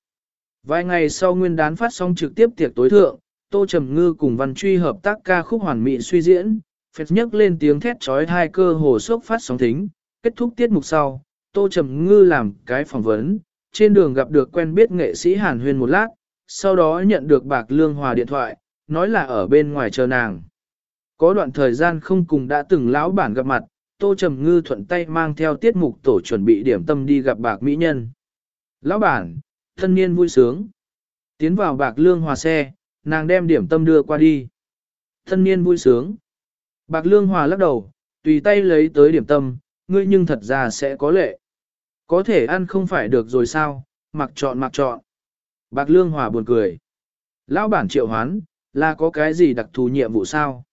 Vài ngày sau nguyên đán phát sóng trực tiếp tiệc tối thượng, Tô Trầm Ngư cùng Văn Truy hợp tác ca khúc hoàn mỹ suy diễn, phết nhấc lên tiếng thét trói hai cơ hồ sốc phát sóng thính, kết thúc tiết mục sau, Tô Trầm Ngư làm cái phỏng vấn, trên đường gặp được quen biết nghệ sĩ Hàn Huyên một lát, sau đó nhận được Bạc Lương Hòa điện thoại, nói là ở bên ngoài chờ nàng. Có đoạn thời gian không cùng đã từng lão bản gặp mặt, Tô Trầm Ngư thuận tay mang theo tiết mục tổ chuẩn bị điểm tâm đi gặp Bạc Mỹ Nhân. Lão bản, thân niên vui sướng. Tiến vào Bạc Lương Hòa xe, nàng đem điểm tâm đưa qua đi. Thân niên vui sướng. Bạc Lương Hòa lắc đầu, tùy tay lấy tới điểm tâm, ngươi nhưng thật ra sẽ có lệ. Có thể ăn không phải được rồi sao, mặc chọn mặc chọn. Bạc Lương Hòa buồn cười. Lão bản triệu hoán, là có cái gì đặc thù nhiệm vụ sao?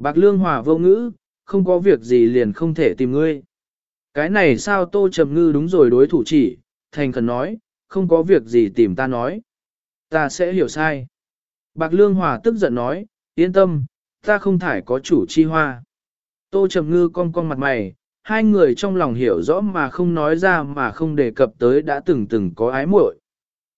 Bạc Lương Hòa vô ngữ, không có việc gì liền không thể tìm ngươi. Cái này sao Tô Trầm Ngư đúng rồi đối thủ chỉ, thành khẩn nói, không có việc gì tìm ta nói. Ta sẽ hiểu sai. Bạc Lương Hòa tức giận nói, yên tâm, ta không thải có chủ chi hoa. Tô Trầm Ngư cong cong mặt mày, hai người trong lòng hiểu rõ mà không nói ra mà không đề cập tới đã từng từng có ái muội.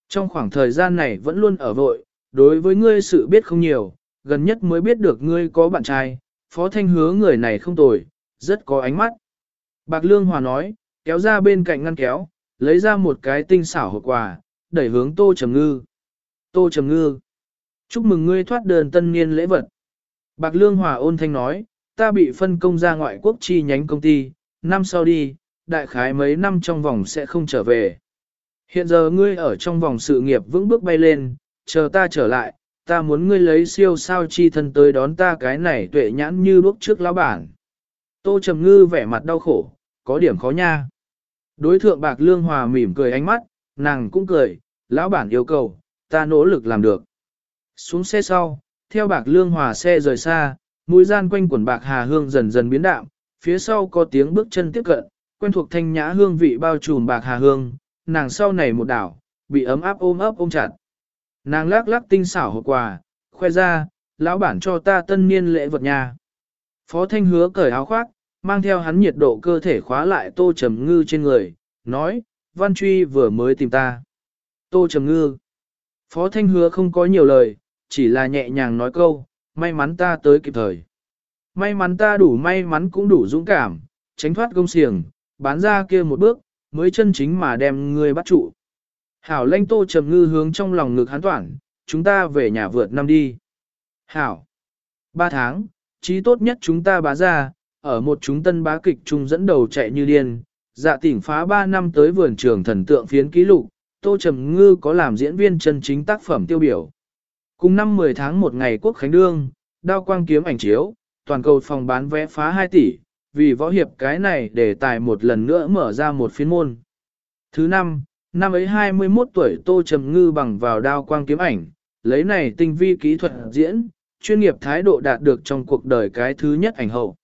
Trong khoảng thời gian này vẫn luôn ở vội, đối với ngươi sự biết không nhiều, gần nhất mới biết được ngươi có bạn trai, Phó Thanh hứa người này không tồi, rất có ánh mắt. Bạc Lương Hòa nói, kéo ra bên cạnh ngăn kéo, lấy ra một cái tinh xảo hộp quà, đẩy hướng Tô Trầm Ngư. Tô Trầm Ngư, chúc mừng ngươi thoát đơn tân niên lễ vật. Bạc Lương Hòa ôn thanh nói, ta bị phân công ra ngoại quốc chi nhánh công ty, năm sau đi, đại khái mấy năm trong vòng sẽ không trở về. Hiện giờ ngươi ở trong vòng sự nghiệp vững bước bay lên, chờ ta trở lại, ta muốn ngươi lấy siêu sao chi thân tới đón ta cái này tuệ nhãn như lúc trước lão bản. Tô Trầm Ngư vẻ mặt đau khổ, có điểm khó nha. Đối thượng bạc lương hòa mỉm cười ánh mắt, nàng cũng cười, lão bản yêu cầu, ta nỗ lực làm được. Xuống xe sau, theo bạc lương hòa xe rời xa, mũi gian quanh quần bạc hà hương dần dần biến đạm, phía sau có tiếng bước chân tiếp cận, quen thuộc thanh nhã hương vị bao trùm bạc hà hương, nàng sau này một đảo, bị ấm áp ôm ấp ôm chặt. Nàng lắc lắc tinh xảo hộp quà, khoe ra, lão bản cho ta tân niên lễ vật nhà. Phó Thanh hứa cởi áo khoác, mang theo hắn nhiệt độ cơ thể khóa lại tô trầm ngư trên người, nói, văn truy vừa mới tìm ta. Tô trầm ngư, Phó Thanh hứa không có nhiều lời, chỉ là nhẹ nhàng nói câu, may mắn ta tới kịp thời. May mắn ta đủ may mắn cũng đủ dũng cảm, tránh thoát công xiềng, bán ra kia một bước, mới chân chính mà đem ngươi bắt trụ. Hảo lanh tô trầm ngư hướng trong lòng ngực hán toản, chúng ta về nhà vượt năm đi. Hảo. Ba tháng, trí tốt nhất chúng ta bá ra, ở một chúng tân bá kịch trung dẫn đầu chạy như điên, dạ tỉnh phá ba năm tới vườn trường thần tượng phiến ký lục, tô trầm ngư có làm diễn viên chân chính tác phẩm tiêu biểu. Cùng năm 10 tháng một ngày quốc khánh đương, đao quang kiếm ảnh chiếu, toàn cầu phòng bán vé phá 2 tỷ, vì võ hiệp cái này để tài một lần nữa mở ra một phiên môn. Thứ năm, năm ấy 21 tuổi Tô Trầm Ngư bằng vào đao quang kiếm ảnh, lấy này tinh vi kỹ thuật diễn, chuyên nghiệp thái độ đạt được trong cuộc đời cái thứ nhất ảnh hậu.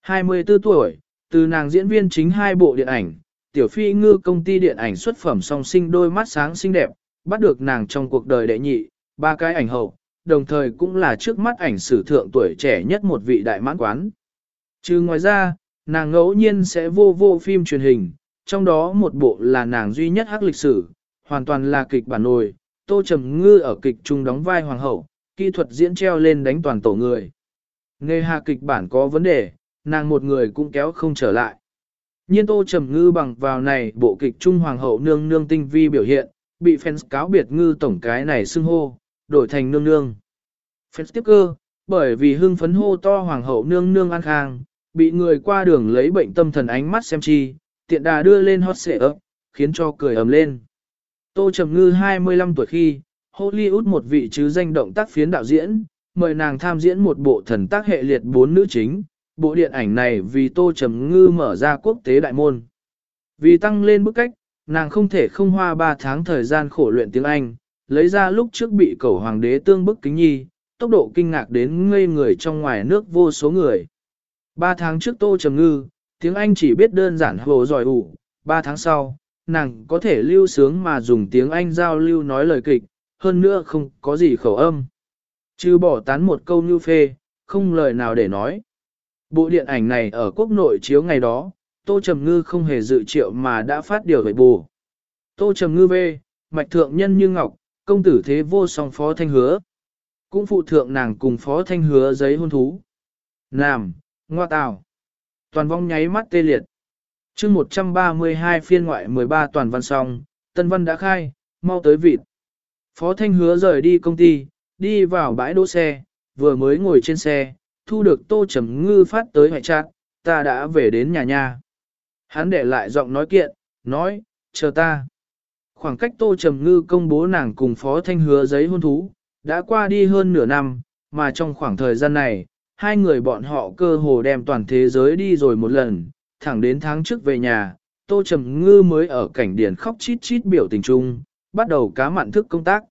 24 tuổi, từ nàng diễn viên chính hai bộ điện ảnh, Tiểu Phi Ngư công ty điện ảnh xuất phẩm song sinh đôi mắt sáng xinh đẹp, bắt được nàng trong cuộc đời đệ nhị, ba cái ảnh hậu, đồng thời cũng là trước mắt ảnh sử thượng tuổi trẻ nhất một vị đại mãn quán. Trừ ngoài ra, nàng ngẫu nhiên sẽ vô vô phim truyền hình, trong đó một bộ là nàng duy nhất hắc lịch sử, hoàn toàn là kịch bản nồi, Tô Trầm Ngư ở kịch trung đóng vai hoàng hậu, kỹ thuật diễn treo lên đánh toàn tổ người. Nghe hà kịch bản có vấn đề, nàng một người cũng kéo không trở lại. Nhiên Tô Trầm Ngư bằng vào này bộ kịch trung hoàng hậu nương nương tinh vi biểu hiện, bị fans cáo biệt ngư tổng cái này xưng hô, đổi thành nương nương. Fans tiếp cơ, bởi vì hưng phấn hô to hoàng hậu nương nương an khang, bị người qua đường lấy bệnh tâm thần ánh mắt xem chi, tiện đà đưa lên hot xệ ấp, khiến cho cười ầm lên. Tô Trầm Ngư 25 tuổi khi, Hollywood một vị chứ danh động tác phiến đạo diễn, mời nàng tham diễn một bộ thần tác hệ liệt bốn nữ chính, bộ điện ảnh này vì Tô Trầm Ngư mở ra quốc tế đại môn. Vì tăng lên bức cách, nàng không thể không hoa 3 tháng thời gian khổ luyện tiếng Anh, lấy ra lúc trước bị cầu hoàng đế tương bức kính nhi, tốc độ kinh ngạc đến ngây người trong ngoài nước vô số người. 3 tháng trước Tô Trầm Ngư, tiếng Anh chỉ biết đơn giản hồ giỏi ủ, 3 tháng sau, nàng có thể lưu sướng mà dùng tiếng Anh giao lưu nói lời kịch, hơn nữa không có gì khẩu âm. Chứ bỏ tán một câu như phê, không lời nào để nói. Bộ điện ảnh này ở quốc nội chiếu ngày đó, Tô Trầm Ngư không hề dự triệu mà đã phát điều về bù. Tô Trầm Ngư về, mạch thượng nhân như ngọc, công tử thế vô song phó thanh hứa. Cũng phụ thượng nàng cùng phó thanh hứa giấy hôn thú. Nam, ngoa tào. Toàn vong nháy mắt tê liệt. chương 132 phiên ngoại 13 toàn văn xong, tân văn đã khai, mau tới vịt. Phó thanh hứa rời đi công ty, đi vào bãi đỗ xe, vừa mới ngồi trên xe, thu được tô trầm ngư phát tới hoại trạng, ta đã về đến nhà nha. Hắn để lại giọng nói kiện, nói, chờ ta. Khoảng cách tô trầm ngư công bố nàng cùng phó thanh hứa giấy hôn thú, đã qua đi hơn nửa năm, mà trong khoảng thời gian này, hai người bọn họ cơ hồ đem toàn thế giới đi rồi một lần, thẳng đến tháng trước về nhà, tô trầm ngư mới ở cảnh điển khóc chít chít biểu tình chung, bắt đầu cá mặn thức công tác.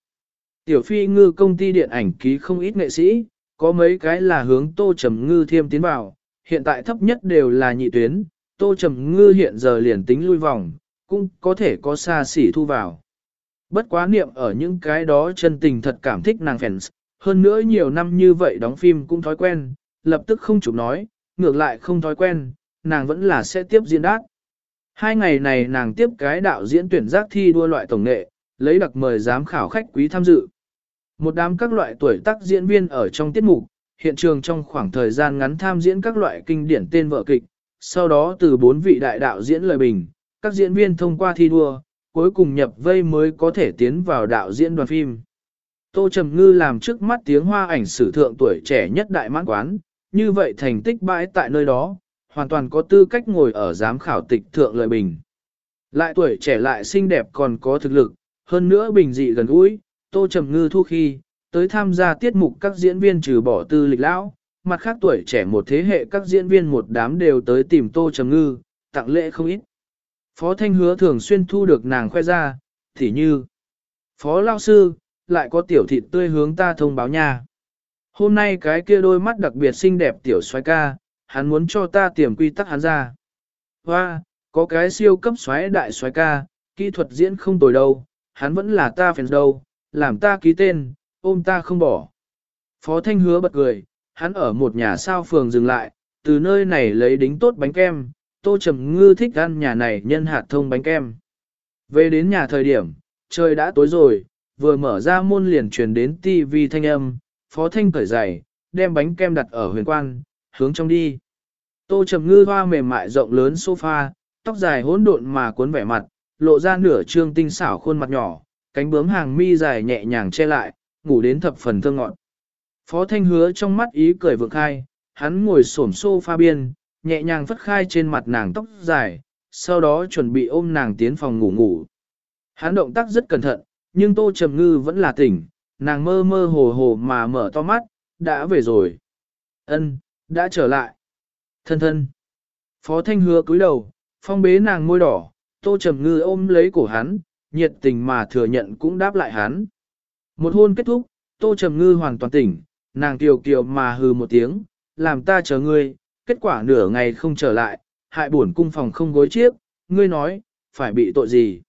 Tiểu phi ngư công ty điện ảnh ký không ít nghệ sĩ, có mấy cái là hướng tô trầm ngư thiêm tiến vào, hiện tại thấp nhất đều là nhị tuyến, tô trầm ngư hiện giờ liền tính lui vòng, cũng có thể có xa xỉ thu vào. Bất quá niệm ở những cái đó chân tình thật cảm thích nàng fans, hơn nữa nhiều năm như vậy đóng phim cũng thói quen, lập tức không chụp nói, ngược lại không thói quen, nàng vẫn là sẽ tiếp diễn đát. Hai ngày này nàng tiếp cái đạo diễn tuyển giác thi đua loại tổng nghệ, lấy đặc mời giám khảo khách quý tham dự. Một đám các loại tuổi tác diễn viên ở trong tiết mục, hiện trường trong khoảng thời gian ngắn tham diễn các loại kinh điển tên vợ kịch, sau đó từ bốn vị đại đạo diễn lời bình, các diễn viên thông qua thi đua, cuối cùng nhập vây mới có thể tiến vào đạo diễn đoàn phim. Tô Trầm Ngư làm trước mắt tiếng hoa ảnh sử thượng tuổi trẻ nhất đại mãn quán, như vậy thành tích bãi tại nơi đó, hoàn toàn có tư cách ngồi ở giám khảo tịch thượng lợi bình. Lại tuổi trẻ lại xinh đẹp còn có thực lực, hơn nữa bình dị gần gũi, Tô Trầm Ngư thu khi, tới tham gia tiết mục các diễn viên trừ bỏ tư lịch lão, mặt khác tuổi trẻ một thế hệ các diễn viên một đám đều tới tìm Tô Trầm Ngư, tặng lễ không ít. Phó Thanh Hứa thường xuyên thu được nàng khoe ra, thì như Phó Lao Sư, lại có tiểu thịt tươi hướng ta thông báo nha. Hôm nay cái kia đôi mắt đặc biệt xinh đẹp tiểu xoái ca, hắn muốn cho ta tiềm quy tắc hắn ra. Hoa, có cái siêu cấp xoái đại xoái ca, kỹ thuật diễn không tồi đâu, hắn vẫn là ta phèn đâu, làm ta ký tên, ôm ta không bỏ. Phó Thanh hứa bật cười, hắn ở một nhà sao phường dừng lại, từ nơi này lấy đính tốt bánh kem, Tô Trầm Ngư thích ăn nhà này nhân hạt thông bánh kem. Về đến nhà thời điểm, trời đã tối rồi, vừa mở ra môn liền truyền đến tivi thanh âm, phó thanh cởi giày, đem bánh kem đặt ở huyền quan, hướng trong đi. Tô trầm ngư hoa mềm mại rộng lớn sofa, tóc dài hỗn độn mà cuốn vẻ mặt, lộ ra nửa trương tinh xảo khuôn mặt nhỏ, cánh bướm hàng mi dài nhẹ nhàng che lại, ngủ đến thập phần thơ ngọn. Phó thanh hứa trong mắt ý cười vượng khai, hắn ngồi xổm sofa biên, nhẹ nhàng phất khai trên mặt nàng tóc dài, sau đó chuẩn bị ôm nàng tiến phòng ngủ ngủ. Hắn động tác rất cẩn thận, nhưng Tô Trầm Ngư vẫn là tỉnh, nàng mơ mơ hồ hồ mà mở to mắt, đã về rồi. Ân, đã trở lại. Thân thân. Phó Thanh hứa cúi đầu, phong bế nàng môi đỏ, Tô Trầm Ngư ôm lấy cổ hắn, nhiệt tình mà thừa nhận cũng đáp lại hắn. Một hôn kết thúc, Tô Trầm Ngư hoàn toàn tỉnh, nàng kiều kiều mà hừ một tiếng, làm ta chờ ngươi, kết quả nửa ngày không trở lại, hại buồn cung phòng không gối chiếc, ngươi nói, phải bị tội gì.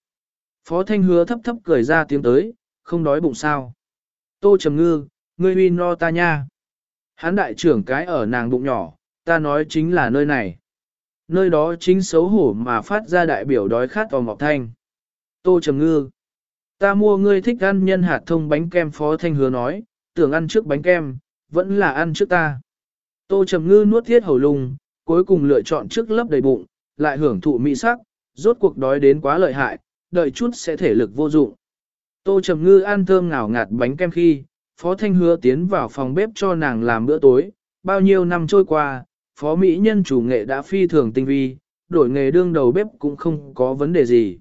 Phó Thanh hứa thấp thấp cười ra tiếng tới, không đói bụng sao. Tô Trầm Ngư, ngươi huy no ta nha. Hán đại trưởng cái ở nàng bụng nhỏ, ta nói chính là nơi này. Nơi đó chính xấu hổ mà phát ra đại biểu đói khát vào ngọc thanh. Tô Trầm Ngư, ta mua ngươi thích ăn nhân hạt thông bánh kem Phó Thanh hứa nói, tưởng ăn trước bánh kem, vẫn là ăn trước ta. Tô Trầm Ngư nuốt thiết hầu lùng, cuối cùng lựa chọn trước lấp đầy bụng, lại hưởng thụ mỹ sắc, rốt cuộc đói đến quá lợi hại, đợi chút sẽ thể lực vô dụng. Tô Trầm Ngư ăn thơm ngào ngạt bánh kem khi, Phó Thanh Hứa tiến vào phòng bếp cho nàng làm bữa tối, bao nhiêu năm trôi qua, Phó Mỹ nhân chủ nghệ đã phi thường tinh vi, đổi nghề đương đầu bếp cũng không có vấn đề gì.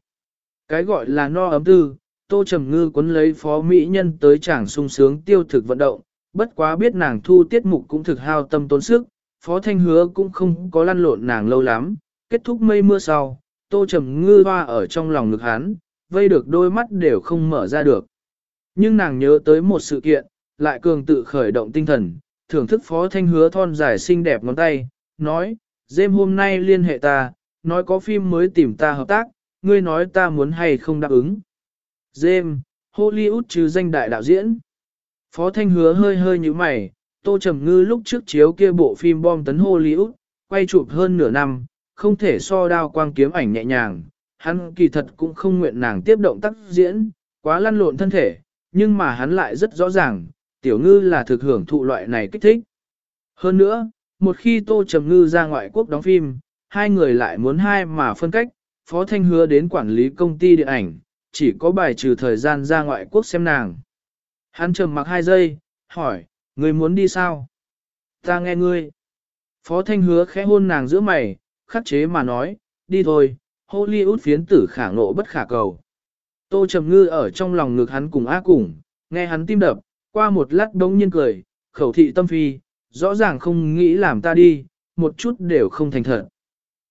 Cái gọi là no ấm tư, Tô Trầm Ngư quấn lấy Phó Mỹ nhân tới chàng sung sướng tiêu thực vận động, bất quá biết nàng thu tiết mục cũng thực hao tâm tốn sức, Phó Thanh Hứa cũng không có lăn lộn nàng lâu lắm, kết thúc mây mưa sau, Tô Trầm Ngư hoa ở trong lòng ngực hắn, vây được đôi mắt đều không mở ra được. Nhưng nàng nhớ tới một sự kiện, lại cường tự khởi động tinh thần, thưởng thức Phó Thanh Hứa thon dài xinh đẹp ngón tay, nói, Dêm hôm nay liên hệ ta, nói có phim mới tìm ta hợp tác, ngươi nói ta muốn hay không đáp ứng. Dêm, Hollywood trừ danh đại đạo diễn. Phó Thanh Hứa hơi hơi như mày, Tô Trầm Ngư lúc trước chiếu kia bộ phim bom tấn Hollywood, quay chụp hơn nửa năm, không thể so đao quang kiếm ảnh nhẹ nhàng, hắn kỳ thật cũng không nguyện nàng tiếp động tác diễn, quá lăn lộn thân thể, nhưng mà hắn lại rất rõ ràng, tiểu ngư là thực hưởng thụ loại này kích thích. Hơn nữa, một khi Tô Trầm Ngư ra ngoại quốc đóng phim, hai người lại muốn hai mà phân cách, Phó Thanh hứa đến quản lý công ty điện ảnh, chỉ có bài trừ thời gian ra ngoại quốc xem nàng. Hắn trầm mặc hai giây, hỏi, người muốn đi sao? Ta nghe ngươi. Phó Thanh hứa khẽ hôn nàng giữa mày, khắc chế mà nói, đi thôi, Hollywood phiến tử khả ngộ bất khả cầu. Tô Trầm Ngư ở trong lòng ngực hắn cùng á cùng, nghe hắn tim đập, qua một lát đống nhiên cười, khẩu thị tâm phi, rõ ràng không nghĩ làm ta đi, một chút đều không thành thật.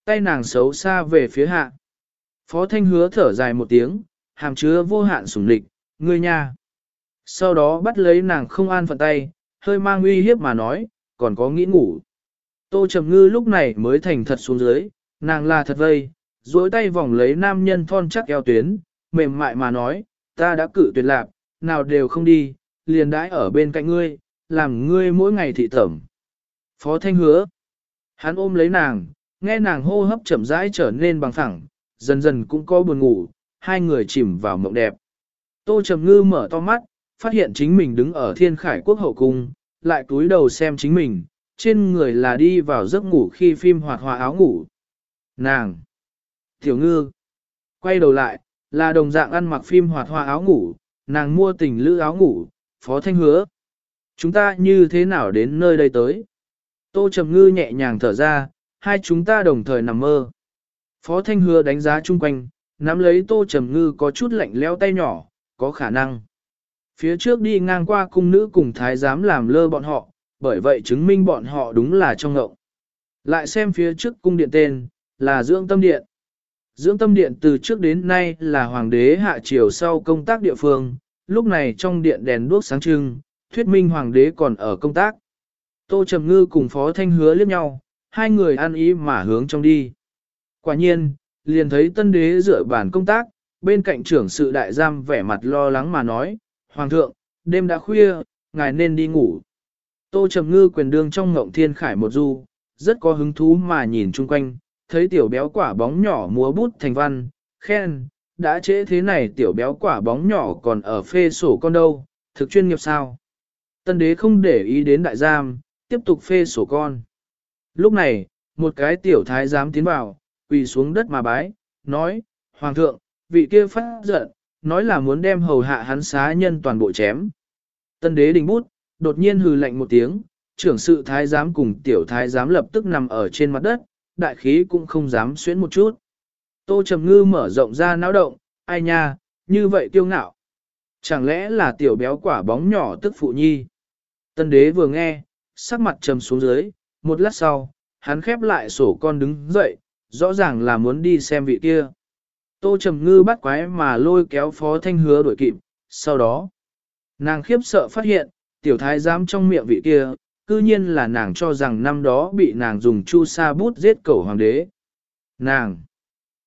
Tay nàng xấu xa về phía hạ. Phó Thanh hứa thở dài một tiếng, hàm chứa vô hạn sủng lịch, ngươi nha. Sau đó bắt lấy nàng không an phận tay, hơi mang uy hiếp mà nói, còn có nghĩ ngủ. Tô Trầm Ngư lúc này mới thành thật xuống dưới, nàng là thật vây, duỗi tay vòng lấy nam nhân thon chắc eo tuyến, mềm mại mà nói, ta đã cử tuyệt lạc, nào đều không đi, liền đãi ở bên cạnh ngươi, làm ngươi mỗi ngày thị thẩm. Phó Thanh hứa, hắn ôm lấy nàng, nghe nàng hô hấp chậm rãi trở nên bằng phẳng, dần dần cũng có buồn ngủ, hai người chìm vào mộng đẹp. Tô Trầm Ngư mở to mắt, phát hiện chính mình đứng ở thiên khải quốc hậu cung, lại cúi đầu xem chính mình, trên người là đi vào giấc ngủ khi phim hoạt hòa áo ngủ. Nàng! Tiểu ngư! Quay đầu lại, là đồng dạng ăn mặc phim hoạt hoa áo ngủ, nàng mua tình lữ áo ngủ, phó thanh hứa. Chúng ta như thế nào đến nơi đây tới? Tô Trầm Ngư nhẹ nhàng thở ra, hai chúng ta đồng thời nằm mơ. Phó Thanh Hứa đánh giá chung quanh, nắm lấy Tô Trầm Ngư có chút lạnh leo tay nhỏ, có khả năng. Phía trước đi ngang qua cung nữ cùng thái giám làm lơ bọn họ, bởi vậy chứng minh bọn họ đúng là trong ngộng. Lại xem phía trước cung điện tên, là dưỡng tâm điện. Dưỡng tâm điện từ trước đến nay là hoàng đế hạ triều sau công tác địa phương, lúc này trong điện đèn đuốc sáng trưng, thuyết minh hoàng đế còn ở công tác. Tô Trầm Ngư cùng Phó Thanh hứa liếc nhau, hai người ăn ý mà hướng trong đi. Quả nhiên, liền thấy tân đế dựa bản công tác, bên cạnh trưởng sự đại giam vẻ mặt lo lắng mà nói, Hoàng thượng, đêm đã khuya, ngài nên đi ngủ. Tô Trầm Ngư quyền đương trong ngộng thiên khải một du, rất có hứng thú mà nhìn chung quanh, thấy tiểu béo quả bóng nhỏ múa bút thành văn, khen, đã trễ thế này tiểu béo quả bóng nhỏ còn ở phê sổ con đâu, thực chuyên nghiệp sao. Tân đế không để ý đến đại giam, tiếp tục phê sổ con. Lúc này, một cái tiểu thái giám tiến vào, quỳ xuống đất mà bái, nói, Hoàng thượng, vị kia phát giận, nói là muốn đem hầu hạ hắn xá nhân toàn bộ chém. Tân đế đình bút, đột nhiên hừ lạnh một tiếng, trưởng sự thái giám cùng tiểu thái giám lập tức nằm ở trên mặt đất, đại khí cũng không dám xuyến một chút. Tô Trầm Ngư mở rộng ra náo động, ai nha, như vậy tiêu ngạo. Chẳng lẽ là tiểu béo quả bóng nhỏ tức phụ nhi? Tân đế vừa nghe, sắc mặt trầm xuống dưới, một lát sau, hắn khép lại sổ con đứng dậy, rõ ràng là muốn đi xem vị kia. Tô Trầm Ngư bắt quái mà lôi kéo phó thanh hứa đuổi kịp, sau đó, nàng khiếp sợ phát hiện, tiểu thái giám trong miệng vị kia, cư nhiên là nàng cho rằng năm đó bị nàng dùng chu sa bút giết cẩu hoàng đế. Nàng,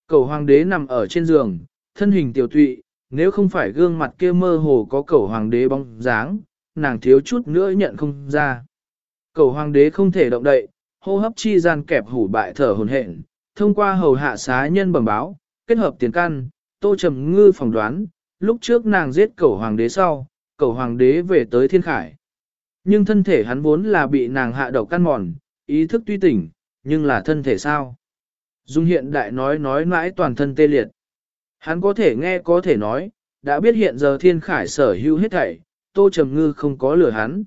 cẩu hoàng đế nằm ở trên giường, thân hình tiểu tụy, nếu không phải gương mặt kia mơ hồ có cẩu hoàng đế bóng dáng, nàng thiếu chút nữa nhận không ra. Cẩu hoàng đế không thể động đậy, hô hấp chi gian kẹp hủ bại thở hồn hển, thông qua hầu hạ xá nhân bẩm báo, kết hợp tiền căn, tô trầm ngư phỏng đoán, lúc trước nàng giết cẩu hoàng đế sau, cẩu hoàng đế về tới thiên khải. Nhưng thân thể hắn vốn là bị nàng hạ độc căn mòn, ý thức tuy tỉnh, nhưng là thân thể sao? Dung hiện đại nói nói mãi toàn thân tê liệt. Hắn có thể nghe có thể nói, đã biết hiện giờ thiên khải sở hữu hết thảy, tô trầm ngư không có lừa hắn.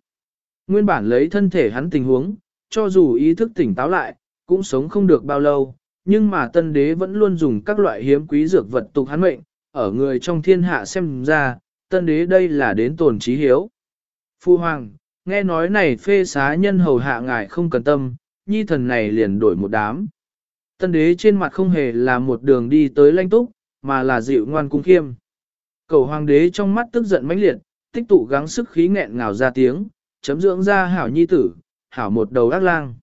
Nguyên bản lấy thân thể hắn tình huống, cho dù ý thức tỉnh táo lại, cũng sống không được bao lâu, nhưng mà tân đế vẫn luôn dùng các loại hiếm quý dược vật tục hắn mệnh, ở người trong thiên hạ xem ra, tân đế đây là đến tồn trí hiếu. Phu hoàng, nghe nói này phê xá nhân hầu hạ ngài không cần tâm, nhi thần này liền đổi một đám. Tân đế trên mặt không hề là một đường đi tới lanh túc, mà là dịu ngoan cung khiêm. Cầu hoàng đế trong mắt tức giận mãnh liệt, tích tụ gắng sức khí nghẹn ngào ra tiếng, chấm dưỡng ra hảo nhi tử, hảo một đầu ác lang.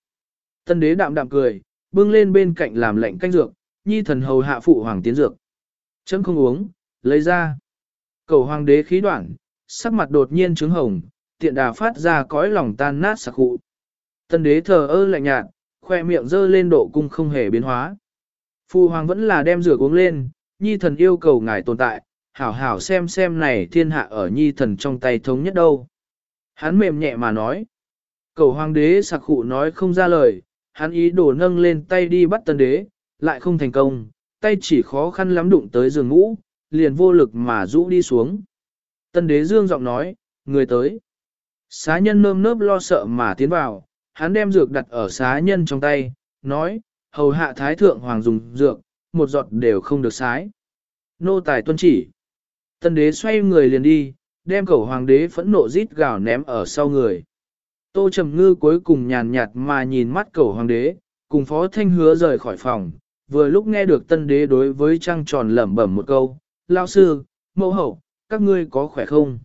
Tân đế đạm đạm cười, bưng lên bên cạnh làm lệnh canh dược, nhi thần hầu hạ phụ hoàng tiến dược. Chấm không uống, lấy ra. Cầu hoàng đế khí đoạn, sắc mặt đột nhiên trứng hồng, tiện đà phát ra cõi lòng tan nát sạc hụ. Tân đế thờ ơ lạnh nhạt, khoe miệng dơ lên độ cung không hề biến hóa. Phu hoàng vẫn là đem rửa uống lên, nhi thần yêu cầu ngài tồn tại, hảo hảo xem xem này thiên hạ ở nhi thần trong tay thống nhất đâu. Hắn mềm nhẹ mà nói. Cầu hoàng đế sạc hụ nói không ra lời, hắn ý đổ nâng lên tay đi bắt tân đế, lại không thành công, tay chỉ khó khăn lắm đụng tới giường ngũ, liền vô lực mà rũ đi xuống. Tân đế dương giọng nói, người tới. Xá nhân nơm nớp lo sợ mà tiến vào, hắn đem dược đặt ở xá nhân trong tay, nói, hầu hạ thái thượng hoàng dùng dược, một giọt đều không được sái. Nô tài tuân chỉ. Tân đế xoay người liền đi, đem cẩu hoàng đế phẫn nộ rít gào ném ở sau người. Tô Trầm Ngư cuối cùng nhàn nhạt mà nhìn mắt cẩu hoàng đế, cùng phó thanh hứa rời khỏi phòng, vừa lúc nghe được tân đế đối với trăng tròn lẩm bẩm một câu, lao sư, mẫu hậu, các ngươi có khỏe không?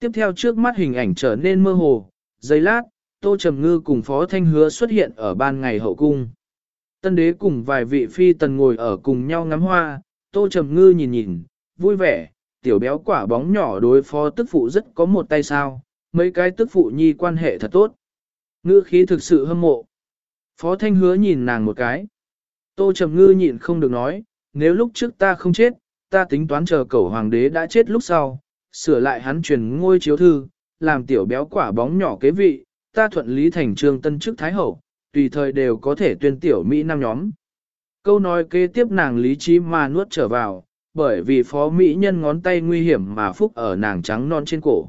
Tiếp theo trước mắt hình ảnh trở nên mơ hồ, giây lát, Tô Trầm Ngư cùng Phó Thanh Hứa xuất hiện ở ban ngày hậu cung. Tân đế cùng vài vị phi tần ngồi ở cùng nhau ngắm hoa, Tô Trầm Ngư nhìn nhìn, vui vẻ, tiểu béo quả bóng nhỏ đối phó tức phụ rất có một tay sao, mấy cái tức phụ nhi quan hệ thật tốt. Ngư khí thực sự hâm mộ. Phó Thanh Hứa nhìn nàng một cái. Tô Trầm Ngư nhịn không được nói, nếu lúc trước ta không chết, ta tính toán chờ cẩu hoàng đế đã chết lúc sau, sửa lại hắn truyền ngôi chiếu thư, làm tiểu béo quả bóng nhỏ kế vị, ta thuận lý thành trương tân chức thái hậu, tùy thời đều có thể tuyên tiểu Mỹ năm nhóm. Câu nói kế tiếp nàng lý trí mà nuốt trở vào, bởi vì phó Mỹ nhân ngón tay nguy hiểm mà phúc ở nàng trắng non trên cổ.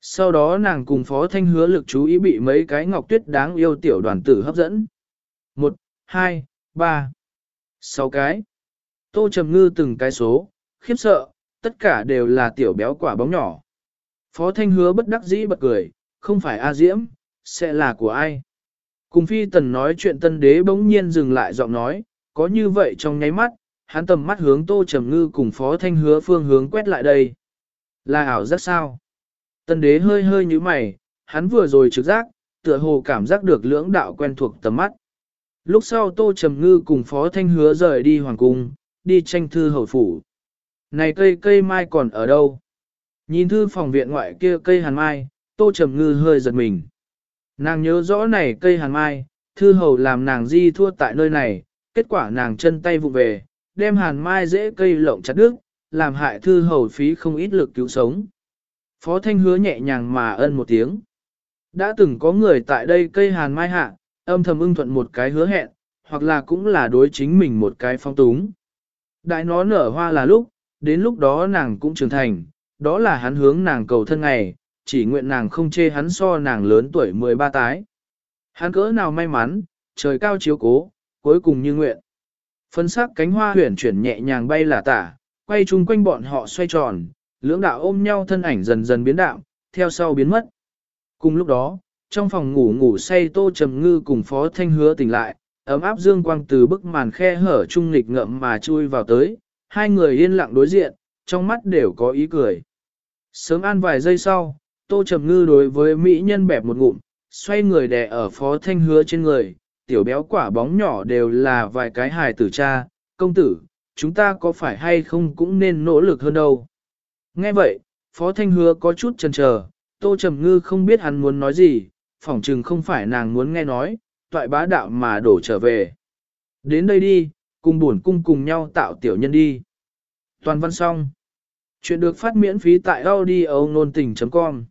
Sau đó nàng cùng phó thanh hứa lực chú ý bị mấy cái ngọc tuyết đáng yêu tiểu đoàn tử hấp dẫn. Một, hai, ba, sáu cái. Tô trầm ngư từng cái số, khiếp sợ, tất cả đều là tiểu béo quả bóng nhỏ. Phó Thanh hứa bất đắc dĩ bật cười, không phải A Diễm, sẽ là của ai? Cùng phi tần nói chuyện tân đế bỗng nhiên dừng lại giọng nói, có như vậy trong nháy mắt, hắn tầm mắt hướng tô trầm ngư cùng phó thanh hứa phương hướng quét lại đây. Là ảo giác sao? Tân đế hơi hơi như mày, hắn vừa rồi trực giác, tựa hồ cảm giác được lưỡng đạo quen thuộc tầm mắt. Lúc sau tô trầm ngư cùng phó thanh hứa rời đi hoàng cung, đi tranh thư hầu phủ. Này cây cây mai còn ở đâu? Nhìn thư phòng viện ngoại kia cây hàn mai, tô trầm ngư hơi giật mình. Nàng nhớ rõ này cây hàn mai, thư hầu làm nàng di thua tại nơi này, kết quả nàng chân tay vụ về, đem hàn mai dễ cây lộng chặt đứt, làm hại thư hầu phí không ít lực cứu sống. Phó Thanh hứa nhẹ nhàng mà ân một tiếng. Đã từng có người tại đây cây hàn mai hạ, âm thầm ưng thuận một cái hứa hẹn, hoặc là cũng là đối chính mình một cái phong túng. Đại nó nở hoa là lúc, đến lúc đó nàng cũng trưởng thành, đó là hắn hướng nàng cầu thân ngày, chỉ nguyện nàng không chê hắn so nàng lớn tuổi 13 tái. Hắn cỡ nào may mắn, trời cao chiếu cố, cuối cùng như nguyện. Phân sắc cánh hoa huyển chuyển nhẹ nhàng bay là tả, quay chung quanh bọn họ xoay tròn, lưỡng đạo ôm nhau thân ảnh dần dần biến đạo, theo sau biến mất. Cùng lúc đó, trong phòng ngủ ngủ say tô trầm ngư cùng phó thanh hứa tỉnh lại, ấm áp dương quang từ bức màn khe hở trung nghịch ngậm mà chui vào tới, hai người yên lặng đối diện, trong mắt đều có ý cười. Sớm an vài giây sau, tô trầm ngư đối với mỹ nhân bẹp một ngụm, xoay người đè ở phó thanh hứa trên người, tiểu béo quả bóng nhỏ đều là vài cái hài tử cha, công tử, chúng ta có phải hay không cũng nên nỗ lực hơn đâu. Nghe vậy, phó thanh hứa có chút chần chờ, tô trầm ngư không biết hắn muốn nói gì, phỏng chừng không phải nàng muốn nghe nói, toại bá đạo mà đổ trở về. Đến đây đi, cùng buồn cung cùng nhau tạo tiểu nhân đi. Toàn văn xong. Chuyện được phát miễn phí tại audio nôn tình.com